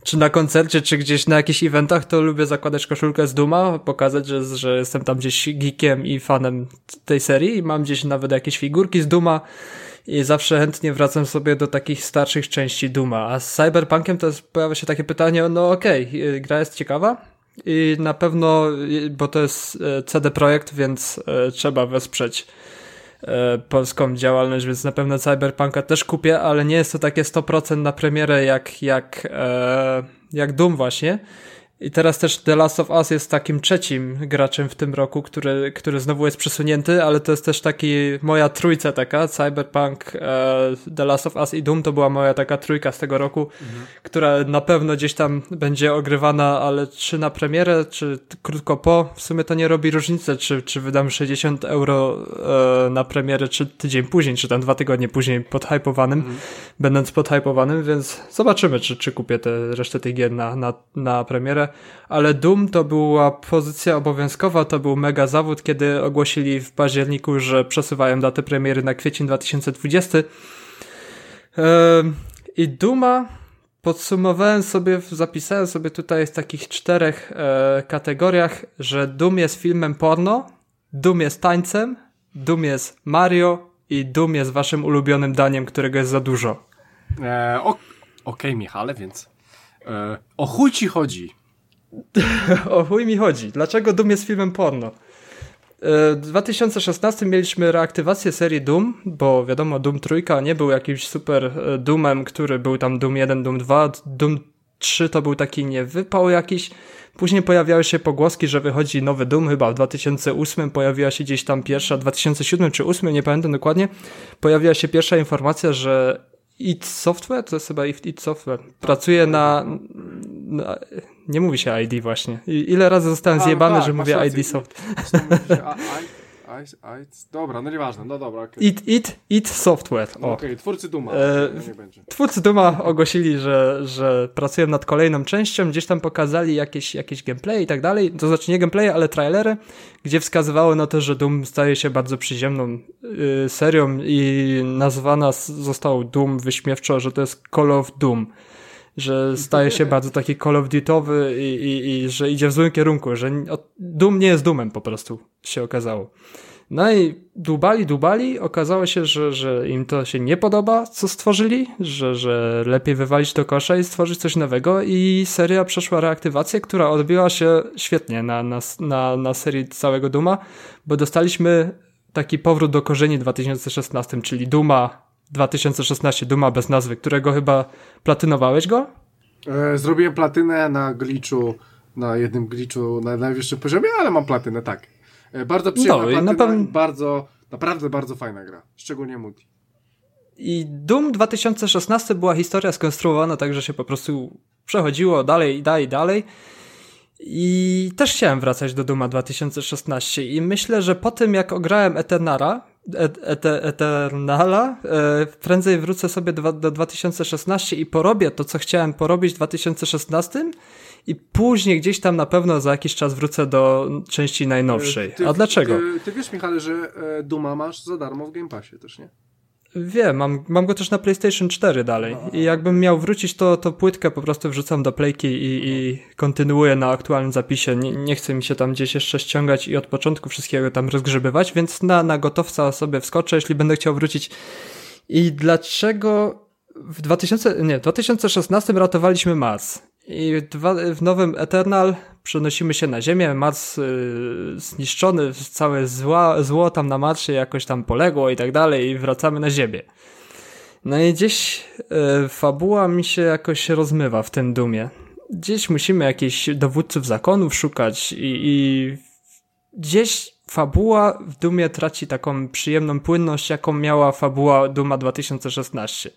Speaker 3: czy na koncercie, czy gdzieś na jakichś eventach, to lubię zakładać koszulkę z Duma, pokazać, że, że jestem tam gdzieś geekiem i fanem tej serii i mam gdzieś nawet jakieś figurki z Duma i zawsze chętnie wracam sobie do takich starszych części Duma. A z Cyberpunkiem to jest, pojawia się takie pytanie, no okej, okay, gra jest ciekawa, i na pewno, bo to jest e, CD Projekt, więc e, trzeba wesprzeć e, polską działalność, więc na pewno Cyberpunka też kupię, ale nie jest to takie 100% na premierę jak, jak, jak Doom właśnie. I teraz też The Last of Us jest takim trzecim graczem w tym roku, który, który znowu jest przesunięty, ale to jest też taki moja trójca taka, Cyberpunk, e, The Last of Us i Doom to była moja taka trójka z tego roku, mhm. która na pewno gdzieś tam będzie ogrywana, ale czy na premierę, czy krótko po, w sumie to nie robi różnicy, czy, czy wydam 60 euro e, na premierę, czy tydzień później, czy tam dwa tygodnie później podhypowanym, mhm. będąc podhypowanym, więc zobaczymy, czy, czy kupię te, resztę tych gier na, na, na premierę ale Doom to była pozycja obowiązkowa, to był mega zawód, kiedy ogłosili w październiku, że przesuwają datę premiery na kwiecień 2020. I Duma podsumowałem sobie, zapisałem sobie tutaj w takich czterech e, kategoriach, że Doom jest filmem porno, Doom jest tańcem, Doom jest Mario i Doom jest waszym ulubionym daniem, którego jest za dużo.
Speaker 1: E, Okej, okay, Michale, więc e, o chuj ci chodzi.
Speaker 3: o chuj mi chodzi. Dlaczego Doom jest filmem porno? E, w 2016 mieliśmy reaktywację serii Doom, bo wiadomo, Doom trójka nie był jakimś super e, Doomem, który był tam Doom 1, Doom 2, Doom 3 to był taki niewypał jakiś. Później pojawiały się pogłoski, że wychodzi nowy Doom, chyba w 2008 pojawiła się gdzieś tam pierwsza, 2007 czy 2008, nie pamiętam dokładnie, pojawiła się pierwsza informacja, że id Software, to jest chyba id Software, pracuje na, na, nie mówi się ID właśnie. I ile razy zostałem zjebany, tak, że mówię ID Software.
Speaker 1: dobra, no nieważne, no dobra.
Speaker 3: Okay. It, it, it Software.
Speaker 1: Okej, okay, twórcy Duma. E,
Speaker 3: twórcy Duma ogłosili, że, że pracują nad kolejną częścią, gdzieś tam pokazali jakieś, jakieś gameplay i tak dalej, to znaczy nie gameplay, ale trailery, gdzie wskazywało na to, że Doom staje się bardzo przyziemną y, serią i nazwana został Doom wyśmiewczo, że to jest Call of Doom że staje się bardzo taki Call of Duty'owy i, i, i że idzie w złym kierunku, że Doom nie jest Doomem po prostu, się okazało. No i dubali, dubali, okazało się, że, że im to się nie podoba, co stworzyli, że, że lepiej wywalić do kosza i stworzyć coś nowego i seria przeszła reaktywację, która odbiła się świetnie na, na, na, na serii całego Duma, bo dostaliśmy taki powrót do korzeni w 2016, czyli Duma 2016 Duma bez nazwy, którego chyba platynowałeś go?
Speaker 1: E, zrobiłem platynę na glitchu, na jednym glitchu na najwyższym poziomie, ale mam platynę, tak. E, bardzo przyjemna no, platyna, na pewno... bardzo, naprawdę bardzo fajna gra, szczególnie multi.
Speaker 3: I Doom 2016 była historia skonstruowana tak, że się po prostu przechodziło dalej, dalej, dalej. I też chciałem wracać do Duma 2016 i myślę, że po tym jak ograłem Eternara, et, Eternala, e, prędzej wrócę sobie do, do 2016 i porobię to, co chciałem porobić w 2016 i później gdzieś tam na pewno za jakiś czas wrócę do części najnowszej. Ty, A dlaczego?
Speaker 1: Ty, ty wiesz, Michale, że e, Duma masz za darmo w Game Passie też, nie?
Speaker 3: Wiem, mam, mam go też na PlayStation 4 dalej. I jakbym miał wrócić, to, to płytkę po prostu wrzucam do playki i, i kontynuuję na aktualnym zapisie. Nie, nie chce mi się tam gdzieś jeszcze ściągać i od początku wszystkiego tam rozgrzebywać, więc na, na gotowca sobie wskoczę, jeśli będę chciał wrócić. I dlaczego w 2000, nie, w 2016 ratowaliśmy Mars. I w nowym Eternal przenosimy się na Ziemię, Mars y, zniszczony, całe zła, zło tam na Marsie jakoś tam poległo i tak dalej i wracamy na Ziemię. No i gdzieś y, fabuła mi się jakoś rozmywa w tym dumie. Gdzieś musimy jakichś dowódców zakonów szukać i, i gdzieś fabuła w Dumie traci taką przyjemną płynność, jaką miała fabuła Duma 2016.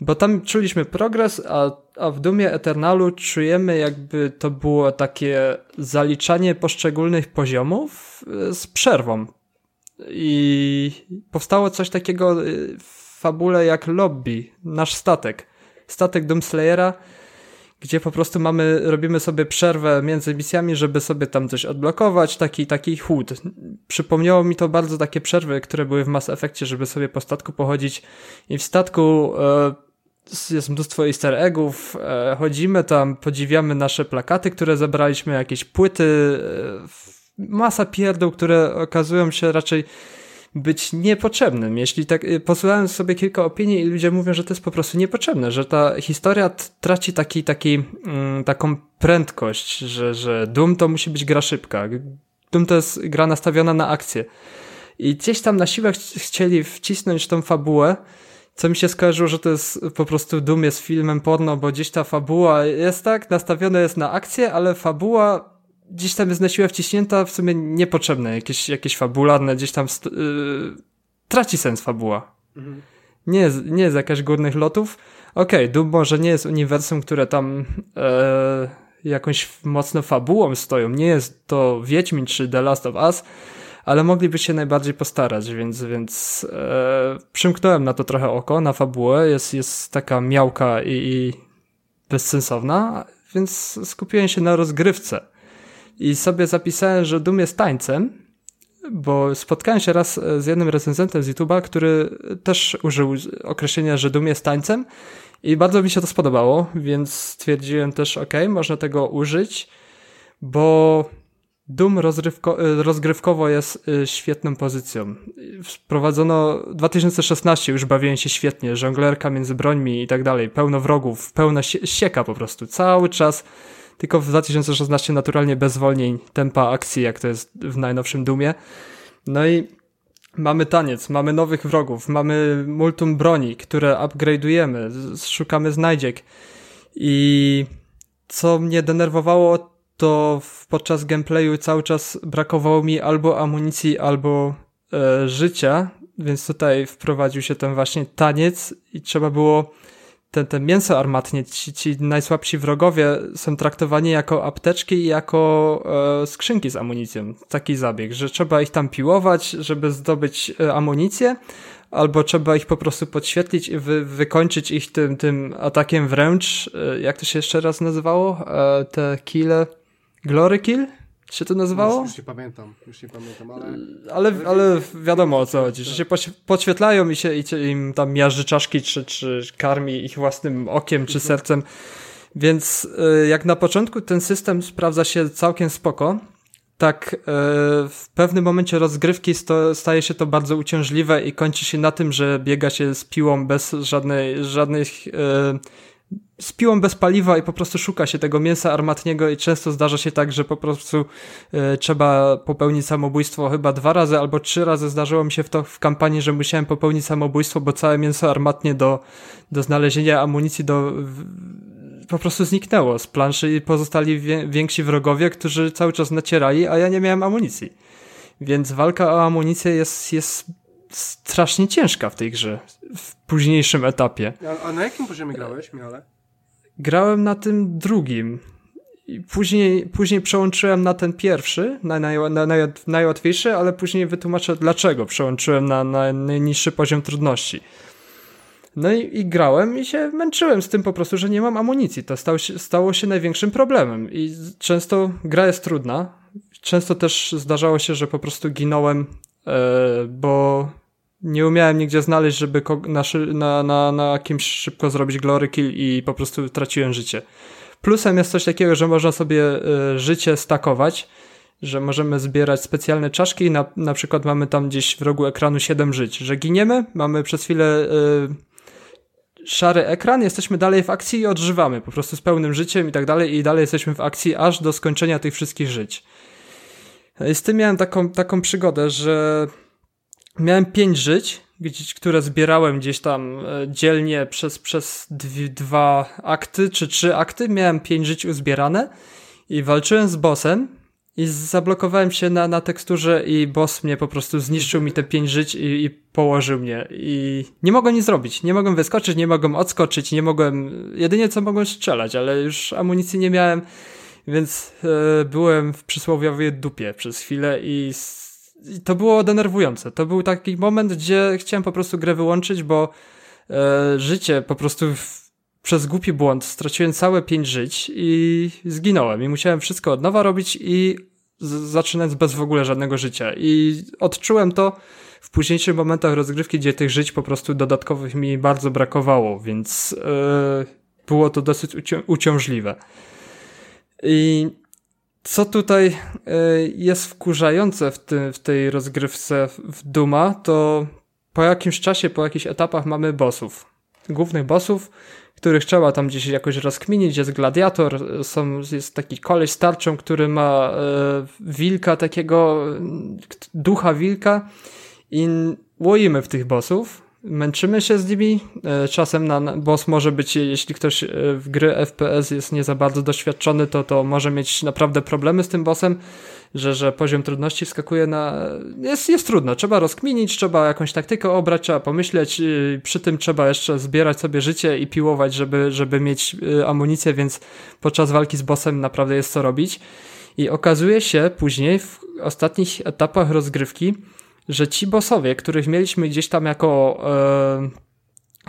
Speaker 3: Bo tam czuliśmy progres, a, a w Dumie Eternalu czujemy jakby to było takie zaliczanie poszczególnych poziomów e, z przerwą. I powstało coś takiego e, w fabule jak Lobby, nasz statek. Statek Doomslayera, gdzie po prostu mamy, robimy sobie przerwę między misjami, żeby sobie tam coś odblokować, taki, taki chłód. Przypomniało mi to bardzo takie przerwy, które były w Mass Effectie, żeby sobie po statku pochodzić i w statku e, jest mnóstwo easter eggów, e, chodzimy tam, podziwiamy nasze plakaty, które zebraliśmy, jakieś płyty, e, masa pierdół, które okazują się raczej być niepotrzebnym. Jeśli tak, e, posłuchałem sobie kilka opinii i ludzie mówią, że to jest po prostu niepotrzebne, że ta historia traci taki, taki, mm, taką prędkość, że, że Doom to musi być gra szybka. Doom to jest gra nastawiona na akcję. I gdzieś tam na siłę chcieli wcisnąć tą fabułę, co mi się skojarzyło, że to jest po prostu dumie z filmem porno, bo gdzieś ta fabuła jest tak, nastawiona jest na akcję, ale fabuła gdzieś tam jest na siłę wciśnięta, w sumie niepotrzebne, jakieś, jakieś fabularne, gdzieś tam yy, traci sens fabuła. Mhm. Nie, jest, nie jest jakaś górnych lotów. Okej, okay, Doom może nie jest uniwersum, które tam e, jakąś mocno fabułą stoją. Nie jest to Wiedźmin czy The Last of Us, ale mogliby się najbardziej postarać, więc, więc e, przymknąłem na to trochę oko, na fabułę, jest, jest taka miałka i, i bezsensowna, więc skupiłem się na rozgrywce. I sobie zapisałem, że Doom jest tańcem, bo spotkałem się raz z jednym recenzentem z YouTube'a, który też użył określenia, że Doom jest tańcem i bardzo mi się to spodobało, więc stwierdziłem też, ok, można tego użyć, bo Doom rozrywko, y, rozgrywkowo jest y, świetną pozycją. Wprowadzono 2016, już bawiłem się świetnie, żonglerka między brońmi i tak dalej, pełno wrogów, pełna sieka po prostu, cały czas, tylko w 2016 naturalnie bez zwolnień tempa akcji, jak to jest w najnowszym Doomie. No i mamy taniec, mamy nowych wrogów, mamy multum broni, które upgrade'ujemy, szukamy znajdziek i co mnie denerwowało to podczas gameplayu cały czas brakowało mi albo amunicji, albo e, życia, więc tutaj wprowadził się ten właśnie taniec i trzeba było ten, ten mięso armatnie, ci, ci najsłabsi wrogowie są traktowani jako apteczki i jako e, skrzynki z amunicją. Taki zabieg, że trzeba ich tam piłować, żeby zdobyć e, amunicję, albo trzeba ich po prostu podświetlić i wy, wykończyć ich tym, tym atakiem wręcz, e, jak to się jeszcze raz nazywało? E, te kile Glory Kill? się to nazywało?
Speaker 1: Już, już nie pamiętam, już nie pamiętam, ale...
Speaker 3: Ale, ale wiadomo o co chodzi, że się podświetlają i się i im tam miarzy czaszki, czy, czy karmi ich własnym okiem, czy sercem. Więc y, jak na początku ten system sprawdza się całkiem spoko, tak y, w pewnym momencie rozgrywki staje się to bardzo uciążliwe i kończy się na tym, że biega się z piłą bez żadnej, żadnych y, z piłą bez paliwa i po prostu szuka się tego mięsa armatniego i często zdarza się tak, że po prostu e, trzeba popełnić samobójstwo chyba dwa razy albo trzy razy zdarzyło mi się w to w kampanii, że musiałem popełnić samobójstwo, bo całe mięso armatnie do, do znalezienia amunicji do w, po prostu zniknęło z planszy i pozostali wie, więksi wrogowie, którzy cały czas nacierali, a ja nie miałem amunicji. Więc walka o amunicję jest, jest strasznie ciężka w tej grze, w późniejszym etapie.
Speaker 1: A, a na jakim poziomie grałeś, Miale?
Speaker 3: Grałem na tym drugim. I później, później przełączyłem na ten pierwszy, na, na, na, na najłatwiejszy, ale później wytłumaczę dlaczego przełączyłem na, na najniższy poziom trudności. No i, i, grałem i się męczyłem z tym po prostu, że nie mam amunicji. To stało się, stało się największym problemem i często gra jest trudna. Często też zdarzało się, że po prostu ginąłem, e, bo nie umiałem nigdzie znaleźć, żeby na, na, na, na kimś szybko zrobić glory kill i po prostu traciłem życie. Plusem jest coś takiego, że można sobie e, życie stakować, że możemy zbierać specjalne czaszki na, na przykład mamy tam gdzieś w rogu ekranu 7 żyć, że giniemy, mamy przez chwilę y, szary ekran, jesteśmy dalej w akcji i odżywamy po prostu z pełnym życiem i tak dalej i dalej jesteśmy w akcji aż do skończenia tych wszystkich żyć. I z tym miałem taką, taką przygodę, że miałem 5 żyć, które zbierałem gdzieś tam e, dzielnie przez, przez dwa akty czy trzy akty. Miałem pięć żyć uzbierane i walczyłem z bossem i zablokowałem się na, na teksturze i boss mnie po prostu zniszczył mi te pięć żyć i, i położył mnie i nie mogłem nic zrobić. Nie mogłem wyskoczyć, nie mogłem odskoczyć, nie mogłem, jedynie co mogłem strzelać, ale już amunicji nie miałem, więc e, byłem w przysłowiowej dupie przez chwilę i to było denerwujące. To był taki moment, gdzie chciałem po prostu grę wyłączyć, bo e, życie po prostu w, przez głupi błąd straciłem całe pięć żyć i zginąłem. I musiałem wszystko od nowa robić i z, zaczynać bez w ogóle żadnego życia. I odczułem to w późniejszych momentach rozgrywki, gdzie tych żyć po prostu dodatkowych mi bardzo brakowało, więc e, było to dosyć ucią uciążliwe. I co tutaj e, jest wkurzające w, tym, w tej rozgrywce w Duma, to po jakimś czasie, po jakichś etapach mamy bossów. Głównych bossów, których trzeba tam gdzieś jakoś rozkminić. Jest gladiator, są, jest taki koleś z tarczą, który ma e, wilka, takiego ducha wilka i łoimy w tych bossów męczymy się z nimi. E, czasem na boss może być, jeśli ktoś e, w gry FPS jest nie za bardzo doświadczony, to, to może mieć naprawdę problemy z tym bossem, że, że poziom trudności wskakuje na... Jest, jest trudno, trzeba rozkminić, trzeba jakąś taktykę obrać, trzeba pomyśleć, przy tym trzeba jeszcze zbierać sobie życie i piłować, żeby, żeby mieć e, amunicję, więc podczas walki z bossem naprawdę jest co robić. I okazuje się później w ostatnich etapach rozgrywki, że ci bossowie, których mieliśmy gdzieś tam jako,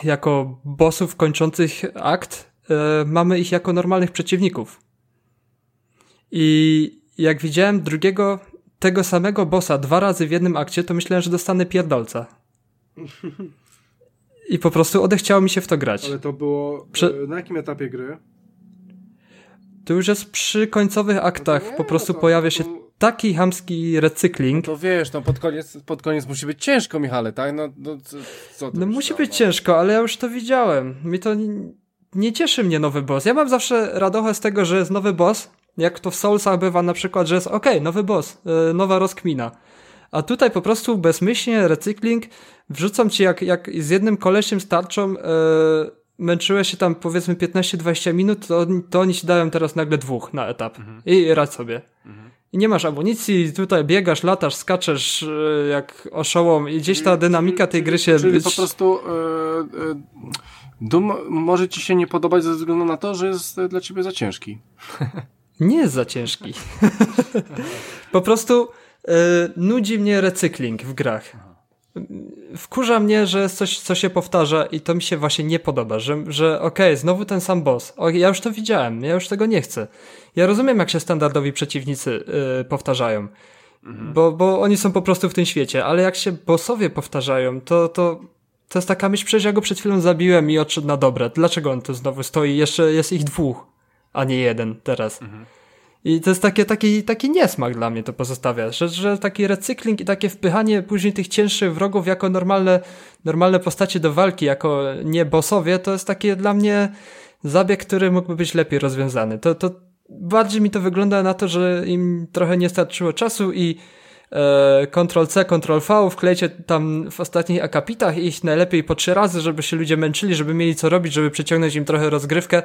Speaker 3: e, jako bossów kończących akt, e, mamy ich jako normalnych przeciwników. I jak widziałem drugiego, tego samego bossa dwa razy w jednym akcie, to myślałem, że dostanę pierdolca. I po prostu odechciało mi się w to grać.
Speaker 1: Ale to było Prze na jakim etapie gry?
Speaker 3: To już jest przy końcowych aktach. No nie, po prostu no to, pojawia się to taki hamski recykling.
Speaker 1: No to wiesz, no pod koniec, pod koniec musi być ciężko, Michale, tak? No, no co,
Speaker 3: No musi być ciężko, ale ja już to widziałem. Mi to nie, nie cieszy mnie nowy boss. Ja mam zawsze radochę z tego, że jest nowy boss, jak to w Soulsach bywa na przykład, że jest ok, nowy boss, yy, nowa rozkmina. A tutaj po prostu bezmyślnie recykling, wrzucam ci jak, jak z jednym kolesiem starczą, yy, męczyłeś się tam powiedzmy 15-20 minut, to, to oni ci dają teraz nagle dwóch na etap. Mhm. I radź sobie. Mhm i nie masz amunicji, tutaj biegasz, latasz, skaczesz e, jak oszołom i gdzieś ta dynamika tej gry się...
Speaker 1: Czyli po prostu yy, yy, Doom może ci się nie podobać ze względu na to, że jest dla ciebie za ciężki.
Speaker 3: Nie jest za ciężki. po prostu yy, nudzi mnie recykling w grach wkurza mnie, że jest coś, co się powtarza i to mi się właśnie nie podoba, że, że okej, okay, znowu ten sam boss. O, ja już to widziałem, ja już tego nie chcę. Ja rozumiem, jak się standardowi przeciwnicy yy, powtarzają, mhm. bo, bo oni są po prostu w tym świecie, ale jak się bossowie powtarzają, to, to, to jest taka myśl, przecież ja go przed chwilą zabiłem i odszedł na dobre. Dlaczego on tu znowu stoi? Jeszcze jest ich dwóch, a nie jeden teraz. Mhm. I to jest takie, taki, taki niesmak dla mnie to pozostawia, że, że taki recykling i takie wpychanie później tych cięższych wrogów jako normalne, normalne postacie do walki, jako nie bossowie, to jest takie dla mnie zabieg, który mógłby być lepiej rozwiązany. To, to bardziej mi to wygląda na to, że im trochę nie starczyło czasu i e, Ctrl-C, Ctrl-V, wklejcie tam w ostatnich akapitach ich najlepiej po trzy razy, żeby się ludzie męczyli, żeby mieli co robić, żeby przeciągnąć im trochę rozgrywkę.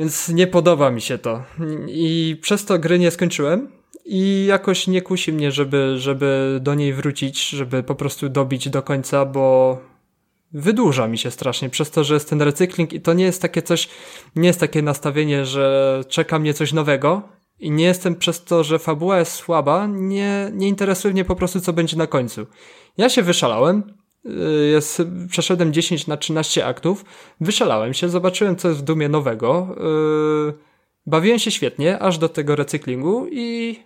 Speaker 3: Więc nie podoba mi się to. I przez to gry nie skończyłem. i jakoś nie kusi mnie, żeby, żeby do niej wrócić, żeby po prostu dobić do końca, bo wydłuża mi się strasznie przez to, że jest ten recykling i to nie jest takie coś, nie jest takie nastawienie, że czeka mnie coś nowego i nie jestem przez to, że fabuła jest słaba, nie, nie interesuje mnie po prostu co będzie na końcu. Ja się wyszalałem, jest, przeszedłem 10 na 13 aktów, wyszalałem się, zobaczyłem co jest w Dumie nowego, yy, bawiłem się świetnie, aż do tego recyklingu i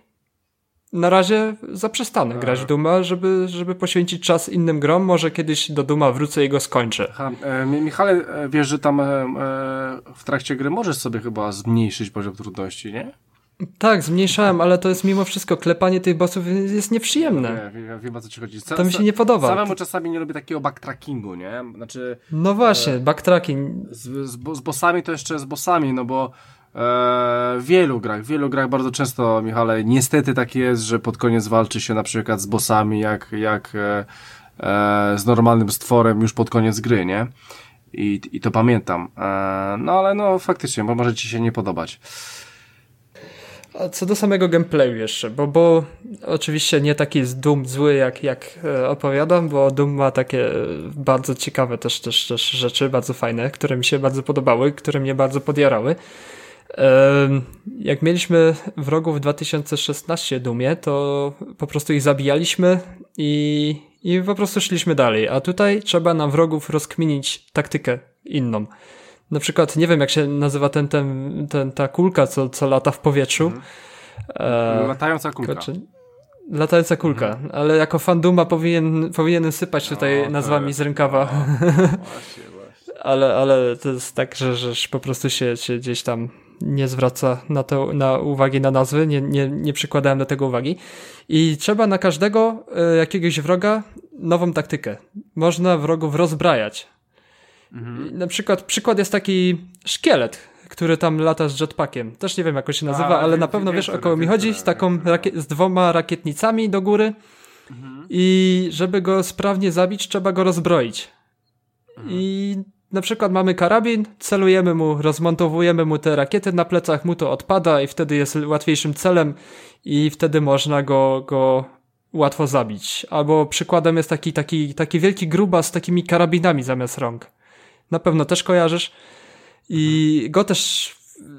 Speaker 3: na razie zaprzestanę grać w Duma, żeby, żeby poświęcić czas innym grom. Może kiedyś do Duma wrócę i go skończę.
Speaker 1: Ha, e, Michale, e, wiesz, że tam e, e, w trakcie gry możesz sobie chyba zmniejszyć poziom trudności, nie?
Speaker 3: Tak, zmniejszałem, ale to jest mimo wszystko, klepanie tych bossów jest nieprzyjemne.
Speaker 1: Nie, wiem, wiem o co ci chodzi.
Speaker 3: to mi się nie podoba.
Speaker 1: Samemu czasami nie lubię takiego backtrackingu, nie? Znaczy...
Speaker 3: No właśnie, e, backtracking.
Speaker 1: Z, z, z bossami to jeszcze z bossami, no bo w wielu grach, w wielu grach bardzo często, Michale, niestety tak jest, że pod koniec walczy się na przykład z bossami, jak, jak e, e, z normalnym stworem już pod koniec gry, nie? I, i to pamiętam. E, no ale no faktycznie, bo może ci się nie podobać.
Speaker 3: A co do samego gameplayu jeszcze, bo, bo oczywiście nie taki jest Doom zły, jak, jak e, opowiadam, bo Doom ma takie bardzo ciekawe też, też, też rzeczy, bardzo fajne, które mi się bardzo podobały, które mnie bardzo podjarały. Jak mieliśmy wrogów w 2016 Dumie, to po prostu ich zabijaliśmy i, i po prostu szliśmy dalej. A tutaj trzeba nam wrogów rozkminić taktykę inną. Na przykład, nie wiem jak się nazywa ten, ten, ten ta kulka, co, co lata w powietrzu. Mhm.
Speaker 1: E, Latająca kulka.
Speaker 3: Latająca kulka, mhm. ale jako fan Duma powinien, powinienem sypać tutaj no, nazwami z rękawa. No, właśnie, właśnie. ale, ale to jest tak, że, że po prostu się, się gdzieś tam nie zwraca na, to, na uwagi na nazwy, nie, nie, nie przykładałem do tego uwagi. I trzeba na każdego y, jakiegoś wroga nową taktykę. Można wrogów rozbrajać. Mhm. Na przykład, przykład jest taki szkielet, który tam lata z jetpackiem. Też nie wiem, jak on się nazywa, A, ale na pewno wiesz, o kogo mi chodzi, z taką z dwoma rakietnicami do góry. Mhm. I żeby go sprawnie zabić, trzeba go rozbroić. Mhm. I na przykład mamy karabin, celujemy mu, rozmontowujemy mu te rakiety na plecach, mu to odpada i wtedy jest łatwiejszym celem i wtedy można go, go łatwo zabić. Albo przykładem jest taki, taki, taki wielki gruba z takimi karabinami zamiast rąk. Na pewno też kojarzysz. I go też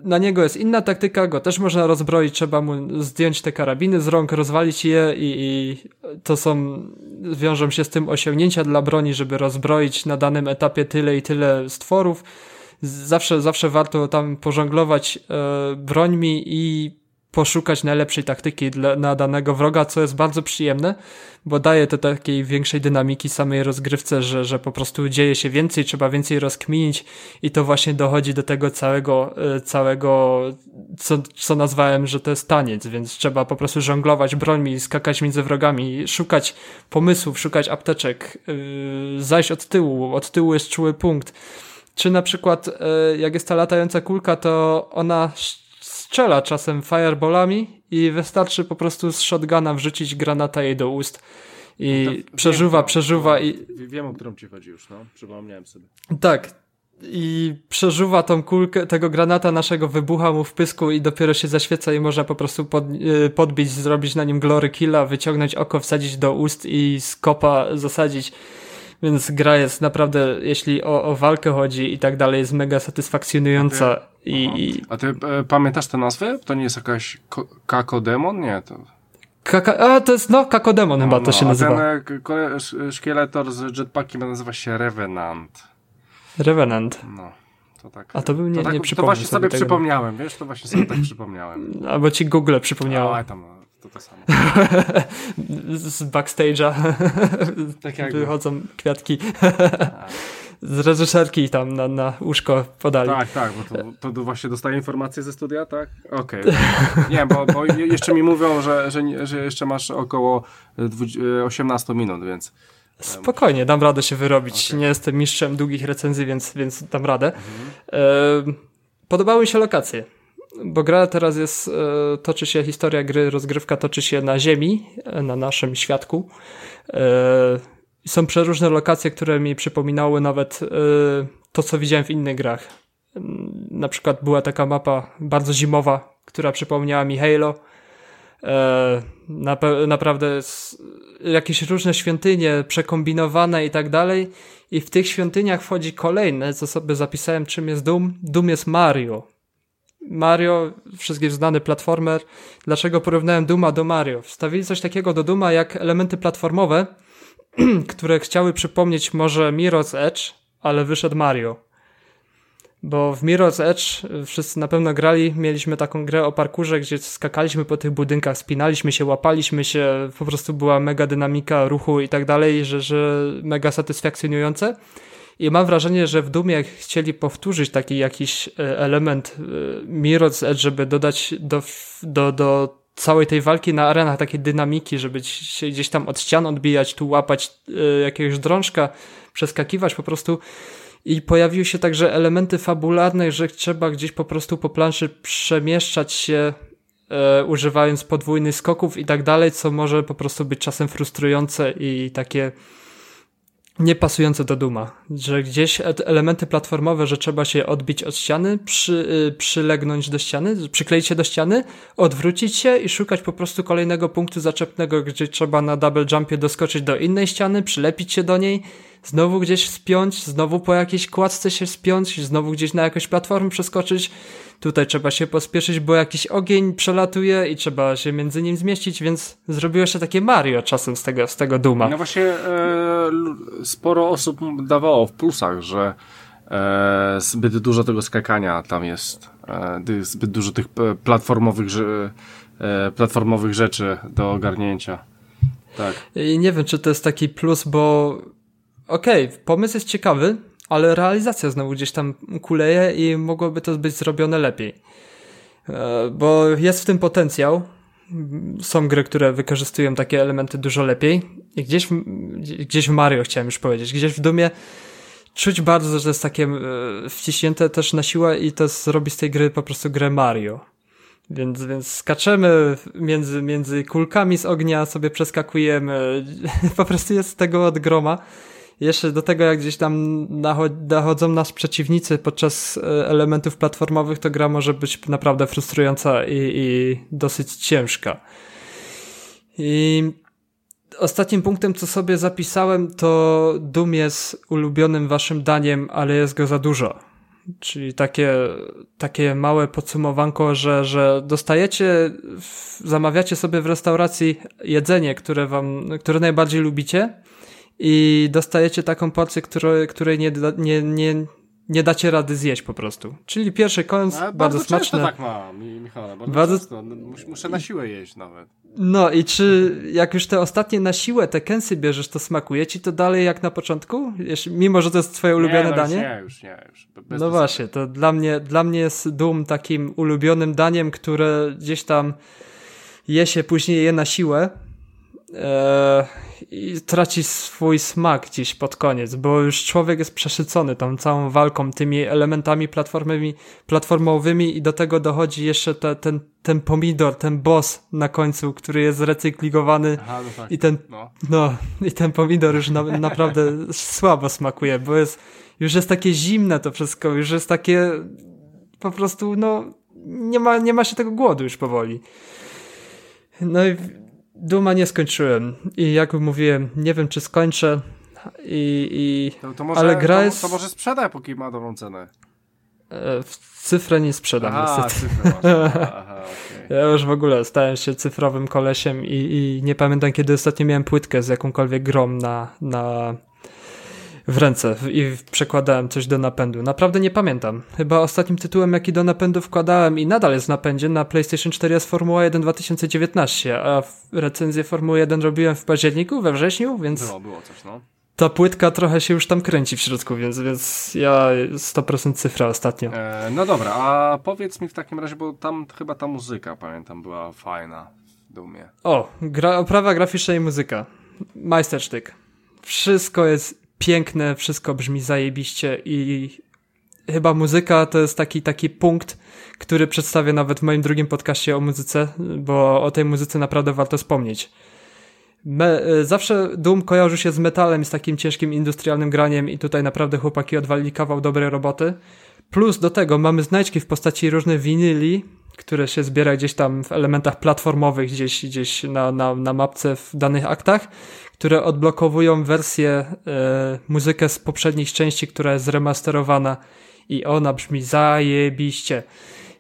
Speaker 3: na niego jest inna taktyka, go też można rozbroić, trzeba mu zdjąć te karabiny z rąk, rozwalić je i, i, to są, wiążą się z tym osiągnięcia dla broni, żeby rozbroić na danym etapie tyle i tyle stworów. Zawsze, zawsze warto tam pożonglować e, brońmi i poszukać najlepszej taktyki dla, na danego wroga, co jest bardzo przyjemne, bo daje to takiej większej dynamiki samej rozgrywce, że, że po prostu dzieje się więcej, trzeba więcej rozkminić i to właśnie dochodzi do tego całego, e, całego co, co nazwałem, że to jest taniec, więc trzeba po prostu żonglować brońmi, skakać między wrogami, szukać pomysłów, szukać apteczek, yy, zajść od tyłu, od tyłu jest czuły punkt. Czy na przykład, yy, jak jest ta latająca kulka, to ona strzela czasem fireballami i wystarczy po prostu z shotguna wrzucić granata jej do ust i no przeżuwa, wiem, przeżuwa i...
Speaker 1: Wiem, o którą ci chodzi już, no. Przypomniałem sobie.
Speaker 3: Tak. I przeżuwa tą kulkę, tego granata naszego wybucha mu w pysku i dopiero się zaświeca i można po prostu pod, y, podbić, zrobić na nim glory killa, wyciągnąć oko, wsadzić do ust i skopa zasadzić. Więc gra jest naprawdę, jeśli o, o walkę chodzi i tak dalej, jest mega satysfakcjonująca. A ty, i, i...
Speaker 1: A ty e, pamiętasz te nazwy? To nie jest jakaś Kakodemon? Nie, to...
Speaker 3: Kaka, a to jest, no, Kakodemon no, chyba no, to się nazywa.
Speaker 1: A ten szkieletor z jetpackiem nazywa się Revenant.
Speaker 3: Revenant.
Speaker 1: No. To tak,
Speaker 3: a to bym nie,
Speaker 1: to tak,
Speaker 3: nie
Speaker 1: To właśnie sobie, sobie przypomniałem, wiesz, to właśnie sobie tak przypomniałem.
Speaker 3: Albo ci Google przypomniało.
Speaker 1: A, tam, to to samo.
Speaker 3: Z backstage'a tak jak wychodzą kwiatki. Z reżyserki tam na, na łóżko podali.
Speaker 1: Tak, tak, bo to, to właśnie dostaję informacje ze studia, tak? Okej. Okay. Nie, bo, bo jeszcze mi mówią, że, że, że jeszcze masz około 18 minut, więc...
Speaker 3: Spokojnie, dam radę się wyrobić. Okay. Nie jestem mistrzem długich recenzji, więc, więc dam radę. Mhm. Podobały mi się lokacje bo gra teraz jest, e, toczy się historia gry, rozgrywka toczy się na Ziemi, e, na naszym świadku. Są przeróżne lokacje, które mi przypominały nawet to, co widziałem w innych grach. Na przykład była taka mapa bardzo zimowa, która przypomniała mi Halo. e, naprawdę jakieś różne świątynie przekombinowane i tak dalej. I w tych świątyniach wchodzi kolejne, co sobie zapisałem, czym jest Doom. Doom jest Mario. Mario, wszystkim znany platformer. Dlaczego porównałem Duma do Mario? Wstawili coś takiego do Duma jak elementy platformowe, które chciały przypomnieć może Mirror's Edge, ale wyszedł Mario. Bo w Mirror's Edge y, wszyscy na pewno grali, mieliśmy taką grę o parkurze, gdzie skakaliśmy po tych budynkach, spinaliśmy się, łapaliśmy się, po prostu była mega dynamika ruchu i tak dalej, że, że mega satysfakcjonujące. I mam wrażenie, że w Dumie chcieli powtórzyć taki jakiś y, element y, Mirror's Edge, żeby dodać do, do, do całej tej walki na arenach takiej dynamiki, żeby się gdzieś tam od ścian odbijać, tu łapać jakiegoś drążka, przeskakiwać po prostu. I pojawiły się także elementy fabularne, że trzeba gdzieś po prostu po planszy przemieszczać się e, używając podwójnych skoków i tak dalej, co może po prostu być czasem frustrujące i takie niepasujące do Duma, że gdzieś elementy platformowe, że trzeba się odbić od ściany, przy, y, przylegnąć do ściany, przykleić się do ściany, odwrócić się i szukać po prostu kolejnego punktu zaczepnego, gdzie trzeba na double jumpie doskoczyć do innej ściany, przylepić się do niej znowu gdzieś spiąć, znowu po jakiejś kładce się spiąć, znowu gdzieś na jakąś platformę przeskoczyć. Tutaj trzeba się pospieszyć, bo jakiś ogień przelatuje i trzeba się między nim zmieścić, więc zrobiło się takie Mario czasem z tego, z tego duma.
Speaker 1: No właśnie e, sporo osób dawało w plusach, że e, zbyt dużo tego skakania tam jest, e, zbyt dużo tych e, platformowych, e, platformowych rzeczy do ogarnięcia. Tak.
Speaker 3: I nie wiem, czy to jest taki plus, bo okej, okay, pomysł jest ciekawy, ale realizacja znowu gdzieś tam kuleje i mogłoby to być zrobione lepiej. E, bo jest w tym potencjał. Są gry, które wykorzystują takie elementy dużo lepiej. I gdzieś, gdzieś w Mario chciałem już powiedzieć, gdzieś w Dumie czuć bardzo, że to jest takie e, wciśnięte też na siłę i to zrobi z tej gry po prostu grę Mario. Więc, więc skaczemy między, między kulkami z ognia, sobie przeskakujemy. po prostu jest tego od groma jeszcze do tego, jak gdzieś tam nachodzą nas przeciwnicy podczas e, elementów platformowych, to gra może być naprawdę frustrująca i, i dosyć ciężka. I ostatnim punktem, co sobie zapisałem, to Doom jest ulubionym waszym daniem, ale jest go za dużo. Czyli takie, takie małe podsumowanko, że, że dostajecie, zamawiacie sobie w restauracji jedzenie, które wam, które najbardziej lubicie, i dostajecie taką porcję, której, której nie, nie, nie, nie dacie rady zjeść po prostu. Czyli pierwszy koniec, no, bardzo, bardzo smaczne.
Speaker 1: tak ma, Michał, bardzo, bardzo... Często. No, muszę na siłę jeść nawet.
Speaker 3: No i czy jak już te ostatnie na siłę, te kęsy bierzesz, to smakuje ci to dalej jak na początku? Jeśli, mimo, że to jest twoje ulubione
Speaker 1: nie, no
Speaker 3: danie?
Speaker 1: nie, już nie. Już
Speaker 3: Bez no właśnie, to dla mnie, dla mnie jest Doom takim ulubionym daniem, które gdzieś tam je się, później je na siłę. Eee, i traci swój smak gdzieś pod koniec, bo już człowiek jest przeszycony tą całą walką, tymi elementami platformowymi, platformowymi i do tego dochodzi jeszcze te, ten, ten pomidor, ten boss na końcu, który jest recyklingowany Aha, no tak. i ten, no. no. i ten pomidor już na, naprawdę słabo smakuje, bo jest, już jest takie zimne to wszystko, już jest takie po prostu, no, nie ma, nie ma się tego głodu już powoli. No i Duma nie skończyłem i jak mówiłem, nie wiem czy skończę i, i
Speaker 1: to, to może, ale gra to, jest... To może sprzedaj, póki ma dobrą cenę.
Speaker 3: E, w cyfrę nie sprzedam
Speaker 1: aha,
Speaker 3: niestety.
Speaker 1: Aha,
Speaker 3: okay. Ja już w ogóle stałem się cyfrowym kolesiem i, i nie pamiętam kiedy ostatnio miałem płytkę z jakąkolwiek grom na, na w ręce i przekładałem coś do napędu. Naprawdę nie pamiętam. Chyba ostatnim tytułem, jaki do napędu wkładałem i nadal jest w napędzie na PlayStation 4 jest Formuła 1 2019, a recenzję Formuły 1 robiłem w październiku, we wrześniu, więc...
Speaker 1: Było, było coś, no.
Speaker 3: Ta płytka trochę się już tam kręci w środku, więc, więc ja 100% cyfra ostatnio.
Speaker 1: E, no dobra, a powiedz mi w takim razie, bo tam chyba ta muzyka, pamiętam, była fajna w Dumie.
Speaker 3: O, gra, oprawa graficzna i muzyka. Majstersztyk. Wszystko jest piękne, wszystko brzmi zajebiście i chyba muzyka to jest taki, taki punkt, który przedstawię nawet w moim drugim podcaście o muzyce, bo o tej muzyce naprawdę warto wspomnieć. Me, zawsze Doom kojarzy się z metalem, z takim ciężkim industrialnym graniem i tutaj naprawdę chłopaki odwalili kawał dobrej roboty. Plus do tego mamy znajdźki w postaci różnych winyli, które się zbiera gdzieś tam w elementach platformowych, gdzieś, gdzieś na, na, na mapce w danych aktach, które odblokowują wersję, e, muzykę z poprzednich części, która jest zremasterowana i ona brzmi zajebiście.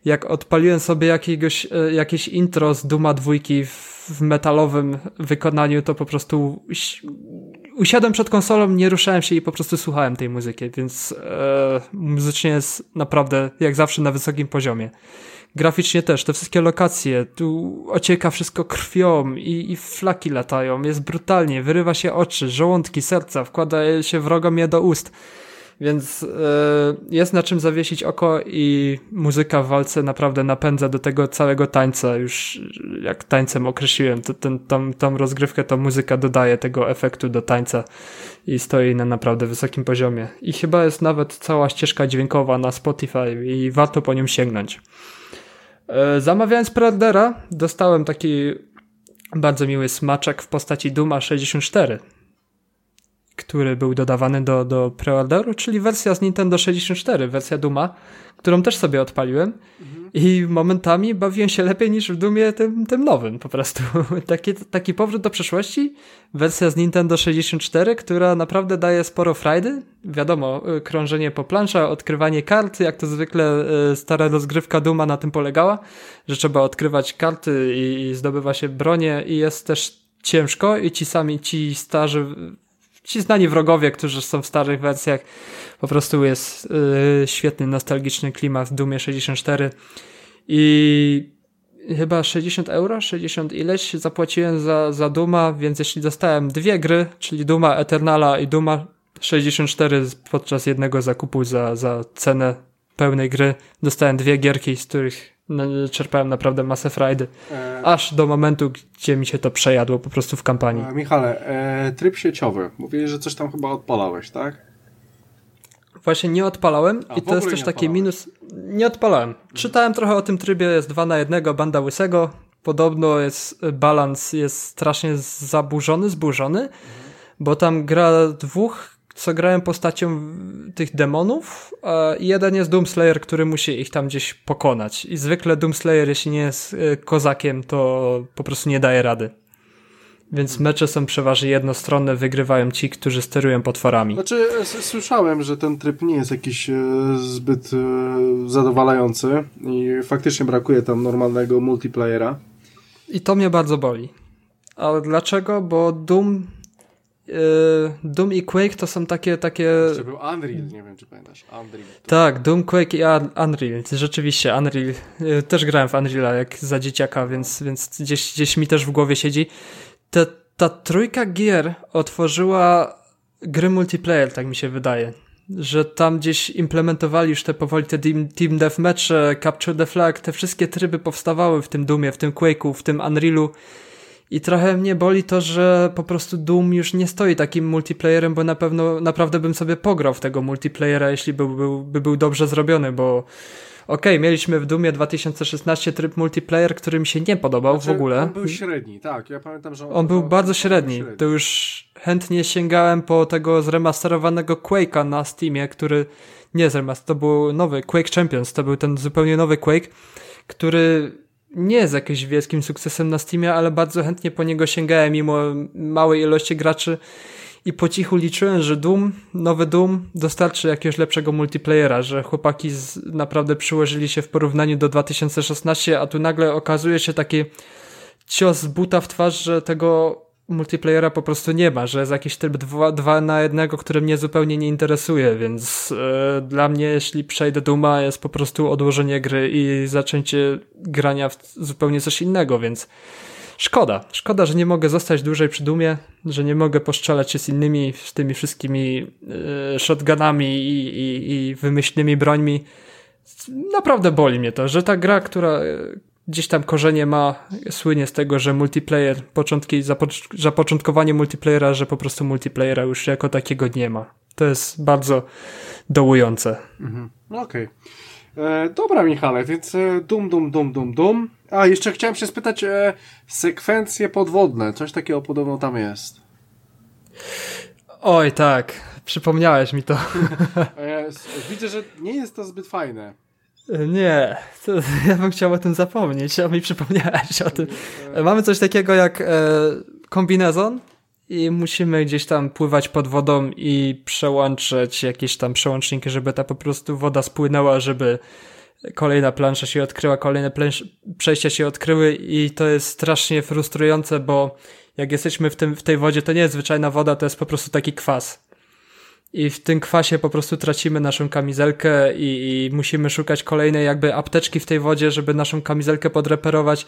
Speaker 3: Jak odpaliłem sobie jakiegoś, e, jakieś intro z Duma dwójki w, w metalowym wykonaniu, to po prostu usiadłem przed konsolą, nie ruszałem się i po prostu słuchałem tej muzyki, więc e, muzycznie jest naprawdę jak zawsze na wysokim poziomie. Graficznie też, te wszystkie lokacje, tu ocieka wszystko krwią i, i flaki latają, jest brutalnie, wyrywa się oczy, żołądki, serca, wkłada się wrogom je do ust. Więc yy, jest na czym zawiesić oko i muzyka w walce naprawdę napędza do tego całego tańca. Już jak tańcem określiłem, to ten, tą, tą rozgrywkę, to muzyka dodaje tego efektu do tańca i stoi na naprawdę wysokim poziomie. I chyba jest nawet cała ścieżka dźwiękowa na Spotify i warto po nią sięgnąć. Yy, zamawiając Predatera, dostałem taki bardzo miły smaczek w postaci Duma 64 który był dodawany do, do preorderu, czyli wersja z Nintendo 64, wersja Duma, którą też sobie odpaliłem. I momentami bawiłem się lepiej niż w Dumie tym, tym nowym po prostu. taki, taki powrót do przeszłości, wersja z Nintendo 64, która naprawdę daje sporo frajdy. Wiadomo, y, krążenie po plansza, odkrywanie kart, jak to zwykle y, stara rozgrywka Duma na tym polegała, że trzeba odkrywać karty i, i zdobywa się bronię i jest też ciężko i ci sami, ci starzy ci znani wrogowie, którzy są w starych wersjach, po prostu jest yy, świetny, nostalgiczny klimat w Dumie 64 i chyba 60 euro, 60 ileś zapłaciłem za, za Duma, więc jeśli dostałem dwie gry, czyli Duma Eternala i Duma 64 podczas jednego zakupu za, za cenę pełnej gry, dostałem dwie gierki, z których czerpałem naprawdę masę frajdy. E... Aż do momentu, gdzie mi się to przejadło po prostu w kampanii.
Speaker 1: E, Michale, e, tryb sieciowy. Mówiłeś, że coś tam chyba odpalałeś, tak?
Speaker 3: Właśnie nie odpalałem A, i to jest też taki minus. Nie odpalałem. Czytałem trochę o tym trybie, jest dwa na jednego, banda łysego. Podobno jest balans jest strasznie zaburzony, zburzony, mhm. bo tam gra dwóch co grałem postacią tych demonów i jeden jest Doomslayer, który musi ich tam gdzieś pokonać. I zwykle Doomslayer, jeśli nie jest e, kozakiem, to po prostu nie daje rady. Więc mecze są przeważnie jednostronne, wygrywają ci, którzy sterują potworami.
Speaker 1: Znaczy, słyszałem, że ten tryb nie jest jakiś e, zbyt e, zadowalający i faktycznie brakuje tam normalnego multiplayera.
Speaker 3: I to mnie bardzo boli. Ale dlaczego? Bo Doom Doom i Quake to są takie... takie...
Speaker 1: Jeszcze był Unreal, nie wiem czy pamiętasz. Unreal.
Speaker 3: Tak, Doom, Quake i Unreal. Rzeczywiście, Unreal. Yy, też grałem w Unreala jak za dzieciaka, więc, więc gdzieś, gdzieś mi też w głowie siedzi. Ta, ta trójka gier otworzyła gry multiplayer, tak mi się wydaje. Że tam gdzieś implementowali już te powoli te team, team deathmatche, capture the flag, te wszystkie tryby powstawały w tym Doomie, w tym Quake'u, w tym Unrealu i trochę mnie boli to, że po prostu Doom już nie stoi takim multiplayerem, bo na pewno naprawdę bym sobie pograł w tego multiplayera, jeśli by był, by był dobrze zrobiony, bo okej, okay, mieliśmy w Doomie 2016 tryb multiplayer, który mi się nie podobał znaczy, w ogóle.
Speaker 1: On był średni, tak. Ja pamiętam, że
Speaker 3: on, on był bardzo średni. średni. To już chętnie sięgałem po tego zremasterowanego Quake'a na Steamie, który nie zremaster, to był nowy Quake Champions, to był ten zupełnie nowy Quake, który nie jest jakimś wielkim sukcesem na Steamie, ale bardzo chętnie po niego sięgałem mimo małej ilości graczy i po cichu liczyłem, że Doom, nowy Doom dostarczy jakiegoś lepszego multiplayera, że chłopaki z, naprawdę przyłożyli się w porównaniu do 2016, a tu nagle okazuje się taki cios buta w twarz, że tego multiplayera po prostu nie ma, że jest jakiś tryb 2 na jednego, który mnie zupełnie nie interesuje, więc e, dla mnie, jeśli przejdę Duma, jest po prostu odłożenie gry i zaczęcie grania w zupełnie coś innego, więc szkoda. Szkoda, że nie mogę zostać dłużej przy Dumie, że nie mogę poszczelać się z innymi, z tymi wszystkimi e, shotgunami i, i, i wymyślnymi brońmi. Naprawdę boli mnie to, że ta gra, która gdzieś tam korzenie ma, słynie z tego, że multiplayer, początki, zapoczątkowanie multiplayera, że po prostu multiplayera już jako takiego nie ma. To jest bardzo dołujące.
Speaker 1: Mhm. No okej. Okay. E, dobra, Michale, więc e, dum, dum, dum, dum, dum. A, jeszcze chciałem się spytać, e, sekwencje podwodne, coś takiego podobno tam jest.
Speaker 3: Oj, tak, przypomniałeś mi to.
Speaker 1: E, widzę, że nie jest to zbyt fajne.
Speaker 3: Nie, to, ja bym chciał o tym zapomnieć, a mi przypomniałeś o tym. Mamy coś takiego jak e, kombinezon i musimy gdzieś tam pływać pod wodą i przełączać jakieś tam przełączniki, żeby ta po prostu woda spłynęła, żeby kolejna plansza się odkryła, kolejne przejścia się odkryły i to jest strasznie frustrujące, bo jak jesteśmy w, tym, w tej wodzie, to nie jest zwyczajna woda, to jest po prostu taki kwas. I w tym kwasie po prostu tracimy naszą kamizelkę i, i musimy szukać kolejnej jakby apteczki w tej wodzie, żeby naszą kamizelkę podreperować.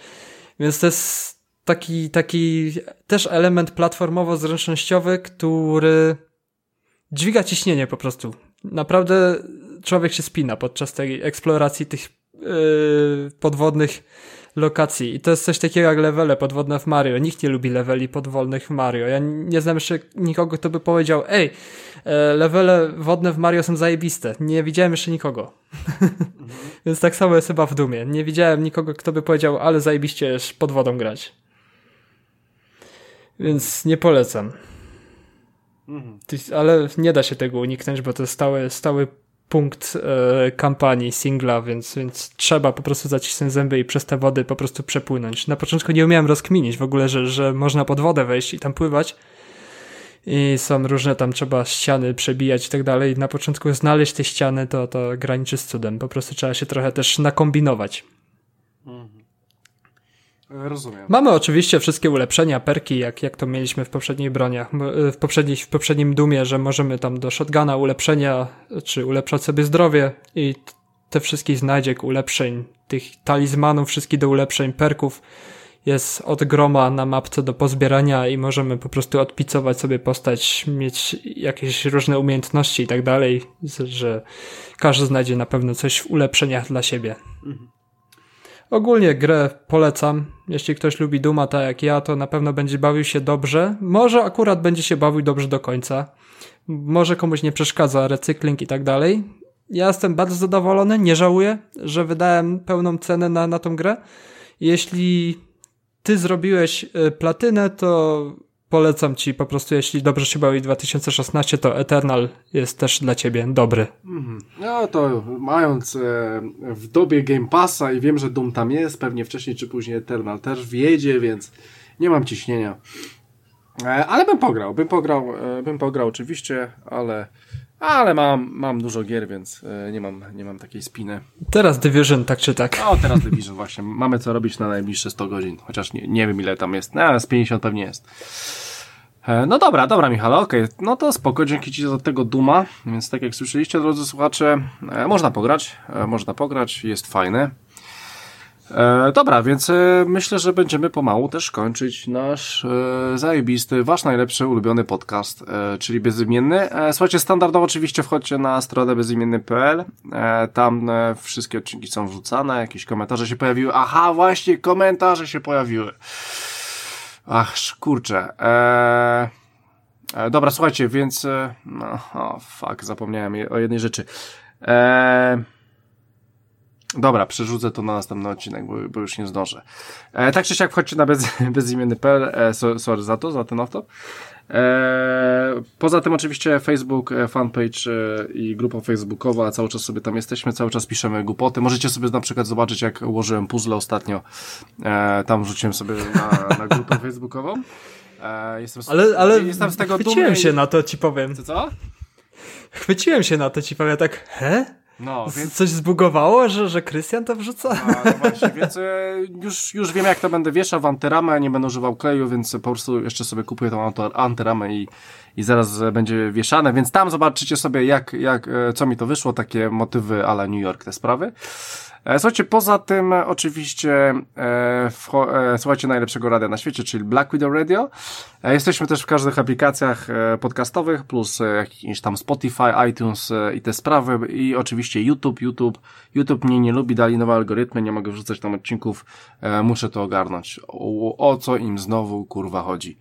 Speaker 3: Więc to jest taki, taki też element platformowo-zręcznościowy, który dźwiga ciśnienie po prostu. Naprawdę człowiek się spina podczas tej eksploracji tych yy, podwodnych lokacji. I to jest coś takiego jak levele podwodne w Mario. Nikt nie lubi leveli podwodnych w Mario. Ja nie znam jeszcze nikogo, kto by powiedział, ej, levele wodne w Mario są zajebiste. Nie widziałem jeszcze nikogo. Mhm. Więc tak samo jest chyba w Dumie. Nie widziałem nikogo, kto by powiedział, ale zajebiście pod wodą grać. Więc nie polecam. Mhm. Ale nie da się tego uniknąć, bo to jest stały, stały punkt e, kampanii singla, więc, więc trzeba po prostu zacisnąć zęby i przez te wody po prostu przepłynąć. Na początku nie umiałem rozkminić w ogóle, że, że można pod wodę wejść i tam pływać. I są różne tam trzeba ściany przebijać i tak dalej. Na początku znaleźć te ściany to, to graniczy z cudem. Po prostu trzeba się trochę też nakombinować. Mhm.
Speaker 1: Rozumiem.
Speaker 3: Mamy oczywiście wszystkie ulepszenia, perki, jak, jak to mieliśmy w poprzednich broniach, w, poprzedniej, w poprzednim Dumie, że możemy tam do shotguna ulepszenia, czy ulepszać sobie zdrowie i te wszystkie znajdziek, ulepszeń, tych talizmanów, wszystkich do ulepszeń, perków jest od groma na mapce do pozbierania i możemy po prostu odpicować sobie postać, mieć jakieś różne umiejętności i tak dalej, że każdy znajdzie na pewno coś w ulepszeniach dla siebie. Mhm. Ogólnie grę polecam. Jeśli ktoś lubi Duma tak jak ja, to na pewno będzie bawił się dobrze. Może akurat będzie się bawił dobrze do końca. Może komuś nie przeszkadza recykling i tak dalej. Ja jestem bardzo zadowolony, nie żałuję, że wydałem pełną cenę na, na tą grę. Jeśli ty zrobiłeś y, platynę, to polecam ci po prostu, jeśli dobrze się bawi 2016, to Eternal jest też dla ciebie dobry.
Speaker 1: Mhm. No to mając e, w dobie Game Passa i wiem, że Doom tam jest, pewnie wcześniej czy później Eternal też wjedzie, więc nie mam ciśnienia. E, ale bym pograł, bym pograł, e, bym pograł oczywiście, ale ale mam, mam dużo gier, więc nie mam, nie mam takiej spiny.
Speaker 3: Teraz Division, tak czy tak?
Speaker 1: O, teraz Division właśnie. Mamy co robić na najbliższe 100 godzin, chociaż nie, nie wiem ile tam jest. No, ale z 50 pewnie jest. E, no dobra, dobra Michale, okej, okay. no to spoko, dzięki Ci za tego Duma, więc tak jak słyszeliście drodzy słuchacze, e, można pograć, e, można pograć, jest fajne. E, dobra, więc e, myślę, że będziemy pomału też kończyć nasz e, zajebisty, wasz najlepszy ulubiony podcast, czyli Bezimienny. słuchajcie, standardowo oczywiście wchodźcie na stronę bezimienny.pl, tam wszystkie odcinki są wrzucane, jakieś komentarze się pojawiły, aha, właśnie, komentarze się pojawiły. Ach, kurczę. Eee, e, dobra, słuchajcie, więc... E, no, o, fuck, zapomniałem o jednej rzeczy. Eee, dobra, przerzucę to na następny odcinek, bo, bo już nie zdążę. E, tak czy siak wchodźcie na bez, bezimienny.pl, e, sorry za to, za ten off-top. Eee, poza tym oczywiście Facebook, e, fanpage e, i grupa facebookowa, cały czas sobie tam jesteśmy, cały czas piszemy głupoty. Możecie sobie na przykład zobaczyć, jak ułożyłem puzzle ostatnio. Eee, tam wrzuciłem sobie na, na grupę facebookową.
Speaker 3: Jestem, ale, ale jestem z tego chwyciłem dumny. się na to, ci powiem.
Speaker 1: Co, co?
Speaker 3: Chwyciłem się na to, ci powiem, tak, he? No, więc... Coś zbugowało, że, że Krystian to wrzuca?
Speaker 1: No, no właśnie, więc e, już, już wiem jak to będę wieszał w antyramę, nie będę używał kleju, więc po prostu jeszcze sobie kupuję tą antyramę i, i zaraz będzie wieszane, więc tam zobaczycie sobie jak, jak, e, co mi to wyszło, takie motywy ala New York, te sprawy. E, słuchajcie, poza tym oczywiście e, e, słuchajcie najlepszego radia na świecie, czyli Black Widow Radio. E, jesteśmy też w każdych aplikacjach e, podcastowych, plus e, jakiś tam Spotify, iTunes i te sprawy i oczywiście YouTube. YouTube, YouTube mnie nie lubi, dali nowe algorytmy, nie mogę wrzucać tam odcinków, muszę to ogarnąć. O, o co im znowu kurwa chodzi.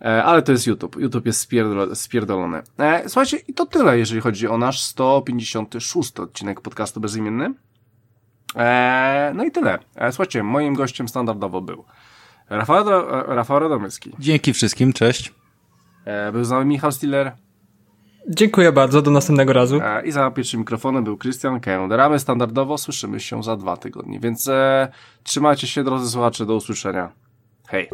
Speaker 1: Ale to jest YouTube. YouTube jest spierdolony. Słuchajcie, i to tyle, jeżeli chodzi o nasz 156 odcinek podcastu bezimienny. Eee, no i tyle. Eee, słuchajcie, moim gościem standardowo był Rafał, Rafał Radomyski.
Speaker 2: Dzięki wszystkim, cześć.
Speaker 1: Eee, był z nami Michał Stiller.
Speaker 3: Dziękuję bardzo, do następnego razu.
Speaker 1: E, I za pierwszym mikrofonem był Christian Ramy Standardowo słyszymy się za dwa tygodnie, więc e, trzymajcie się drodzy słuchacze, do usłyszenia. Hej.